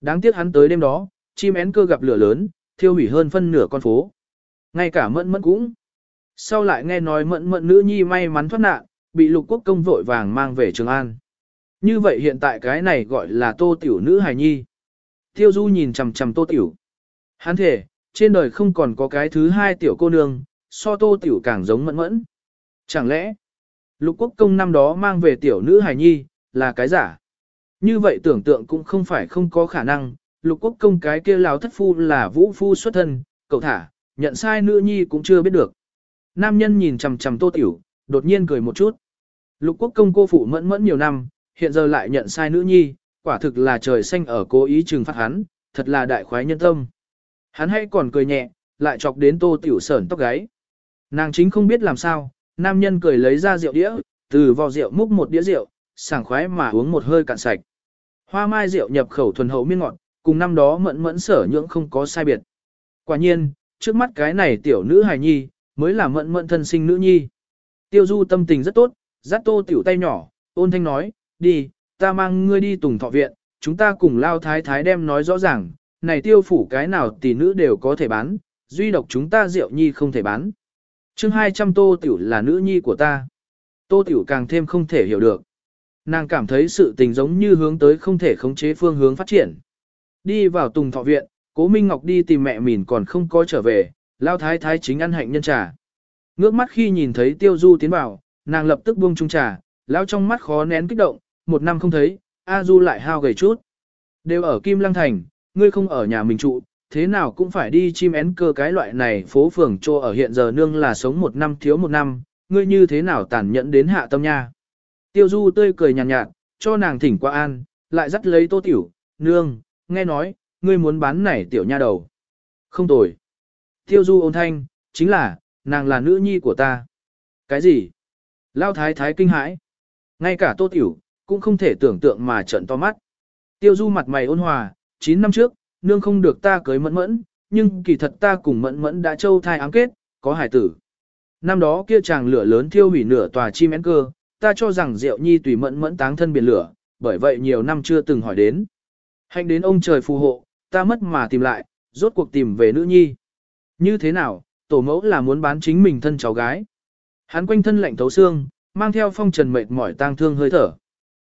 Đáng tiếc hắn tới đêm đó, chim én cơ gặp lửa lớn, thiêu hủy hơn phân nửa con phố. Ngay cả mẫn mẫn cũng. Sau lại nghe nói mẫn mẫn nữ nhi may mắn thoát nạn, bị lục quốc công vội vàng mang về Trường An. Như vậy hiện tại cái này gọi là tô tiểu nữ hài nhi. Tiêu du nhìn chằm chằm tô tiểu. Hắn thể, trên đời không còn có cái thứ hai tiểu cô nương, so tô tiểu càng giống mẫn mẫn. Chẳng lẽ, lục quốc công năm đó mang về tiểu nữ hài nhi, là cái giả? Như vậy tưởng tượng cũng không phải không có khả năng, lục quốc công cái kia lão thất phu là vũ phu xuất thân, cậu thả, nhận sai nữ nhi cũng chưa biết được. Nam nhân nhìn chằm chằm tô tiểu, đột nhiên cười một chút. Lục quốc công cô phụ mẫn mẫn nhiều năm, hiện giờ lại nhận sai nữ nhi, quả thực là trời xanh ở cố ý trừng phạt hắn, thật là đại khoái nhân tâm. Hắn hay còn cười nhẹ, lại chọc đến tô tiểu sởn tóc gáy. Nàng chính không biết làm sao, nam nhân cười lấy ra rượu đĩa, từ vò rượu múc một đĩa rượu, sảng khoái mà uống một hơi cạn sạch. Hoa mai rượu nhập khẩu thuần hậu miên ngọt, cùng năm đó mẫn mẫn sở nhưỡng không có sai biệt. Quả nhiên, trước mắt cái này tiểu nữ hài nhi, mới là mẫn mẫn thân sinh nữ nhi. Tiêu du tâm tình rất tốt, dắt tô tiểu tay nhỏ, ôn thanh nói, đi, ta mang ngươi đi tùng thọ viện, chúng ta cùng lao thái thái đem nói rõ ràng, này tiêu phủ cái nào tỷ nữ đều có thể bán, duy độc chúng ta rượu nhi không thể bán. chương 200 tô tiểu là nữ nhi của ta. Tô tiểu càng thêm không thể hiểu được. Nàng cảm thấy sự tình giống như hướng tới không thể khống chế phương hướng phát triển. Đi vào tùng thọ viện, cố Minh Ngọc đi tìm mẹ mình còn không có trở về, lao thái thái chính ăn hạnh nhân trà. Ngước mắt khi nhìn thấy tiêu du tiến vào, nàng lập tức buông chung trà, lao trong mắt khó nén kích động, một năm không thấy, A Du lại hao gầy chút. Đều ở Kim Lăng Thành, ngươi không ở nhà mình trụ, thế nào cũng phải đi chim én cơ cái loại này phố phường trô ở hiện giờ nương là sống một năm thiếu một năm, ngươi như thế nào tàn nhẫn đến hạ tâm nha. Tiêu Du tươi cười nhàn nhạt, nhạt, cho nàng thỉnh qua an, lại dắt lấy tô tiểu, nương, nghe nói, ngươi muốn bán này tiểu nha đầu. Không tồi. Tiêu Du ôn thanh, chính là, nàng là nữ nhi của ta. Cái gì? Lao thái thái kinh hãi. Ngay cả tô tiểu, cũng không thể tưởng tượng mà trận to mắt. Tiêu du mặt mày ôn hòa, 9 năm trước, nương không được ta cưới mẫn mẫn, nhưng kỳ thật ta cùng mẫn mẫn đã châu thai ám kết, có hải tử. Năm đó kia chàng lửa lớn thiêu hủy nửa tòa chim én cơ, ta cho rằng Diệu Nhi tùy mẫn mẫn táng thân biển lửa, bởi vậy nhiều năm chưa từng hỏi đến. Hạnh đến ông trời phù hộ, ta mất mà tìm lại, rốt cuộc tìm về nữ nhi. Như thế nào, tổ mẫu là muốn bán chính mình thân cháu gái. Hắn quanh thân lạnh thấu xương, mang theo phong trần mệt mỏi tang thương hơi thở.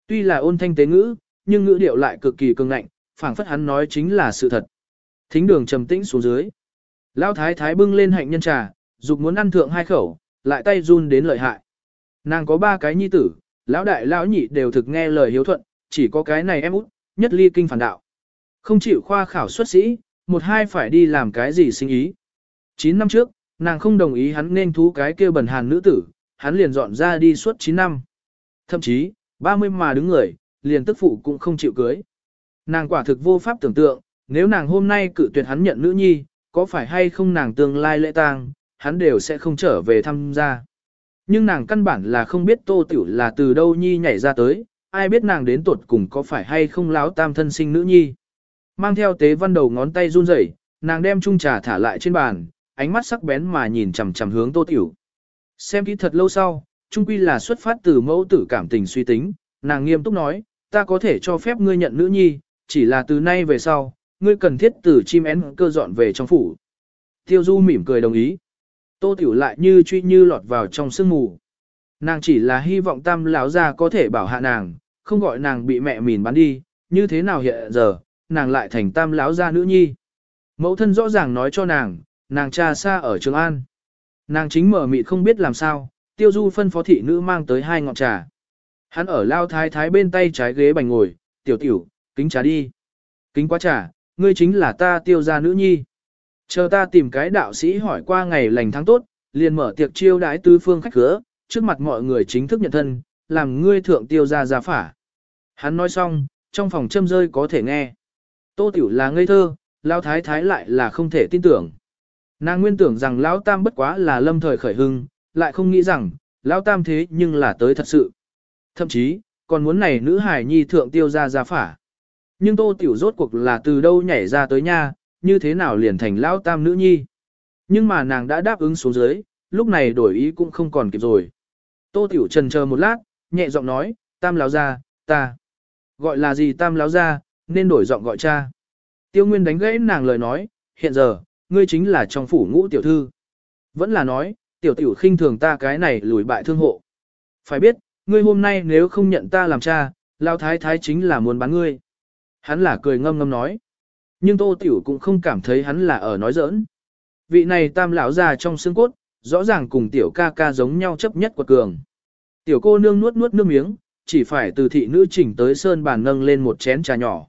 Tuy là ôn thanh tế ngữ, nhưng ngữ điệu lại cực kỳ cường ngạnh, phảng phất hắn nói chính là sự thật. Thính đường trầm tĩnh xuống dưới. Lão thái thái bưng lên hạnh nhân trà, dục muốn ăn thượng hai khẩu, lại tay run đến lợi hại. Nàng có ba cái nhi tử, lão đại lão nhị đều thực nghe lời hiếu thuận, chỉ có cái này em út, nhất ly kinh phản đạo. Không chịu khoa khảo xuất sĩ, một hai phải đi làm cái gì sinh ý. Chín năm trước, nàng không đồng ý hắn nên thú cái kia bẩn hàn nữ tử, hắn liền dọn ra đi suốt 9 năm. Thậm chí, 30 mà đứng người, liền tức phụ cũng không chịu cưới. Nàng quả thực vô pháp tưởng tượng, nếu nàng hôm nay cự tuyệt hắn nhận nữ nhi, có phải hay không nàng tương lai lễ tang, hắn đều sẽ không trở về tham gia. Nhưng nàng căn bản là không biết tô tiểu là từ đâu nhi nhảy ra tới, ai biết nàng đến tuột cùng có phải hay không láo tam thân sinh nữ nhi. Mang theo tế văn đầu ngón tay run rẩy, nàng đem chung trà thả lại trên bàn, ánh mắt sắc bén mà nhìn chằm chằm hướng tô tiểu. Xem kỹ thật lâu sau, chung quy là xuất phát từ mẫu tử cảm tình suy tính, nàng nghiêm túc nói, ta có thể cho phép ngươi nhận nữ nhi, chỉ là từ nay về sau, ngươi cần thiết từ chim én cơ dọn về trong phủ. Tiêu Du mỉm cười đồng ý. Tô Tiểu lại như truy như lọt vào trong sương mù. Nàng chỉ là hy vọng tam lão gia có thể bảo hạ nàng, không gọi nàng bị mẹ mìn bắn đi, như thế nào hiện giờ, nàng lại thành tam lão gia nữ nhi. Mẫu thân rõ ràng nói cho nàng, nàng cha xa ở Trường An. Nàng chính mở mịt không biết làm sao, tiêu du phân phó thị nữ mang tới hai ngọn trà. Hắn ở lao thái thái bên tay trái ghế bành ngồi, tiểu tiểu, kính trà đi. Kính quá trà, ngươi chính là ta tiêu gia nữ nhi. Chờ ta tìm cái đạo sĩ hỏi qua ngày lành tháng tốt, liền mở tiệc chiêu đãi tứ phương khách khứa, trước mặt mọi người chính thức nhận thân, làm ngươi thượng tiêu gia gia phả. Hắn nói xong, trong phòng châm rơi có thể nghe. Tô tiểu là ngây thơ, lao thái thái lại là không thể tin tưởng. Nàng nguyên tưởng rằng lão tam bất quá là lâm thời khởi hưng, lại không nghĩ rằng, lão tam thế nhưng là tới thật sự. Thậm chí, còn muốn này nữ hải nhi thượng tiêu ra ra phả. Nhưng tô tiểu rốt cuộc là từ đâu nhảy ra tới nha, như thế nào liền thành lão tam nữ nhi. Nhưng mà nàng đã đáp ứng xuống dưới, lúc này đổi ý cũng không còn kịp rồi. Tô tiểu trần chờ một lát, nhẹ giọng nói, tam lão ra, ta. Gọi là gì tam lão ra, nên đổi giọng gọi cha. Tiêu Nguyên đánh gãy nàng lời nói, hiện giờ, ngươi chính là trong phủ ngũ tiểu thư. Vẫn là nói, tiểu tiểu khinh thường ta cái này lùi bại thương hộ. Phải biết, ngươi hôm nay nếu không nhận ta làm cha, lao thái thái chính là muốn bán ngươi. Hắn là cười ngâm ngâm nói. Nhưng tô tiểu cũng không cảm thấy hắn là ở nói giỡn. Vị này tam lão già trong xương cốt, rõ ràng cùng tiểu ca ca giống nhau chấp nhất quật cường. Tiểu cô nương nuốt nuốt nước miếng, chỉ phải từ thị nữ chỉnh tới sơn bàn nâng lên một chén trà nhỏ.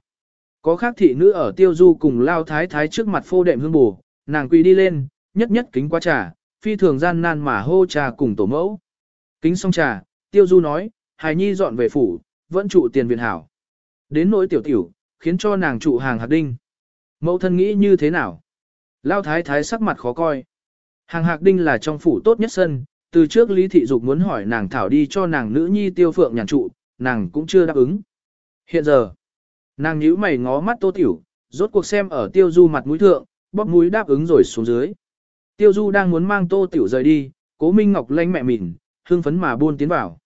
Có khác thị nữ ở tiêu du cùng lao thái thái trước mặt phô đệm hương bù, nàng quỳ đi lên, nhất nhất kính qua trà, phi thường gian nan mà hô trà cùng tổ mẫu. Kính xong trà, tiêu du nói, hài nhi dọn về phủ, vẫn trụ tiền viện hảo. Đến nỗi tiểu tiểu, khiến cho nàng trụ hàng hạt đinh. Mẫu thân nghĩ như thế nào? Lao thái thái sắc mặt khó coi. Hàng hạc đinh là trong phủ tốt nhất sân, từ trước Lý Thị Dục muốn hỏi nàng thảo đi cho nàng nữ nhi tiêu phượng nhàn trụ, nàng cũng chưa đáp ứng. Hiện giờ, nàng nhíu mày ngó mắt tô tiểu, rốt cuộc xem ở tiêu du mặt mũi thượng, bóp mũi đáp ứng rồi xuống dưới. Tiêu Du đang muốn mang Tô Tiểu rời đi, Cố Minh Ngọc lanh mẹ mỉn, hương phấn mà buôn tiến vào.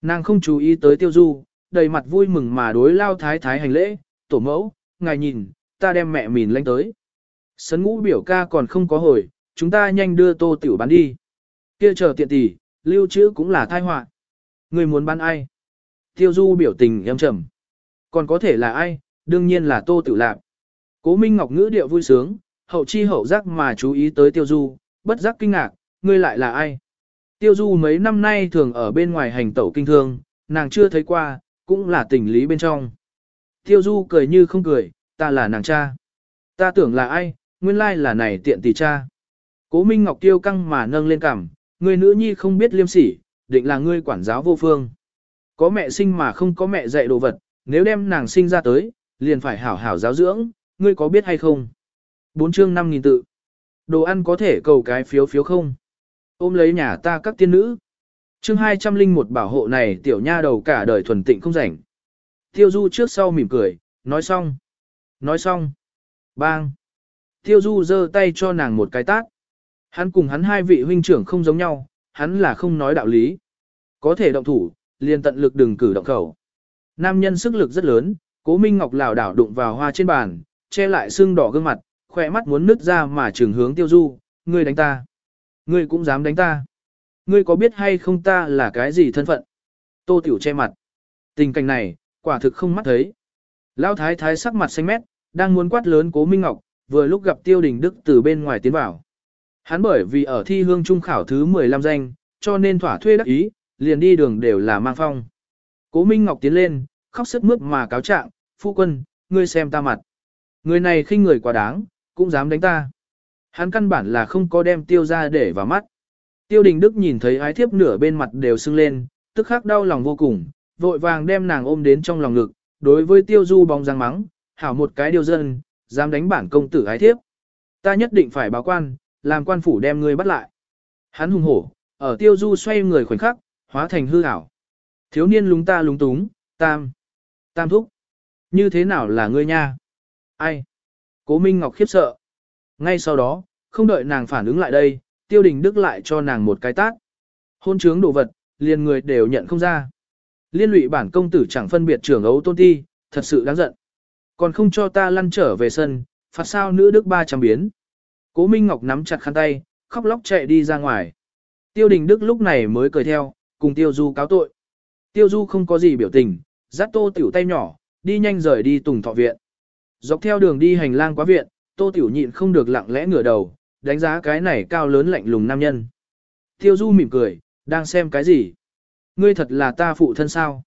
Nàng không chú ý tới Tiêu Du, đầy mặt vui mừng mà đối lao thái thái hành lễ, tổ mẫu, ngài nhìn, ta đem mẹ mỉn lanh tới. Sấn ngũ biểu ca còn không có hồi, chúng ta nhanh đưa Tô Tiểu bán đi. Kia chờ tiện tỷ, lưu trữ cũng là thai họa. Người muốn bán ai? Tiêu Du biểu tình em trầm. Còn có thể là ai? Đương nhiên là Tô Tiểu Lạp. Cố Minh Ngọc ngữ điệu vui sướng, hậu chi hậu giác mà chú ý tới tiêu du, bất giác kinh ngạc, ngươi lại là ai? Tiêu du mấy năm nay thường ở bên ngoài hành tẩu kinh thương, nàng chưa thấy qua, cũng là tình lý bên trong. Tiêu du cười như không cười, ta là nàng cha. Ta tưởng là ai, nguyên lai là này tiện tỷ cha. Cố Minh Ngọc tiêu căng mà nâng lên cằm, người nữ nhi không biết liêm sỉ, định là ngươi quản giáo vô phương. Có mẹ sinh mà không có mẹ dạy đồ vật, nếu đem nàng sinh ra tới, liền phải hảo hảo giáo dưỡng, ngươi có biết hay không? Bốn chương năm nghìn tự. Đồ ăn có thể cầu cái phiếu phiếu không? Ôm lấy nhà ta các tiên nữ. Chương hai trăm linh một bảo hộ này tiểu nha đầu cả đời thuần tịnh không rảnh. Tiêu Du trước sau mỉm cười, nói xong. Nói xong. Bang. Tiêu Du giơ tay cho nàng một cái tát. Hắn cùng hắn hai vị huynh trưởng không giống nhau, hắn là không nói đạo lý. Có thể động thủ, liền tận lực đừng cử động khẩu. Nam nhân sức lực rất lớn, cố Minh Ngọc lảo đảo đụng vào hoa trên bàn, che lại xương đỏ gương mặt, khỏe mắt muốn nứt ra mà trường hướng tiêu du, ngươi đánh ta. Ngươi cũng dám đánh ta. Ngươi có biết hay không ta là cái gì thân phận? Tô Tiểu che mặt. Tình cảnh này, quả thực không mắt thấy. Lão thái thái sắc mặt xanh mét, đang muốn quát lớn cố Minh Ngọc, vừa lúc gặp Tiêu Đình Đức từ bên ngoài tiến vào. Hắn bởi vì ở thi hương trung khảo thứ 15 danh, cho nên thỏa thuê đắc ý, liền đi đường đều là mang phong. Cố Minh Ngọc tiến lên, khóc sức mướt mà cáo trạng, phu quân, ngươi xem ta mặt. Người này khinh người quá đáng, cũng dám đánh ta. Hắn căn bản là không có đem tiêu ra để vào mắt. Tiêu đình đức nhìn thấy ái thiếp nửa bên mặt đều sưng lên, tức khắc đau lòng vô cùng, vội vàng đem nàng ôm đến trong lòng ngực, đối với tiêu du bóng răng mắng, hảo một cái điều dân, dám đánh bản công tử ái thiếp. Ta nhất định phải báo quan, làm quan phủ đem ngươi bắt lại. Hắn hùng hổ, ở tiêu du xoay người khoảnh khắc, hóa thành hư ảo. Thiếu niên lúng ta lúng túng, tam. Tam thúc. Như thế nào là ngươi nha? Ai? Cố Minh Ngọc khiếp sợ. Ngay sau đó, không đợi nàng phản ứng lại đây, tiêu đình đức lại cho nàng một cái tát. Hôn trướng đồ vật, liền người đều nhận không ra. Liên lụy bản công tử chẳng phân biệt trưởng ấu tôn ti, thật sự đáng giận. Còn không cho ta lăn trở về sân, phạt sao nữ đức ba trăm biến. Cố Minh Ngọc nắm chặt khăn tay, khóc lóc chạy đi ra ngoài. Tiêu đình đức lúc này mới cười theo, cùng tiêu du cáo tội. Tiêu du không có gì biểu tình, dắt tô tiểu tay nhỏ, đi nhanh rời đi tùng thọ viện. Dọc theo đường đi hành lang quá viện, tô tiểu nhịn không được lặng lẽ ngửa đầu, đánh giá cái này cao lớn lạnh lùng nam nhân. Tiêu du mỉm cười, đang xem cái gì? Ngươi thật là ta phụ thân sao?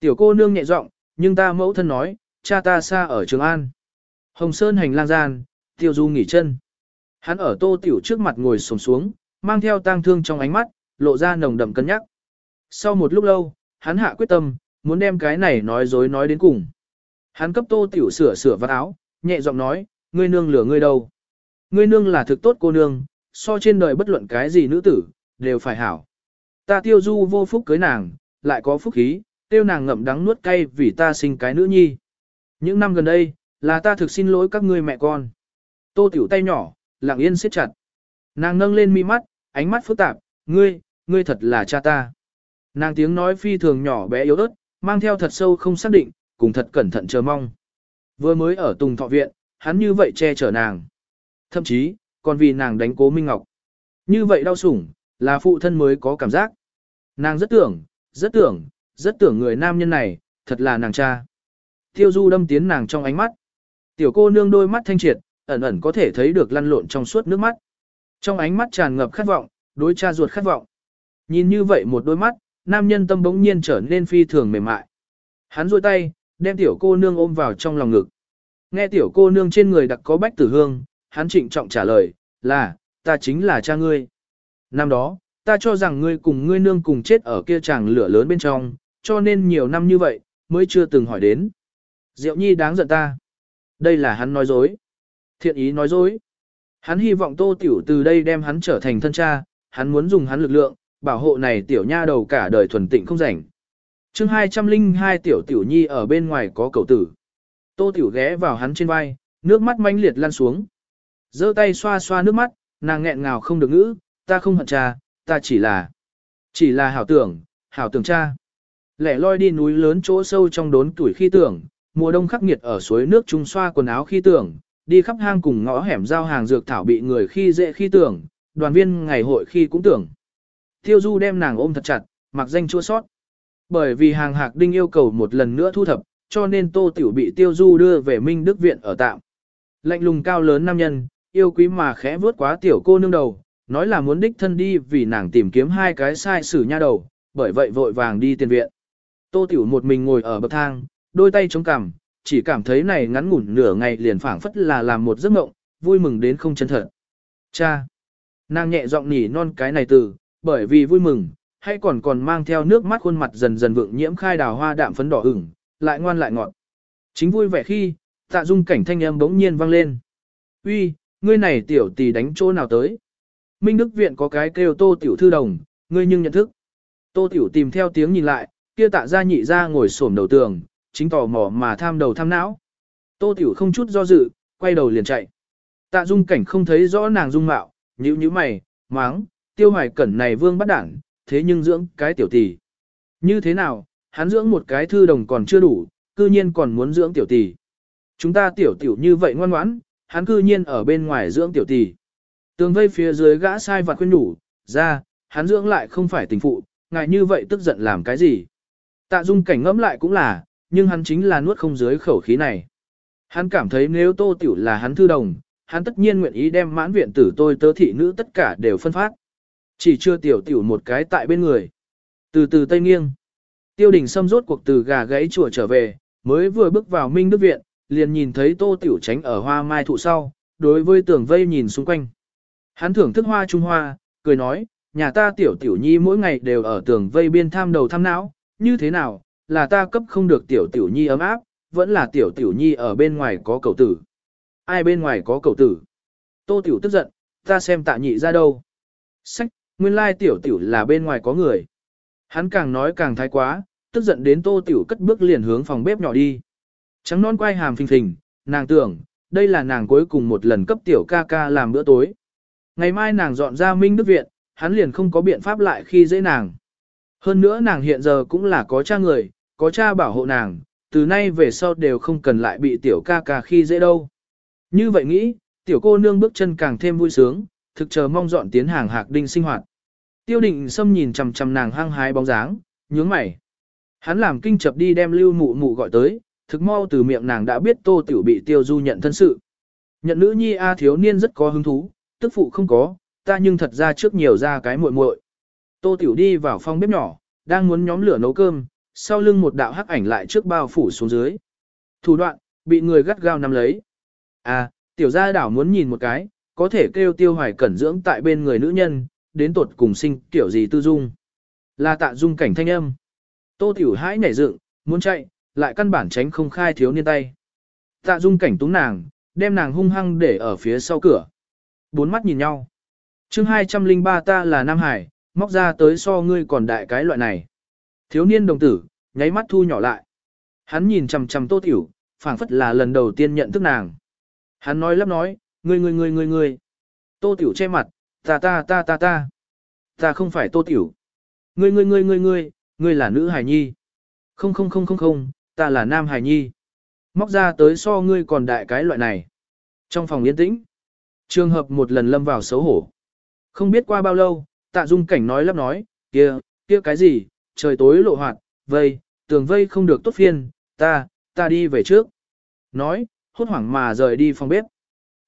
Tiểu cô nương nhẹ giọng, nhưng ta mẫu thân nói, cha ta xa ở Trường An. Hồng Sơn hành lang gian, tiêu du nghỉ chân. Hắn ở tô tiểu trước mặt ngồi sồm xuống, mang theo tang thương trong ánh mắt, lộ ra nồng đậm cân nhắc. Sau một lúc lâu, hắn hạ quyết tâm, muốn đem cái này nói dối nói đến cùng. Hắn cấp tô tiểu sửa sửa vạt áo, nhẹ giọng nói, ngươi nương lửa ngươi đâu. Ngươi nương là thực tốt cô nương, so trên đời bất luận cái gì nữ tử, đều phải hảo. Ta tiêu du vô phúc cưới nàng, lại có phúc khí, tiêu nàng ngậm đắng nuốt cay vì ta sinh cái nữ nhi. Những năm gần đây, là ta thực xin lỗi các ngươi mẹ con. Tô tiểu tay nhỏ, lặng yên siết chặt. Nàng nâng lên mi mắt, ánh mắt phức tạp, ngươi, ngươi thật là cha ta. Nàng tiếng nói phi thường nhỏ bé yếu ớt, mang theo thật sâu không xác định, cùng thật cẩn thận chờ mong. Vừa mới ở Tùng Thọ Viện, hắn như vậy che chở nàng. Thậm chí, còn vì nàng đánh cố Minh Ngọc. Như vậy đau sủng, là phụ thân mới có cảm giác. Nàng rất tưởng, rất tưởng, rất tưởng người nam nhân này, thật là nàng cha. Tiêu du đâm tiến nàng trong ánh mắt. Tiểu cô nương đôi mắt thanh triệt, ẩn ẩn có thể thấy được lăn lộn trong suốt nước mắt. Trong ánh mắt tràn ngập khát vọng, đối cha ruột khát vọng. Nhìn như vậy một đôi mắt, nam nhân tâm bỗng nhiên trở nên phi thường mềm mại. Hắn duỗi tay, đem tiểu cô nương ôm vào trong lòng ngực. Nghe tiểu cô nương trên người đặc có bách tử hương, hắn trịnh trọng trả lời, là, ta chính là cha ngươi. Năm đó, ta cho rằng ngươi cùng ngươi nương cùng chết ở kia chàng lửa lớn bên trong, cho nên nhiều năm như vậy, mới chưa từng hỏi đến. Diệu nhi đáng giận ta. Đây là hắn nói dối. Thiện ý nói dối. Hắn hy vọng tô tiểu từ đây đem hắn trở thành thân cha, hắn muốn dùng hắn lực lượng, bảo hộ này tiểu nha đầu cả đời thuần tịnh không rảnh chương 202 tiểu tiểu nhi ở bên ngoài có cậu tử. Tô tiểu ghé vào hắn trên vai, nước mắt manh liệt lăn xuống. giơ tay xoa xoa nước mắt, nàng nghẹn ngào không được ngữ, ta không hận cha, ta chỉ là, chỉ là hảo tưởng, hảo tưởng cha. Lẻ loi đi núi lớn chỗ sâu trong đốn tuổi khi tưởng, mùa đông khắc nghiệt ở suối nước trung xoa quần áo khi tưởng, đi khắp hang cùng ngõ hẻm giao hàng dược thảo bị người khi dễ khi tưởng, đoàn viên ngày hội khi cũng tưởng. Tiêu Du đem nàng ôm thật chặt, mặc danh chua sót. Bởi vì hàng hạc đinh yêu cầu một lần nữa thu thập, cho nên Tô Tiểu bị Tiêu Du đưa về Minh Đức Viện ở tạm. Lạnh lùng cao lớn nam nhân, yêu quý mà khẽ vớt quá tiểu cô nương đầu, nói là muốn đích thân đi vì nàng tìm kiếm hai cái sai sử nha đầu, bởi vậy vội vàng đi tiền viện. Tô Tiểu một mình ngồi ở bậc thang, đôi tay chống cằm, chỉ cảm thấy này ngắn ngủn nửa ngày liền phảng phất là làm một giấc mộng, vui mừng đến không chân thật. Cha! Nàng nhẹ giọng nỉ non cái này từ, bởi vì vui mừng, hay còn còn mang theo nước mắt khuôn mặt dần dần vượng nhiễm khai đào hoa đạm phấn đỏ ửng, lại ngoan lại ngọt. Chính vui vẻ khi, tạ dung cảnh thanh âm bỗng nhiên vang lên. Uy, ngươi này tiểu tỷ đánh chỗ nào tới? Minh Đức Viện có cái kêu tô tiểu thư đồng, ngươi nhưng nhận thức. Tô tiểu tìm theo tiếng nhìn lại, kia tạ ra nhị ra ngồi xổm đầu tường, chính tò mò mà tham đầu tham não. Tô tiểu không chút do dự, quay đầu liền chạy. Tạ dung cảnh không thấy rõ nàng dung mạo, nhíu nhíu mày, máng, tiêu hoài cẩn này vương bắt đảng, thế nhưng dưỡng cái tiểu tỷ. Như thế nào, hắn dưỡng một cái thư đồng còn chưa đủ, cư nhiên còn muốn dưỡng tiểu tỷ. Chúng ta tiểu tiểu như vậy ngoan ngoãn, hắn cư nhiên ở bên ngoài dưỡng tiểu tỷ. Tường vây phía dưới gã sai và khuyên đủ, ra, hắn dưỡng lại không phải tình phụ, ngại như vậy tức giận làm cái gì. Tạ dung cảnh ngẫm lại cũng là, nhưng hắn chính là nuốt không dưới khẩu khí này. Hắn cảm thấy nếu tô tiểu là hắn thư đồng, hắn tất nhiên nguyện ý đem mãn viện tử tôi tớ thị nữ tất cả đều phân phát. Chỉ chưa tiểu tiểu một cái tại bên người. Từ từ tây nghiêng. Tiêu đình xâm rốt cuộc từ gà gãy chùa trở về, mới vừa bước vào Minh Đức Viện, liền nhìn thấy tô tiểu tránh ở hoa mai thụ sau, đối với tường vây nhìn xung quanh. Hắn thưởng thức hoa trung hoa, cười nói, nhà ta tiểu tiểu nhi mỗi ngày đều ở tường vây biên tham đầu tham não, như thế nào, là ta cấp không được tiểu tiểu nhi ấm áp, vẫn là tiểu tiểu nhi ở bên ngoài có cầu tử. Ai bên ngoài có cầu tử? Tô tiểu tức giận, ta xem tạ nhị ra đâu. Sách, nguyên lai tiểu tiểu là bên ngoài có người. Hắn càng nói càng thái quá, tức giận đến tô tiểu cất bước liền hướng phòng bếp nhỏ đi. Trắng non quay hàm phình phình, nàng tưởng, đây là nàng cuối cùng một lần cấp tiểu ca ca làm bữa tối. Ngày mai nàng dọn ra Minh Đức Viện, hắn liền không có biện pháp lại khi dễ nàng. Hơn nữa nàng hiện giờ cũng là có cha người, có cha bảo hộ nàng, từ nay về sau đều không cần lại bị tiểu ca ca khi dễ đâu. Như vậy nghĩ, tiểu cô nương bước chân càng thêm vui sướng, thực chờ mong dọn tiến hàng hạc đinh sinh hoạt. Tiêu định xâm nhìn chằm chằm nàng hăng hái bóng dáng, nhướng mày. Hắn làm kinh chập đi đem lưu mụ mụ gọi tới, thực mau từ miệng nàng đã biết tô tiểu bị tiêu du nhận thân sự. Nhận nữ nhi A thiếu niên rất có hứng thú, tức phụ không có, ta nhưng thật ra trước nhiều ra cái muội muội. Tô tiểu đi vào phòng bếp nhỏ, đang muốn nhóm lửa nấu cơm, sau lưng một đạo hắc ảnh lại trước bao phủ xuống dưới. Thủ đoạn, bị người gắt gao nắm lấy. À, tiểu gia đảo muốn nhìn một cái, có thể kêu tiêu hoài cẩn dưỡng tại bên người nữ nhân, đến tột cùng sinh tiểu gì tư dung. Là tạ dung cảnh thanh âm. Tô tiểu hãi nhảy dựng, muốn chạy, lại căn bản tránh không khai thiếu niên tay. Tạ dung cảnh túng nàng, đem nàng hung hăng để ở phía sau cửa. Bốn mắt nhìn nhau. chương 203 ta là Nam Hải, móc ra tới so ngươi còn đại cái loại này. Thiếu niên đồng tử, nháy mắt thu nhỏ lại. Hắn nhìn chằm chằm tô tiểu, phảng phất là lần đầu tiên nhận thức nàng. Hắn nói lắp nói, ngươi ngươi ngươi ngươi ngươi. Tô tiểu che mặt, ta ta ta ta ta. Ta không phải tô tiểu. Ngươi ngươi ngươi ngươi ngươi, ngươi là nữ hải nhi. Không không không không không, ta là nam hải nhi. Móc ra tới so ngươi còn đại cái loại này. Trong phòng yên tĩnh, trường hợp một lần lâm vào xấu hổ. Không biết qua bao lâu, tạ dung cảnh nói lắp nói, kia, kia cái gì, trời tối lộ hoạt, vây, tường vây không được tốt phiên, ta, ta đi về trước. Nói, hốt hoảng mà rời đi phòng bếp.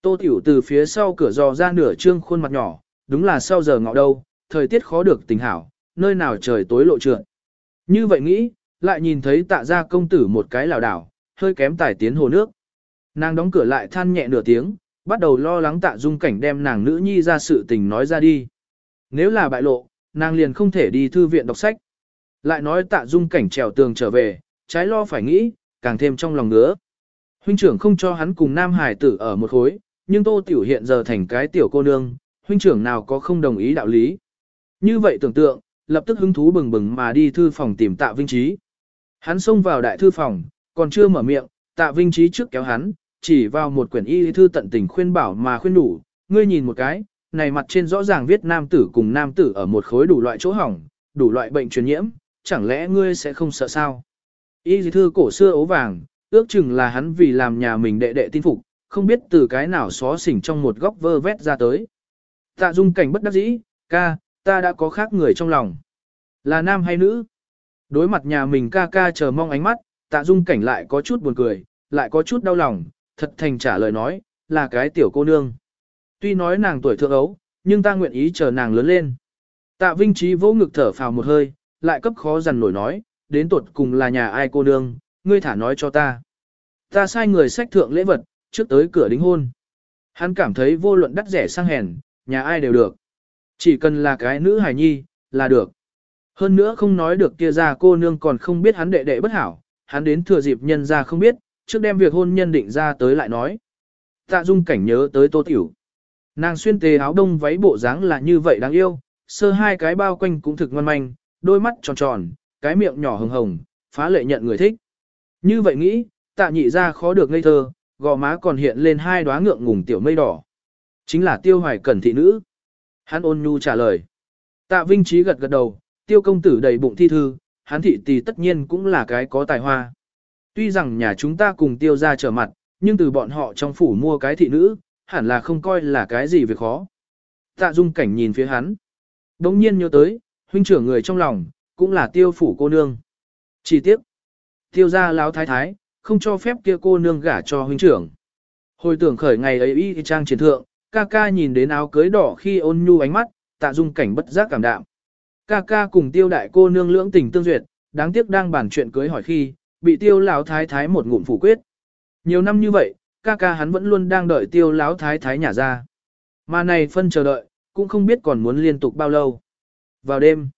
Tô Tiểu từ phía sau cửa dò ra nửa trương khuôn mặt nhỏ, đúng là sau giờ ngọ đâu, thời tiết khó được tình hảo, nơi nào trời tối lộ trượt. Như vậy nghĩ, lại nhìn thấy tạ ra công tử một cái lảo đảo, hơi kém tải tiến hồ nước. Nàng đóng cửa lại than nhẹ nửa tiếng, bắt đầu lo lắng tạ dung cảnh đem nàng nữ nhi ra sự tình nói ra đi. Nếu là bại lộ, nàng liền không thể đi thư viện đọc sách. Lại nói tạ dung cảnh trèo tường trở về, trái lo phải nghĩ, càng thêm trong lòng ngứa. Huynh trưởng không cho hắn cùng nam hải tử ở một khối, nhưng tô tiểu hiện giờ thành cái tiểu cô nương, huynh trưởng nào có không đồng ý đạo lý. Như vậy tưởng tượng, lập tức hứng thú bừng bừng mà đi thư phòng tìm tạ vinh trí. Hắn xông vào đại thư phòng, còn chưa mở miệng, tạ vinh trí trước kéo hắn, chỉ vào một quyển y thư tận tình khuyên bảo mà khuyên đủ, ngươi nhìn một cái, này mặt trên rõ ràng viết nam tử cùng nam tử ở một khối đủ loại chỗ hỏng, đủ loại bệnh truyền nhiễm, chẳng lẽ ngươi sẽ không sợ sao? Y thư cổ xưa ố vàng, ước chừng là hắn vì làm nhà mình đệ đệ tin phục, không biết từ cái nào xó xỉnh trong một góc vơ vét ra tới. Tạ dung cảnh bất đắc dĩ, ca, ta đã có khác người trong lòng. Là nam hay nữ? Đối mặt nhà mình ca ca chờ mong ánh mắt, tạ dung cảnh lại có chút buồn cười, lại có chút đau lòng, thật thành trả lời nói, là cái tiểu cô nương. Tuy nói nàng tuổi thượng ấu, nhưng ta nguyện ý chờ nàng lớn lên. Tạ Vinh Trí vỗ ngực thở phào một hơi, lại cấp khó dằn nổi nói, đến tuột cùng là nhà ai cô nương, ngươi thả nói cho ta. Ta sai người sách thượng lễ vật, trước tới cửa đính hôn. Hắn cảm thấy vô luận đắt rẻ sang hèn, nhà ai đều được. Chỉ cần là cái nữ hài nhi, là được. Hơn nữa không nói được kia ra cô nương còn không biết hắn đệ đệ bất hảo, hắn đến thừa dịp nhân ra không biết, trước đem việc hôn nhân định ra tới lại nói. Tạ dung cảnh nhớ tới tô tiểu. Nàng xuyên tề áo đông váy bộ dáng là như vậy đáng yêu, sơ hai cái bao quanh cũng thực ngoan manh, đôi mắt tròn tròn, cái miệng nhỏ hồng hồng, phá lệ nhận người thích. Như vậy nghĩ, tạ nhị ra khó được ngây thơ, gò má còn hiện lên hai đóa ngượng ngùng tiểu mây đỏ. Chính là tiêu hoài cẩn thị nữ. Hắn ôn nhu trả lời. Tạ Vinh Trí gật gật đầu, tiêu công tử đầy bụng thi thư, hắn thị tỷ tất nhiên cũng là cái có tài hoa. Tuy rằng nhà chúng ta cùng tiêu ra trở mặt, nhưng từ bọn họ trong phủ mua cái thị nữ, hẳn là không coi là cái gì việc khó. Tạ dung cảnh nhìn phía hắn. Đống nhiên nhớ tới, huynh trưởng người trong lòng, cũng là tiêu phủ cô nương. Chỉ tiếc, tiêu gia láo thái thái, không cho phép kia cô nương gả cho huynh trưởng. Hồi tưởng khởi ngày ấy y trang chiến thượng, ca ca nhìn đến áo cưới đỏ khi ôn nhu ánh mắt, tạ dung cảnh bất giác cảm đạm. Ca ca cùng tiêu đại cô nương lưỡng tình tương duyệt, đáng tiếc đang bàn chuyện cưới hỏi khi, bị tiêu lão thái thái một ngụm phủ quyết. Nhiều năm như vậy, ca ca hắn vẫn luôn đang đợi tiêu lão thái thái nhà ra. Mà này phân chờ đợi, cũng không biết còn muốn liên tục bao lâu. Vào đêm,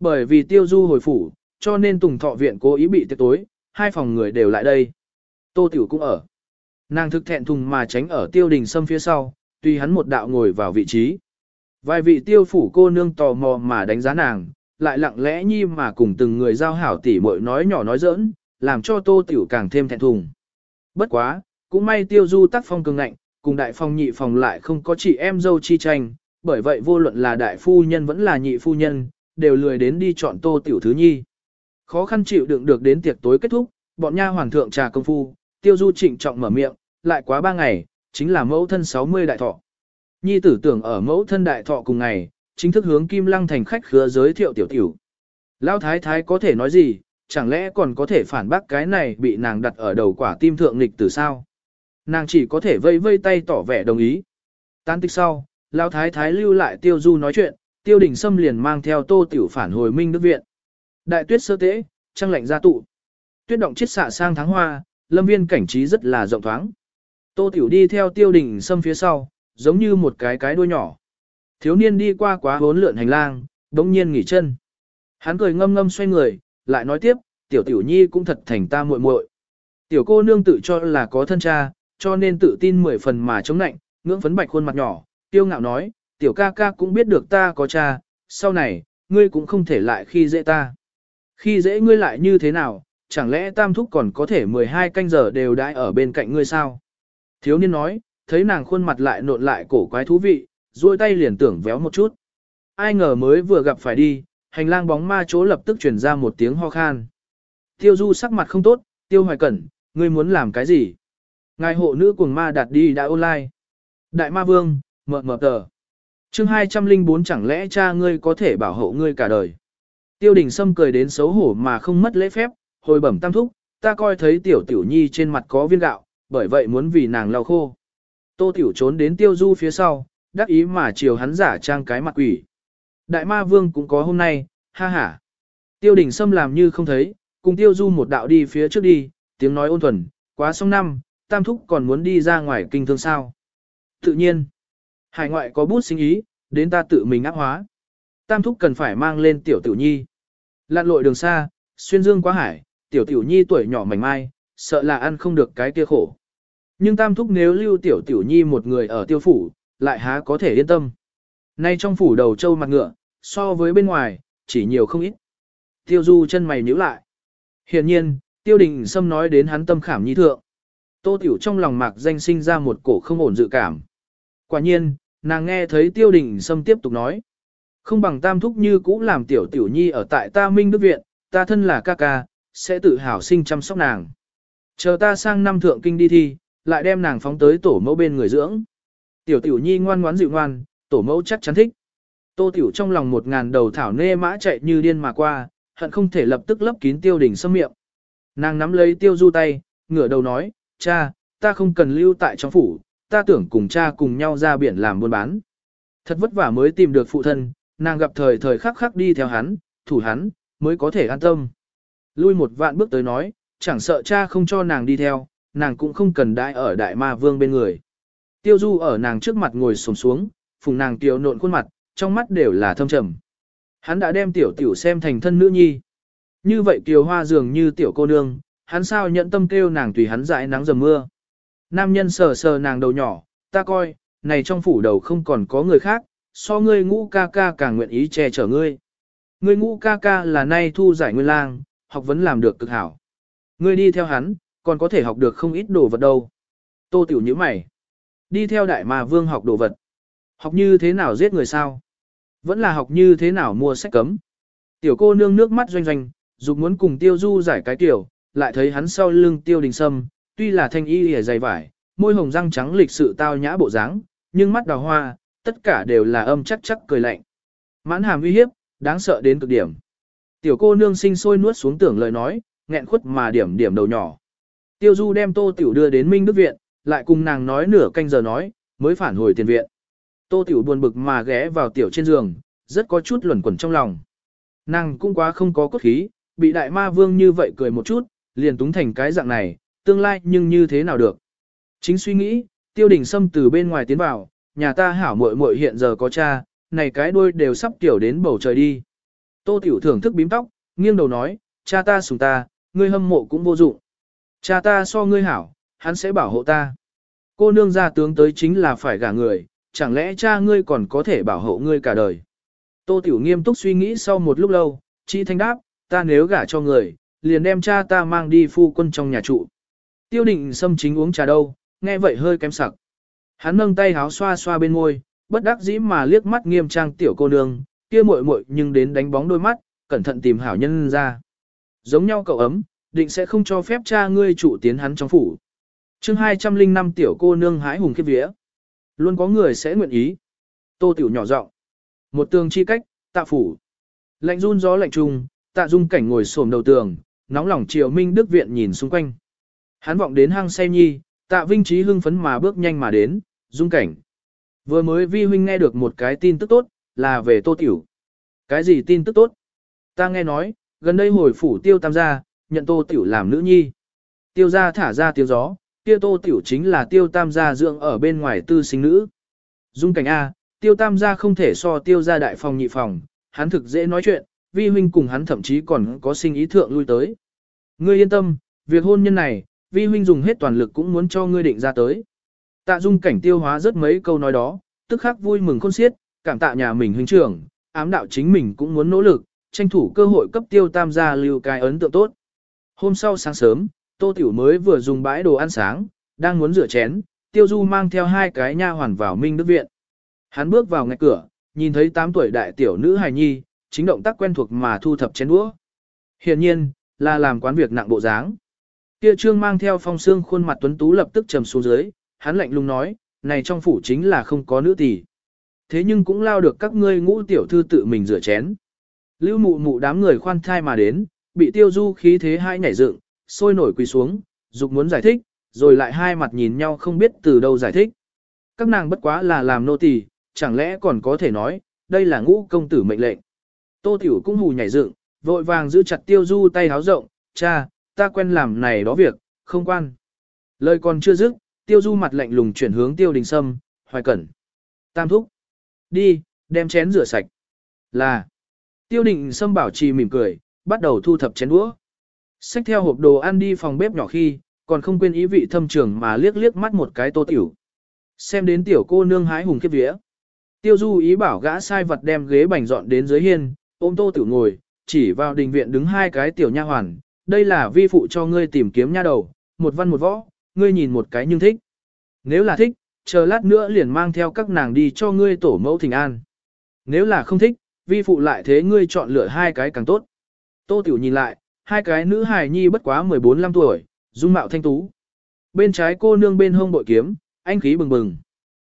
bởi vì tiêu du hồi phủ, cho nên Tùng Thọ Viện cố ý bị tiệc tối, hai phòng người đều lại đây. Tô Tiểu cũng ở. Nàng thực thẹn thùng mà tránh ở tiêu đình sâm phía sau, tuy hắn một đạo ngồi vào vị trí. Vài vị tiêu phủ cô nương tò mò mà đánh giá nàng, lại lặng lẽ nhi mà cùng từng người giao hảo tỉ muội nói nhỏ nói giỡn, làm cho Tô Tiểu càng thêm thẹn thùng. Bất quá, cũng may tiêu du tác phong cường ngạnh, cùng đại phong nhị phòng lại không có chị em dâu chi tranh, bởi vậy vô luận là đại phu nhân vẫn là nhị phu nhân, đều lười đến đi chọn Tô Tiểu thứ nhi. Khó khăn chịu đựng được đến tiệc tối kết thúc, bọn nha hoàng thượng trà công phu, tiêu du trịnh trọng mở miệng, lại quá ba ngày, chính là mẫu thân 60 đại thọ. Nhi tử tưởng ở mẫu thân đại thọ cùng ngày, chính thức hướng Kim Lăng thành khách khứa giới thiệu tiểu tiểu. Lão thái thái có thể nói gì, chẳng lẽ còn có thể phản bác cái này bị nàng đặt ở đầu quả tim thượng nghịch từ sao? Nàng chỉ có thể vây vây tay tỏ vẻ đồng ý. Tan tích sau, Lão thái thái lưu lại tiêu du nói chuyện, tiêu đình xâm liền mang theo tô tiểu phản hồi minh đức viện. Đại tuyết sơ tế, trăng lạnh gia tụ. Tuyết động chiết xạ sang tháng hoa, lâm viên cảnh trí rất là rộng thoáng. Tô tiểu đi theo tiêu đình xâm phía sau, giống như một cái cái đuôi nhỏ. Thiếu niên đi qua quá hốn lượn hành lang, đống nhiên nghỉ chân. Hắn cười ngâm ngâm xoay người, lại nói tiếp, tiểu tiểu nhi cũng thật thành ta muội muội. Tiểu cô nương tự cho là có thân cha, cho nên tự tin mười phần mà chống nạnh, ngưỡng phấn bạch khuôn mặt nhỏ, tiêu ngạo nói, tiểu ca ca cũng biết được ta có cha, sau này, ngươi cũng không thể lại khi dễ ta. Khi dễ ngươi lại như thế nào, chẳng lẽ tam thúc còn có thể 12 canh giờ đều đãi ở bên cạnh ngươi sao? Thiếu niên nói, thấy nàng khuôn mặt lại nộn lại cổ quái thú vị, duỗi tay liền tưởng véo một chút. Ai ngờ mới vừa gặp phải đi, hành lang bóng ma chỗ lập tức truyền ra một tiếng ho khan. Tiêu du sắc mặt không tốt, tiêu hoài cẩn, ngươi muốn làm cái gì? Ngài hộ nữ cuồng ma đạt đi đã online. Đại ma vương, mờ mờ tờ. chương 204 chẳng lẽ cha ngươi có thể bảo hộ ngươi cả đời? Tiêu đình Sâm cười đến xấu hổ mà không mất lễ phép, hồi bẩm tam thúc, ta coi thấy tiểu tiểu nhi trên mặt có viên gạo, bởi vậy muốn vì nàng lau khô. Tô tiểu trốn đến tiêu du phía sau, đắc ý mà chiều hắn giả trang cái mặt quỷ. Đại ma vương cũng có hôm nay, ha ha. Tiêu đình Sâm làm như không thấy, cùng tiêu du một đạo đi phía trước đi, tiếng nói ôn thuần, quá xong năm, tam thúc còn muốn đi ra ngoài kinh thương sao. Tự nhiên, hải ngoại có bút sinh ý, đến ta tự mình áp hóa. Tam thúc cần phải mang lên tiểu tiểu nhi. Lặn lội đường xa, xuyên dương quá hải, tiểu tiểu nhi tuổi nhỏ mảnh mai, sợ là ăn không được cái kia khổ. Nhưng tam thúc nếu lưu tiểu tiểu nhi một người ở tiêu phủ, lại há có thể yên tâm. Nay trong phủ đầu trâu mặt ngựa, so với bên ngoài, chỉ nhiều không ít. Tiêu du chân mày nhíu lại. Hiện nhiên, tiêu đình xâm nói đến hắn tâm khảm nhi thượng. Tô tiểu trong lòng mạc danh sinh ra một cổ không ổn dự cảm. Quả nhiên, nàng nghe thấy tiêu đình xâm tiếp tục nói. Không bằng tam thúc như cũ làm tiểu tiểu nhi ở tại ta minh đức viện, ta thân là ca ca, sẽ tự hào sinh chăm sóc nàng. Chờ ta sang năm thượng kinh đi thi, lại đem nàng phóng tới tổ mẫu bên người dưỡng. Tiểu tiểu nhi ngoan ngoãn dịu ngoan, tổ mẫu chắc chắn thích. Tô tiểu trong lòng một ngàn đầu thảo nê mã chạy như điên mà qua, hận không thể lập tức lấp kín tiêu đỉnh xâm miệng. Nàng nắm lấy tiêu du tay, ngửa đầu nói, cha, ta không cần lưu tại trong phủ, ta tưởng cùng cha cùng nhau ra biển làm buôn bán. Thật vất vả mới tìm được phụ thân, nàng gặp thời thời khắc khắc đi theo hắn, thủ hắn, mới có thể an tâm. Lui một vạn bước tới nói, chẳng sợ cha không cho nàng đi theo, nàng cũng không cần đãi ở đại ma vương bên người. Tiêu du ở nàng trước mặt ngồi sồm xuống, phùng nàng tiểu nộn khuôn mặt, trong mắt đều là thâm trầm. Hắn đã đem tiểu tiểu xem thành thân nữ nhi. Như vậy tiểu hoa dường như tiểu cô nương, hắn sao nhận tâm kêu nàng tùy hắn dãi nắng dầm mưa. Nam nhân sờ sờ nàng đầu nhỏ, ta coi, này trong phủ đầu không còn có người khác, so ngươi ngũ ca ca càng nguyện ý che chở ngươi. Ngươi ngũ ca ca là nay thu giải nguyên lang, học vấn làm được cực hảo. Ngươi đi theo hắn, còn có thể học được không ít đồ vật đâu. Tô tiểu như mày. Đi theo đại mà vương học đồ vật. Học như thế nào giết người sao? Vẫn là học như thế nào mua sách cấm. Tiểu cô nương nước mắt doanh doanh, dục muốn cùng tiêu du giải cái tiểu, lại thấy hắn sau lưng tiêu đình sâm, tuy là thanh y hề dày vải, môi hồng răng trắng lịch sự tao nhã bộ dáng, nhưng mắt đào hoa, tất cả đều là âm chắc chắc cười lạnh. Mãn hàm uy hiếp, đáng sợ đến cực điểm. Tiểu cô nương sinh sôi nuốt xuống tưởng lời nói, nghẹn khuất mà điểm điểm đầu nhỏ. Tiêu Du đem Tô Tiểu đưa đến Minh Đức Viện, lại cùng nàng nói nửa canh giờ nói, mới phản hồi tiền viện. Tô Tiểu buồn bực mà ghé vào tiểu trên giường, rất có chút luẩn quẩn trong lòng. Nàng cũng quá không có cốt khí, bị đại ma vương như vậy cười một chút, liền túng thành cái dạng này, tương lai nhưng như thế nào được. Chính suy nghĩ, tiêu đình sâm từ bên ngoài tiến vào, nhà ta hảo muội muội hiện giờ có cha, này cái đuôi đều sắp tiểu đến bầu trời đi. Tô tiểu thưởng thức bím tóc, nghiêng đầu nói, cha ta sủng ta, ngươi hâm mộ cũng vô dụng. Cha ta so ngươi hảo, hắn sẽ bảo hộ ta. Cô nương gia tướng tới chính là phải gả người, chẳng lẽ cha ngươi còn có thể bảo hộ ngươi cả đời. Tô Tiểu nghiêm túc suy nghĩ sau một lúc lâu, chị thanh đáp, ta nếu gả cho người, liền đem cha ta mang đi phu quân trong nhà trụ. Tiêu định xâm chính uống trà đâu, nghe vậy hơi kém sặc. Hắn nâng tay háo xoa xoa bên môi, bất đắc dĩ mà liếc mắt nghiêm trang tiểu cô nương, kia muội muội nhưng đến đánh bóng đôi mắt, cẩn thận tìm hảo nhân ra. Giống nhau cậu ấm, định sẽ không cho phép cha ngươi chủ tiến hắn trong phủ. chương 205 tiểu cô nương hái hùng khiếp vía. Luôn có người sẽ nguyện ý. Tô tiểu nhỏ giọng Một tường chi cách, tạ phủ. Lạnh run gió lạnh trùng, tạ dung cảnh ngồi xổm đầu tường, nóng lòng triều minh đức viện nhìn xung quanh. Hắn vọng đến hang say nhi, tạ vinh trí hưng phấn mà bước nhanh mà đến, dung cảnh. Vừa mới vi huynh nghe được một cái tin tức tốt, là về tô tiểu. Cái gì tin tức tốt? Ta nghe nói, gần đây hồi phủ tiêu tam gia, nhận tô tiểu làm nữ nhi. Tiêu gia thả ra tiếng gió, kia tô tiểu chính là tiêu tam gia dưỡng ở bên ngoài tư sinh nữ. Dung cảnh A, tiêu tam gia không thể so tiêu gia đại phòng nhị phòng, hắn thực dễ nói chuyện, vi huynh cùng hắn thậm chí còn có sinh ý thượng lui tới. Ngươi yên tâm, việc hôn nhân này, vi huynh dùng hết toàn lực cũng muốn cho ngươi định ra tới. Tạ dung cảnh tiêu hóa rất mấy câu nói đó, tức khắc vui mừng khôn xiết, cảm tạ nhà mình huynh trưởng, ám đạo chính mình cũng muốn nỗ lực, tranh thủ cơ hội cấp tiêu tam gia lưu cái ấn tượng tốt. Hôm sau sáng sớm, Tô Tiểu mới vừa dùng bãi đồ ăn sáng, đang muốn rửa chén, Tiêu Du mang theo hai cái nha hoàn vào Minh Đức Viện. Hắn bước vào ngay cửa, nhìn thấy 8 tuổi đại tiểu nữ hài nhi, chính động tác quen thuộc mà thu thập chén đũa. Hiển nhiên, là làm quán việc nặng bộ dáng. Kia trương mang theo phong xương khuôn mặt tuấn tú lập tức trầm xuống dưới, hắn lạnh lùng nói, này trong phủ chính là không có nữ tỷ. Thế nhưng cũng lao được các ngươi ngũ tiểu thư tự mình rửa chén. Lưu mụ mụ đám người khoan thai mà đến, bị tiêu du khí thế hai nhảy dựng, sôi nổi quỳ xuống, dục muốn giải thích, rồi lại hai mặt nhìn nhau không biết từ đâu giải thích. Các nàng bất quá là làm nô tỳ, chẳng lẽ còn có thể nói, đây là ngũ công tử mệnh lệnh. Tô Tiểu cũng hù nhảy dựng, vội vàng giữ chặt tiêu du tay háo rộng, cha, ta quen làm này đó việc, không quan. Lời còn chưa dứt, tiêu du mặt lạnh lùng chuyển hướng tiêu đình sâm, hoài cẩn. Tam thúc. Đi, đem chén rửa sạch. Là. Tiêu đình sâm bảo trì mỉm cười, bắt đầu thu thập chén đũa. Xách theo hộp đồ ăn đi phòng bếp nhỏ khi, còn không quên ý vị thâm trường mà liếc liếc mắt một cái tô tiểu. Xem đến tiểu cô nương hái hùng kiếp vía. Tiêu du ý bảo gã sai vật đem ghế bành dọn đến dưới hiên, ôm tô tiểu ngồi, chỉ vào đình viện đứng hai cái tiểu nha hoàn. Đây là vi phụ cho ngươi tìm kiếm nha đầu, một văn một võ, ngươi nhìn một cái nhưng thích. Nếu là thích, chờ lát nữa liền mang theo các nàng đi cho ngươi tổ mẫu thỉnh an. Nếu là không thích, vi phụ lại thế ngươi chọn lựa hai cái càng tốt. Tô Tiểu nhìn lại, hai cái nữ hài nhi bất quá 14-15 tuổi, dung mạo thanh tú. Bên trái cô nương bên hông bội kiếm, anh khí bừng bừng.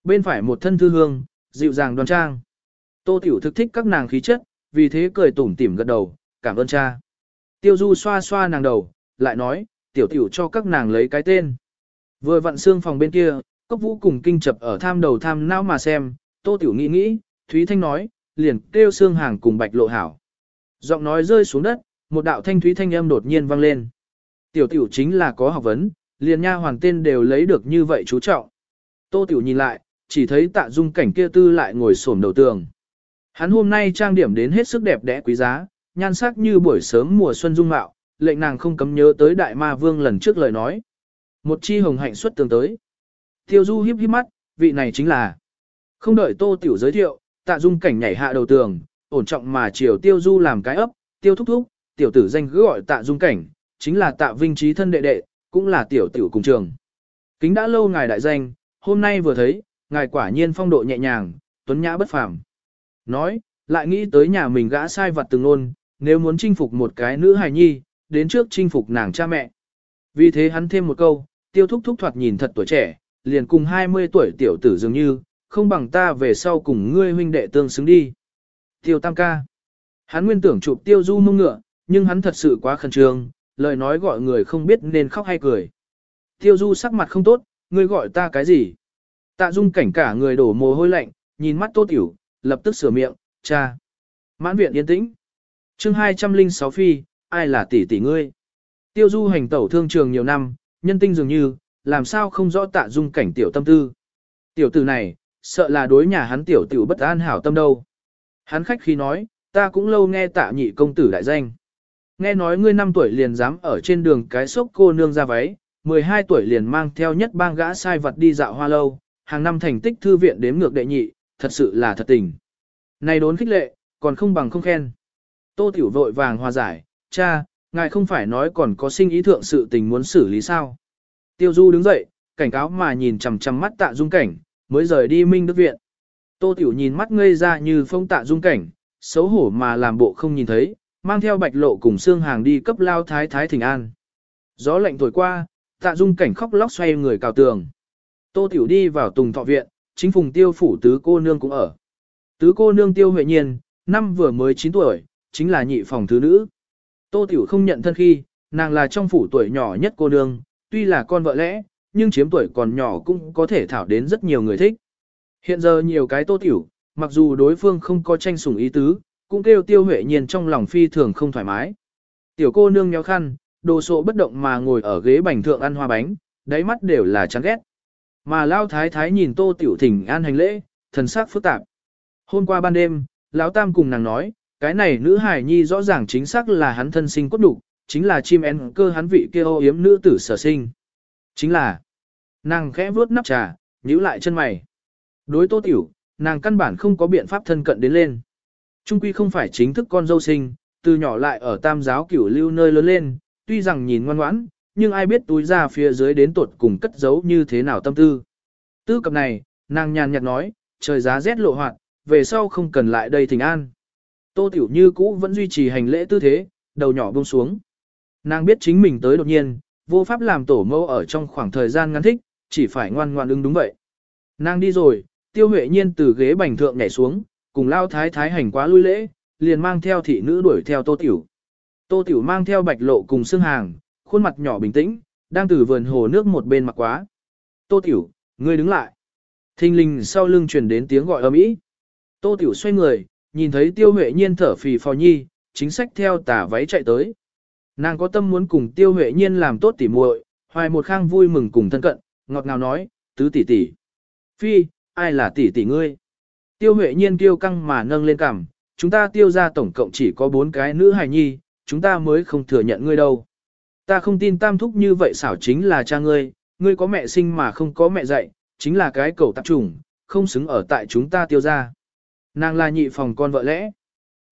Bên phải một thân thư hương, dịu dàng đoan trang. Tô Tiểu thực thích các nàng khí chất, vì thế cười tủm tỉm gật đầu, cảm ơn cha. Tiêu Du xoa xoa nàng đầu, lại nói, tiểu tiểu cho các nàng lấy cái tên. Vừa vặn xương phòng bên kia, cốc vũ cùng kinh chập ở tham đầu tham não mà xem, Tô Tiểu nghĩ nghĩ, Thúy Thanh nói, liền kêu xương hàng cùng bạch lộ hảo. Giọng nói rơi xuống đất, một đạo thanh thúy thanh âm đột nhiên vang lên. Tiểu tiểu chính là có học vấn, liền nha hoàng tên đều lấy được như vậy chú trọng. Tô tiểu nhìn lại, chỉ thấy tạ dung cảnh kia tư lại ngồi xổm đầu tường. Hắn hôm nay trang điểm đến hết sức đẹp đẽ quý giá, nhan sắc như buổi sớm mùa xuân dung mạo, lệnh nàng không cấm nhớ tới đại ma vương lần trước lời nói. Một chi hồng hạnh xuất tường tới. Tiêu du híp híp mắt, vị này chính là. Không đợi tô tiểu giới thiệu, tạ dung cảnh nhảy hạ đầu tường, ổn trọng mà chiều tiêu du làm cái ấp, tiêu thúc thúc, tiểu tử danh cứ gọi tạ dung cảnh, chính là tạ vinh trí thân đệ đệ, cũng là tiểu tiểu cùng trường. Kính đã lâu ngài đại danh, hôm nay vừa thấy, ngài quả nhiên phong độ nhẹ nhàng, tuấn nhã bất phàm. Nói, lại nghĩ tới nhà mình gã sai vật từng luôn, nếu muốn chinh phục một cái nữ hài nhi, đến trước chinh phục nàng cha mẹ. Vì thế hắn thêm một câu, tiêu thúc thúc thoạt nhìn thật tuổi trẻ, liền cùng 20 tuổi tiểu tử dường như, không bằng ta về sau cùng ngươi huynh đệ tương xứng đi. Tiêu tam ca. Hắn nguyên tưởng chụp tiêu du mông ngựa, nhưng hắn thật sự quá khẩn trương, lời nói gọi người không biết nên khóc hay cười. Tiêu du sắc mặt không tốt, ngươi gọi ta cái gì? Tạ dung cảnh cả người đổ mồ hôi lạnh, nhìn mắt tô tiểu, lập tức sửa miệng, cha. Mãn viện yên tĩnh. chương 206 phi, ai là tỷ tỷ ngươi? Tiêu du hành tẩu thương trường nhiều năm, nhân tinh dường như, làm sao không rõ tạ dung cảnh tiểu tâm tư. Tiểu tử này, sợ là đối nhà hắn tiểu tiểu bất an hảo tâm đâu. Hắn khách khi nói, ta cũng lâu nghe tạ nhị công tử đại danh. Nghe nói ngươi năm tuổi liền dám ở trên đường cái sốc cô nương ra váy, 12 tuổi liền mang theo nhất bang gã sai vật đi dạo hoa lâu, hàng năm thành tích thư viện đếm ngược đệ nhị, thật sự là thật tình. Này đốn khích lệ, còn không bằng không khen. Tô Tiểu vội vàng hòa giải, cha, ngài không phải nói còn có sinh ý thượng sự tình muốn xử lý sao. Tiêu Du đứng dậy, cảnh cáo mà nhìn chằm chằm mắt tạ dung cảnh, mới rời đi Minh Đức Viện. Tô Tiểu nhìn mắt ngây ra như phong tạ dung cảnh, xấu hổ mà làm bộ không nhìn thấy, mang theo bạch lộ cùng xương hàng đi cấp lao thái thái thỉnh an. Gió lạnh thổi qua, tạ dung cảnh khóc lóc xoay người cào tường. Tô Tiểu đi vào tùng thọ viện, chính phùng tiêu phủ tứ cô nương cũng ở. Tứ cô nương tiêu huệ nhiên, năm vừa mới 9 tuổi, chính là nhị phòng thứ nữ. Tô Tiểu không nhận thân khi, nàng là trong phủ tuổi nhỏ nhất cô nương, tuy là con vợ lẽ, nhưng chiếm tuổi còn nhỏ cũng có thể thảo đến rất nhiều người thích. Hiện giờ nhiều cái Tô Tiểu, mặc dù đối phương không có tranh sủng ý tứ, cũng kêu tiêu huệ nhiên trong lòng phi thường không thoải mái. Tiểu cô nương nhéo khăn, đồ sộ bất động mà ngồi ở ghế bành thượng ăn hoa bánh, đáy mắt đều là chán ghét. Mà lao thái thái nhìn tô tiểu thỉnh an hành lễ, thần sắc phức tạp. Hôm qua ban đêm, lão tam cùng nàng nói, cái này nữ hài nhi rõ ràng chính xác là hắn thân sinh cốt đủ, chính là chim én cơ hắn vị kia ô yếm nữ tử sở sinh. Chính là, nàng khẽ vuốt nắp trà, nhíu lại chân mày. Đối tô tiểu, nàng căn bản không có biện pháp thân cận đến lên. Trung quy không phải chính thức con dâu sinh, từ nhỏ lại ở tam giáo cửu lưu nơi lớn lên, tuy rằng nhìn ngoan ngoãn, nhưng ai biết túi ra phía dưới đến tuột cùng cất giấu như thế nào tâm tư. Tư cập này, nàng nhàn nhạt nói, trời giá rét lộ hoạt, về sau không cần lại đây thỉnh an. Tô Tiểu Như cũ vẫn duy trì hành lễ tư thế, đầu nhỏ buông xuống. Nàng biết chính mình tới đột nhiên, vô pháp làm tổ mẫu ở trong khoảng thời gian ngắn thích, chỉ phải ngoan ngoan ứng đúng vậy. Nàng đi rồi, tiêu huệ nhiên từ ghế bành thượng nhảy xuống, cùng lao thái thái hành quá lui lễ, liền mang theo thị nữ đuổi theo Tô Tiểu. Tô Tiểu mang theo bạch lộ cùng xương hàng, khuôn mặt nhỏ bình tĩnh, đang từ vườn hồ nước một bên mặc quá. Tô Tiểu, ngươi đứng lại. Thinh linh sau lưng truyền đến tiếng gọi ầm ĩ. Tô Tiểu xoay người, nhìn thấy Tiêu Huệ Nhiên thở phì phò nhi, chính sách theo tả váy chạy tới. Nàng có tâm muốn cùng Tiêu Huệ Nhiên làm tốt tỉ muội, hoài một khang vui mừng cùng thân cận, ngọt ngào nói, tứ tỷ tỷ. Phi, ai là tỷ tỷ ngươi? Tiêu Huệ Nhiên tiêu căng mà nâng lên cằm, chúng ta tiêu ra tổng cộng chỉ có bốn cái nữ hài nhi, chúng ta mới không thừa nhận ngươi đâu. Ta không tin tam thúc như vậy xảo chính là cha ngươi, ngươi có mẹ sinh mà không có mẹ dạy, chính là cái cầu tạp trùng, không xứng ở tại chúng ta tiêu ra. Nàng là nhị phòng con vợ lẽ.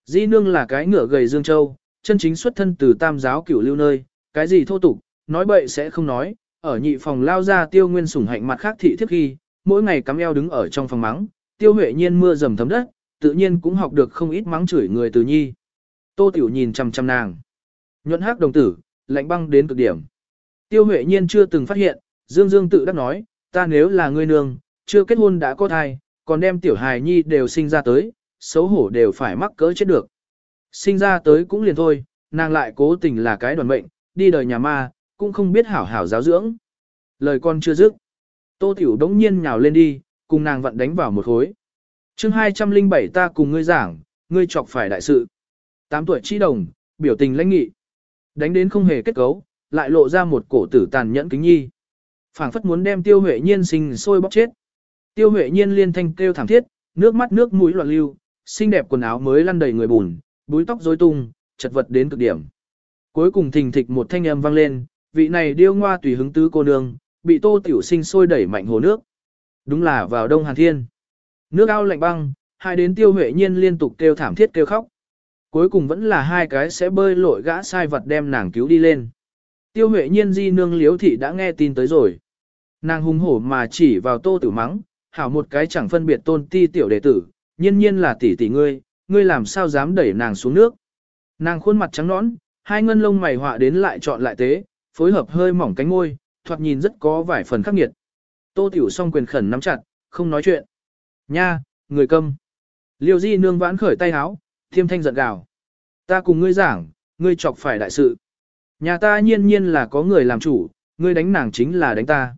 Di nương là cái ngựa gầy dương châu, chân chính xuất thân từ tam giáo cửu lưu nơi, cái gì thô tục, nói bậy sẽ không nói, ở nhị phòng lao ra tiêu nguyên sủng hạnh mặt khác thị thiếp khi, mỗi ngày cắm eo đứng ở trong phòng mắng, tiêu huệ nhiên mưa dầm thấm đất, tự nhiên cũng học được không ít mắng chửi người từ nhi. Tô tiểu nhìn chằm chằm nàng. Nhuận hắc đồng tử, lạnh băng đến cực điểm. Tiêu Huệ Nhiên chưa từng phát hiện, Dương Dương tự đắc nói, ta nếu là ngươi nương, chưa kết hôn đã có thai, còn đem tiểu hài nhi đều sinh ra tới, xấu hổ đều phải mắc cỡ chết được. Sinh ra tới cũng liền thôi, nàng lại cố tình là cái đoàn mệnh, đi đời nhà ma, cũng không biết hảo hảo giáo dưỡng. Lời con chưa dứt. Tô Tiểu đống nhiên nhào lên đi, cùng nàng vận đánh vào một khối. chương 207 ta cùng ngươi giảng, ngươi chọc phải đại sự. 8 tuổi chi đồng, biểu tình lãnh nghị. Đánh đến không hề kết cấu, lại lộ ra một cổ tử tàn nhẫn kính nhi. phảng phất muốn đem tiêu huệ nhiên sinh sôi bóc chết. Tiêu huệ nhiên liên thanh kêu thảm thiết, nước mắt nước mũi loạn lưu, xinh đẹp quần áo mới lăn đầy người bùn, búi tóc rối tung, chật vật đến cực điểm. Cuối cùng thình thịch một thanh âm vang lên, vị này điêu ngoa tùy hứng tứ cô nương, bị tô tiểu sinh sôi đẩy mạnh hồ nước. Đúng là vào đông hàn thiên. Nước ao lạnh băng, hai đến tiêu huệ nhiên liên tục kêu thảm thiết kêu khóc. Cuối cùng vẫn là hai cái sẽ bơi lội gã sai vật đem nàng cứu đi lên. Tiêu Huệ Nhiên di nương liếu thị đã nghe tin tới rồi. Nàng hung hổ mà chỉ vào tô tử mắng, hảo một cái chẳng phân biệt tôn ti tiểu đệ tử, nhiên nhiên là tỷ tỷ ngươi, ngươi làm sao dám đẩy nàng xuống nước. Nàng khuôn mặt trắng nõn, hai ngân lông mày họa đến lại chọn lại tế, phối hợp hơi mỏng cánh môi, thoạt nhìn rất có vài phần khắc nghiệt. Tô tiểu song quyền khẩn nắm chặt, không nói chuyện. Nha, người câm. Liêu di nương vãn khởi tay háo, thiêm thanh giận gào. Ta cùng ngươi giảng, ngươi chọc phải đại sự. Nhà ta nhiên nhiên là có người làm chủ, ngươi đánh nàng chính là đánh ta.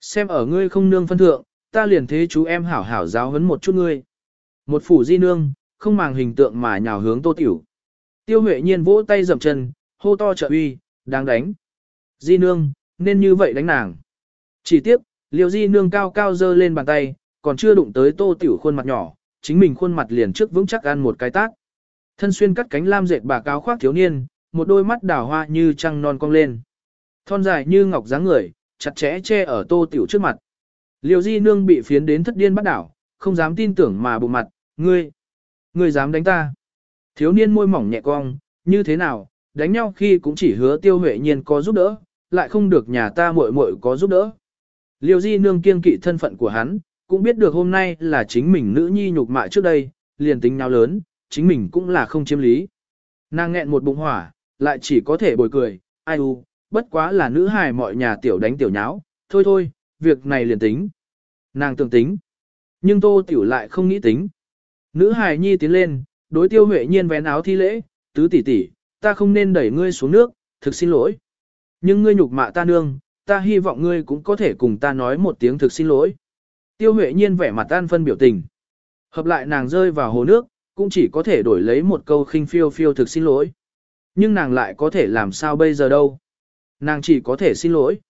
Xem ở ngươi không nương phân thượng, ta liền thế chú em hảo hảo giáo huấn một chút ngươi. Một phủ di nương, không màng hình tượng mà nhào hướng tô tiểu. Tiêu Huệ Nhiên vỗ tay dậm chân, hô to trợ uy, đáng đánh. Di nương, nên như vậy đánh nàng. Chỉ tiếc, liều di nương cao cao dơ lên bàn tay, còn chưa đụng tới tô tiểu khuôn mặt nhỏ, chính mình khuôn mặt liền trước vững chắc ăn một cái tác. Thân xuyên cắt cánh lam dệt bà cao khoác thiếu niên, một đôi mắt đào hoa như trăng non cong lên. Thon dài như ngọc dáng người, chặt chẽ che ở tô tiểu trước mặt. Liêu di nương bị phiến đến thất điên bắt đảo, không dám tin tưởng mà bụng mặt, ngươi, ngươi dám đánh ta. Thiếu niên môi mỏng nhẹ cong, như thế nào, đánh nhau khi cũng chỉ hứa tiêu huệ nhiên có giúp đỡ, lại không được nhà ta muội muội có giúp đỡ. Liêu di nương kiên kỵ thân phận của hắn, cũng biết được hôm nay là chính mình nữ nhi nhục mại trước đây, liền tính nào lớn, chính mình cũng là không chiếm lý. Nàng nghẹn một bụng hỏa, lại chỉ có thể bồi cười, ai u, bất quá là nữ hài mọi nhà tiểu đánh tiểu nháo, thôi thôi, việc này liền tính. Nàng tưởng tính, nhưng tô tiểu lại không nghĩ tính. Nữ hài nhi tiến lên, đối tiêu huệ nhiên vén áo thi lễ, tứ tỷ tỷ, ta không nên đẩy ngươi xuống nước, thực xin lỗi. Nhưng ngươi nhục mạ ta nương, ta hy vọng ngươi cũng có thể cùng ta nói một tiếng thực xin lỗi. Tiêu huệ nhiên vẻ mặt tan phân biểu tình. Hợp lại nàng rơi vào hồ nước, cũng chỉ có thể đổi lấy một câu khinh phiêu phiêu thực xin lỗi. Nhưng nàng lại có thể làm sao bây giờ đâu. Nàng chỉ có thể xin lỗi.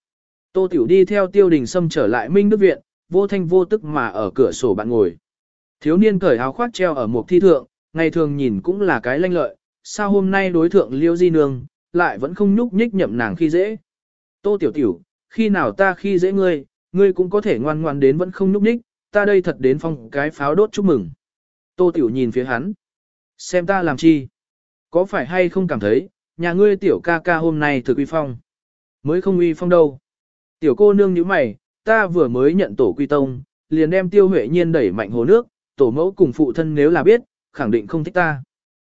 Tô Tiểu đi theo tiêu đình Sâm trở lại Minh Đức Viện, vô thanh vô tức mà ở cửa sổ bạn ngồi. Thiếu niên cởi áo khoác treo ở một thi thượng, ngày thường nhìn cũng là cái lanh lợi, sao hôm nay đối thượng liêu di nương, lại vẫn không nhúc nhích nhậm nàng khi dễ. Tô tiểu tiểu, khi nào ta khi dễ ngươi, ngươi cũng có thể ngoan ngoan đến vẫn không nhúc nhích, ta đây thật đến phong cái pháo đốt chúc mừng. Tô tiểu nhìn phía hắn. Xem ta làm chi? Có phải hay không cảm thấy, nhà ngươi tiểu ca ca hôm nay thực uy phong? Mới không uy phong đâu. Tiểu cô nương như mày, ta vừa mới nhận tổ quy tông, liền đem tiêu huệ nhiên đẩy mạnh hồ nước, tổ mẫu cùng phụ thân nếu là biết, khẳng định không thích ta.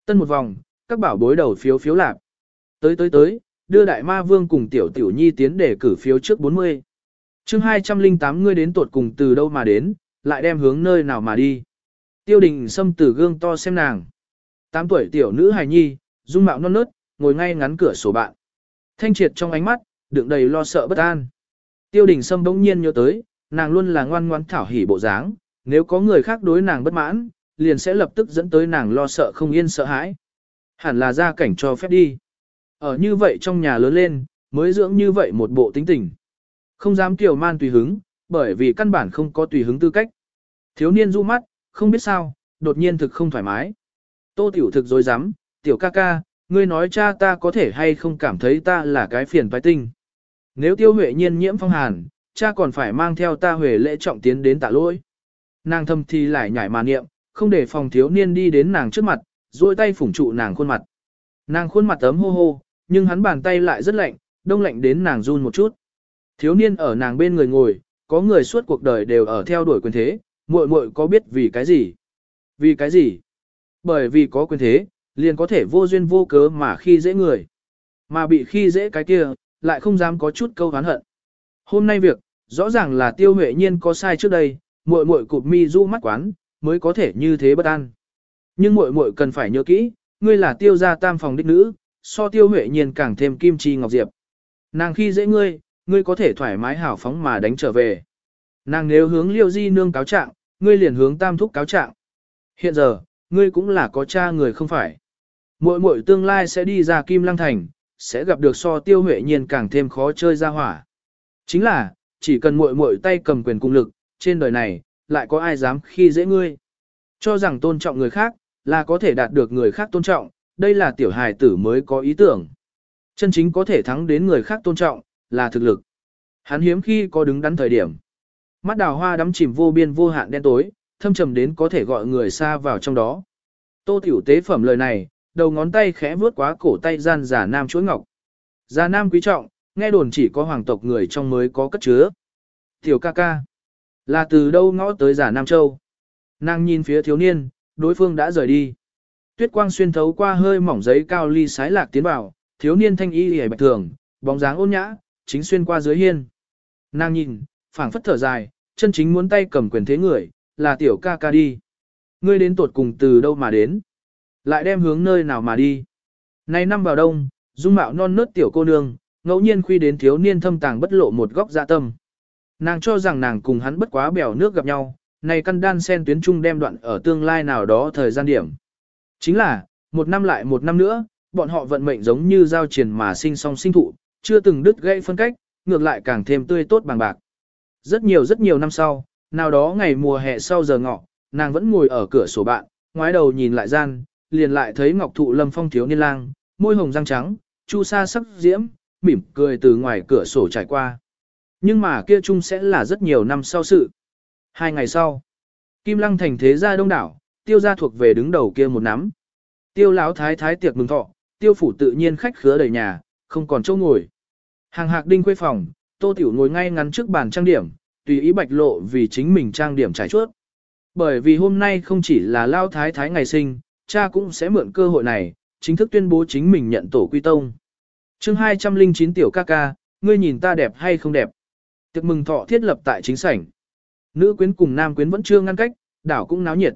Tân một vòng, các bảo bối đầu phiếu phiếu lạp. Tới tới tới, đưa đại ma vương cùng tiểu tiểu nhi tiến để cử phiếu trước 40. chương 208 ngươi đến tuột cùng từ đâu mà đến, lại đem hướng nơi nào mà đi. Tiêu đình xâm từ gương to xem nàng. 8 tuổi tiểu nữ hài nhi, dung mạo non nớt, ngồi ngay ngắn cửa sổ bạn. Thanh triệt trong ánh mắt, đựng đầy lo sợ bất an. Tiêu đình sâm bỗng nhiên nhớ tới, nàng luôn là ngoan ngoãn thảo hỉ bộ dáng, nếu có người khác đối nàng bất mãn, liền sẽ lập tức dẫn tới nàng lo sợ không yên sợ hãi. Hẳn là ra cảnh cho phép đi. Ở như vậy trong nhà lớn lên, mới dưỡng như vậy một bộ tính tình. Không dám kiểu man tùy hứng, bởi vì căn bản không có tùy hứng tư cách. Thiếu niên du mắt, không biết sao, đột nhiên thực không thoải mái. Tô tiểu thực dối dám, tiểu ca ca, ngươi nói cha ta có thể hay không cảm thấy ta là cái phiền phái tinh. Nếu tiêu huệ nhiên nhiễm phong hàn, cha còn phải mang theo ta huệ lễ trọng tiến đến tạ lỗi. Nàng thầm thì lại nhảy mà niệm, không để phòng thiếu niên đi đến nàng trước mặt, duỗi tay phủng trụ nàng khuôn mặt. Nàng khuôn mặt ấm hô hô, nhưng hắn bàn tay lại rất lạnh, đông lạnh đến nàng run một chút. Thiếu niên ở nàng bên người ngồi, có người suốt cuộc đời đều ở theo đuổi quyền thế, muội muội có biết vì cái gì? Vì cái gì? Bởi vì có quyền thế, liền có thể vô duyên vô cớ mà khi dễ người. Mà bị khi dễ cái kia, lại không dám có chút câu hán hận. Hôm nay việc, rõ ràng là tiêu huệ nhiên có sai trước đây, muội muội cụp mi du mắt quán, mới có thể như thế bất an. Nhưng muội muội cần phải nhớ kỹ, ngươi là tiêu gia tam phòng đích nữ, so tiêu huệ nhiên càng thêm kim chi ngọc diệp. Nàng khi dễ ngươi, ngươi có thể thoải mái hảo phóng mà đánh trở về. Nàng nếu hướng liêu di nương cáo trạng, ngươi liền hướng tam thúc cáo trạng. Hiện giờ, ngươi cũng là có cha người không phải. Muội muội tương lai sẽ đi ra kim lăng thành, sẽ gặp được so tiêu huệ nhiên càng thêm khó chơi ra hỏa. Chính là, chỉ cần muội muội tay cầm quyền cung lực, trên đời này, lại có ai dám khi dễ ngươi. Cho rằng tôn trọng người khác, là có thể đạt được người khác tôn trọng, đây là tiểu hài tử mới có ý tưởng. Chân chính có thể thắng đến người khác tôn trọng, là thực lực. Hắn hiếm khi có đứng đắn thời điểm. Mắt đào hoa đắm chìm vô biên vô hạn đen tối, thâm trầm đến có thể gọi người xa vào trong đó. Tô tiểu tế phẩm lời này, đầu ngón tay khẽ vướt quá cổ tay gian giả nam chuỗi ngọc. Giả nam quý trọng, nghe đồn chỉ có hoàng tộc người trong mới có cất chứa. Tiểu ca ca. Là từ đâu ngõ tới giả Nam Châu? Nàng nhìn phía thiếu niên, đối phương đã rời đi. Tuyết quang xuyên thấu qua hơi mỏng giấy cao ly sái lạc tiến vào, thiếu niên thanh y hề bạch thường, bóng dáng ôn nhã, chính xuyên qua dưới hiên. Nàng nhìn, phảng phất thở dài, chân chính muốn tay cầm quyền thế người, là tiểu ca ca đi. Ngươi đến tuột cùng từ đâu mà đến? Lại đem hướng nơi nào mà đi. Nay năm vào đông, dung mạo non nớt tiểu cô nương, ngẫu nhiên khuy đến thiếu niên thâm tàng bất lộ một góc dạ tâm. Nàng cho rằng nàng cùng hắn bất quá bèo nước gặp nhau, này căn đan sen tuyến trung đem đoạn ở tương lai nào đó thời gian điểm. Chính là, một năm lại một năm nữa, bọn họ vận mệnh giống như giao triển mà sinh song sinh thụ, chưa từng đứt gãy phân cách, ngược lại càng thêm tươi tốt bằng bạc. Rất nhiều rất nhiều năm sau, nào đó ngày mùa hè sau giờ ngọ, nàng vẫn ngồi ở cửa sổ bạn, ngoái đầu nhìn lại gian, liền lại thấy ngọc thụ lâm phong thiếu niên lang, môi hồng răng trắng, chu sa sắc diễm, mỉm cười từ ngoài cửa sổ trải qua. Nhưng mà kia chung sẽ là rất nhiều năm sau sự. Hai ngày sau, Kim Lăng thành thế gia đông đảo, tiêu gia thuộc về đứng đầu kia một nắm. Tiêu lão thái thái tiệc mừng thọ, tiêu phủ tự nhiên khách khứa đầy nhà, không còn chỗ ngồi. Hàng hạc đinh quê phòng, tô tiểu ngồi ngay ngắn trước bàn trang điểm, tùy ý bạch lộ vì chính mình trang điểm trải chuốt. Bởi vì hôm nay không chỉ là lao thái thái ngày sinh, cha cũng sẽ mượn cơ hội này, chính thức tuyên bố chính mình nhận tổ quy tông. chương 209 tiểu ca ca, ngươi nhìn ta đẹp hay không đẹp? Tiệc mừng thọ thiết lập tại chính sảnh. Nữ quyến cùng nam quyến vẫn chưa ngăn cách, đảo cũng náo nhiệt.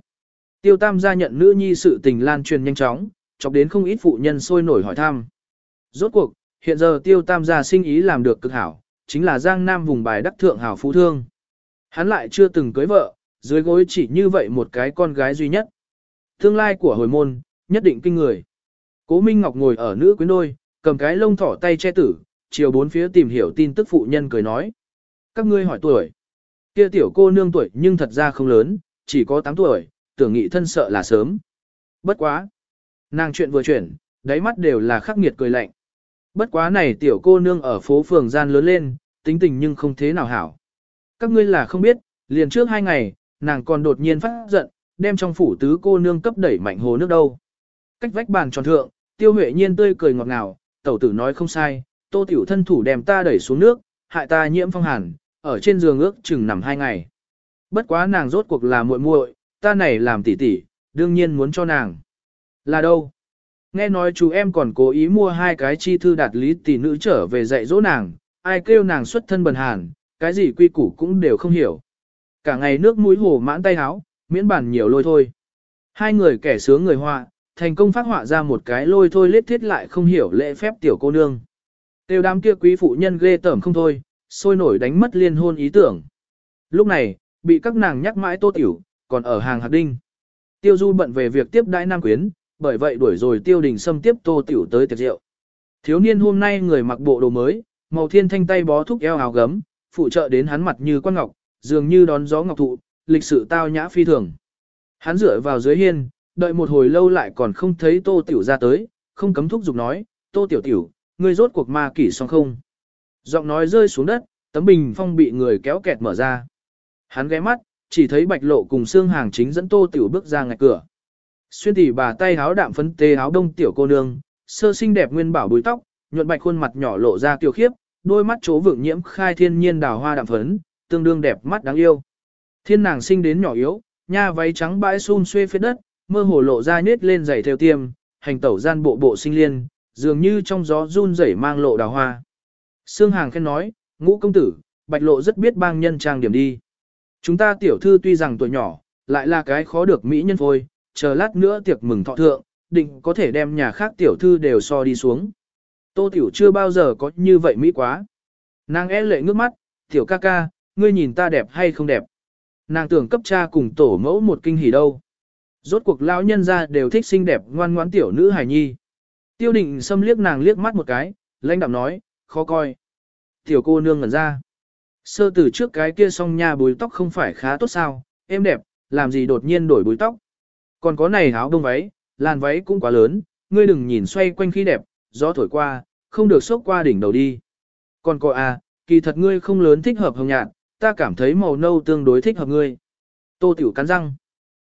Tiêu Tam gia nhận nữ nhi sự tình lan truyền nhanh chóng, chọc đến không ít phụ nhân sôi nổi hỏi thăm. Rốt cuộc, hiện giờ Tiêu Tam gia sinh ý làm được cực hảo, chính là Giang Nam vùng bài đắc thượng hảo phú thương. Hắn lại chưa từng cưới vợ, dưới gối chỉ như vậy một cái con gái duy nhất. Tương lai của hồi môn, nhất định kinh người. Cố Minh Ngọc ngồi ở nữ quyến đôi, cầm cái lông thỏ tay che tử, chiều bốn phía tìm hiểu tin tức phụ nhân cười nói. Các ngươi hỏi tuổi. Kia tiểu cô nương tuổi nhưng thật ra không lớn, chỉ có 8 tuổi, tưởng nghị thân sợ là sớm. Bất quá. Nàng chuyện vừa chuyển, đáy mắt đều là khắc nghiệt cười lạnh. Bất quá này tiểu cô nương ở phố phường gian lớn lên, tính tình nhưng không thế nào hảo. Các ngươi là không biết, liền trước hai ngày, nàng còn đột nhiên phát giận, đem trong phủ tứ cô nương cấp đẩy mạnh hồ nước đâu. Cách vách bàn tròn thượng, tiêu huệ nhiên tươi cười ngọt ngào, tẩu tử nói không sai, tô tiểu thân thủ đem ta đẩy xuống nước, hại ta nhiễm phong hàn, ở trên giường ước chừng nằm hai ngày. Bất quá nàng rốt cuộc là muội muội, ta này làm tỉ tỉ, đương nhiên muốn cho nàng. Là đâu? Nghe nói chú em còn cố ý mua hai cái chi thư đạt lý tỷ nữ trở về dạy dỗ nàng, ai kêu nàng xuất thân bần hàn, cái gì quy củ cũng đều không hiểu. Cả ngày nước mũi hồ mãn tay háo, miễn bản nhiều lôi thôi. Hai người kẻ sướng người họa, thành công phát họa ra một cái lôi thôi lết thiết lại không hiểu lễ phép tiểu cô nương. Tiêu đám kia quý phụ nhân ghê tởm không thôi, sôi nổi đánh mất liên hôn ý tưởng. Lúc này, bị các nàng nhắc mãi tô tiểu, còn ở hàng hạt đinh. Tiêu du bận về việc tiếp đãi nam quyến, bởi vậy đuổi rồi tiêu đình xâm tiếp tô tiểu tới tiệc rượu. Thiếu niên hôm nay người mặc bộ đồ mới, màu thiên thanh tay bó thúc eo áo gấm, phụ trợ đến hắn mặt như quan ngọc, dường như đón gió ngọc thụ, lịch sự tao nhã phi thường. Hắn dựa vào dưới hiên, đợi một hồi lâu lại còn không thấy tô tiểu ra tới, không cấm thúc giục nói, tô tiểu tiểu, ngươi rốt cuộc ma kỷ xong không. Giọng nói rơi xuống đất, tấm bình phong bị người kéo kẹt mở ra. Hắn ghé mắt, chỉ thấy bạch lộ cùng xương hàng chính dẫn tô tiểu bước ra ngạch cửa. Xuyên tỉ bà tay áo đạm phấn tê áo đông tiểu cô nương, sơ xinh đẹp nguyên bảo bùi tóc, nhuận bạch khuôn mặt nhỏ lộ ra tiểu khiếp, đôi mắt chỗ vượng nhiễm khai thiên nhiên đào hoa đạm phấn, tương đương đẹp mắt đáng yêu. Thiên nàng sinh đến nhỏ yếu, nha váy trắng bãi xun xuê phía đất, mơ hồ lộ ra nết lên giày theo tiêm, hành tẩu gian bộ bộ sinh liên, dường như trong gió run rẩy mang lộ đào hoa. Sương Hàng khen nói, ngũ công tử, bạch lộ rất biết bang nhân trang điểm đi. Chúng ta tiểu thư tuy rằng tuổi nhỏ, lại là cái khó được mỹ nhân phôi, chờ lát nữa tiệc mừng thọ thượng, định có thể đem nhà khác tiểu thư đều so đi xuống. Tô tiểu chưa bao giờ có như vậy mỹ quá. Nàng e lệ ngước mắt, tiểu ca ca, ngươi nhìn ta đẹp hay không đẹp. Nàng tưởng cấp cha cùng tổ mẫu một kinh hỉ đâu. Rốt cuộc lão nhân ra đều thích xinh đẹp ngoan ngoãn tiểu nữ hài nhi. Tiêu định xâm liếc nàng liếc mắt một cái, lãnh đạm nói, khó coi. Tiểu cô nương ngẩn ra. Sơ từ trước cái kia song nha bùi tóc không phải khá tốt sao, em đẹp, làm gì đột nhiên đổi bùi tóc. Còn có này áo đông váy, làn váy cũng quá lớn, ngươi đừng nhìn xoay quanh khi đẹp, gió thổi qua, không được xốc qua đỉnh đầu đi. Còn có à, kỳ thật ngươi không lớn thích hợp hồng nhạt, ta cảm thấy màu nâu tương đối thích hợp ngươi. Tô tiểu cắn răng.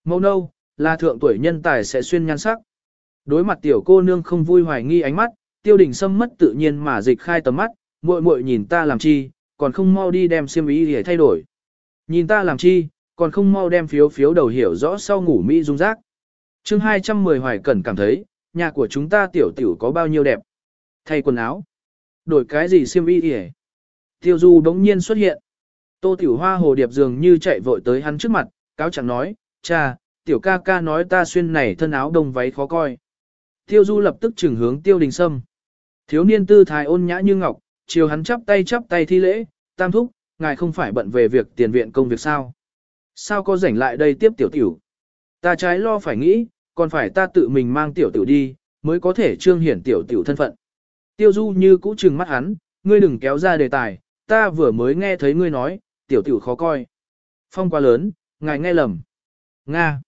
Màu nâu, là thượng tuổi nhân tài sẽ xuyên nhan sắc. Đối mặt tiểu cô nương không vui hoài nghi ánh mắt, tiêu đình sâm mất tự nhiên mà dịch khai tầm mắt, muội muội nhìn ta làm chi, còn không mau đi đem xiêm ý để thay đổi. Nhìn ta làm chi, còn không mau đem phiếu phiếu đầu hiểu rõ sau ngủ mỹ dung rác. chương 210 hoài cẩn cảm thấy, nhà của chúng ta tiểu tiểu có bao nhiêu đẹp. Thay quần áo. Đổi cái gì xiêm y hề. Tiêu du đống nhiên xuất hiện. Tô tiểu hoa hồ điệp dường như chạy vội tới hắn trước mặt, cáo chẳng nói, cha, tiểu ca ca nói ta xuyên này thân áo đông váy khó coi. Tiêu du lập tức trừng hướng tiêu đình sâm. Thiếu niên tư thái ôn nhã như ngọc, chiều hắn chắp tay chắp tay thi lễ, tam thúc, ngài không phải bận về việc tiền viện công việc sao. Sao có rảnh lại đây tiếp tiểu tiểu? Ta trái lo phải nghĩ, còn phải ta tự mình mang tiểu tiểu đi, mới có thể trương hiển tiểu tiểu thân phận. Tiêu du như cũ trừng mắt hắn, ngươi đừng kéo ra đề tài, ta vừa mới nghe thấy ngươi nói, tiểu tiểu khó coi. Phong quá lớn, ngài nghe lầm. Nga.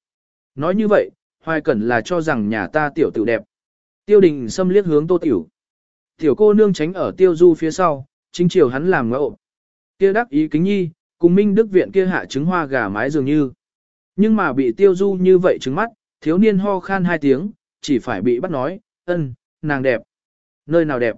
Nói như vậy, hoài cẩn là cho rằng nhà ta tiểu tiểu đẹp. Tiêu đình xâm liếc hướng tô tiểu. Tiểu cô nương tránh ở tiêu du phía sau, chính chiều hắn làm ngộ. Kia đắc ý kính nhi, cùng minh đức viện kia hạ trứng hoa gà mái dường như. Nhưng mà bị tiêu du như vậy trứng mắt, thiếu niên ho khan hai tiếng, chỉ phải bị bắt nói, ân, nàng đẹp. Nơi nào đẹp?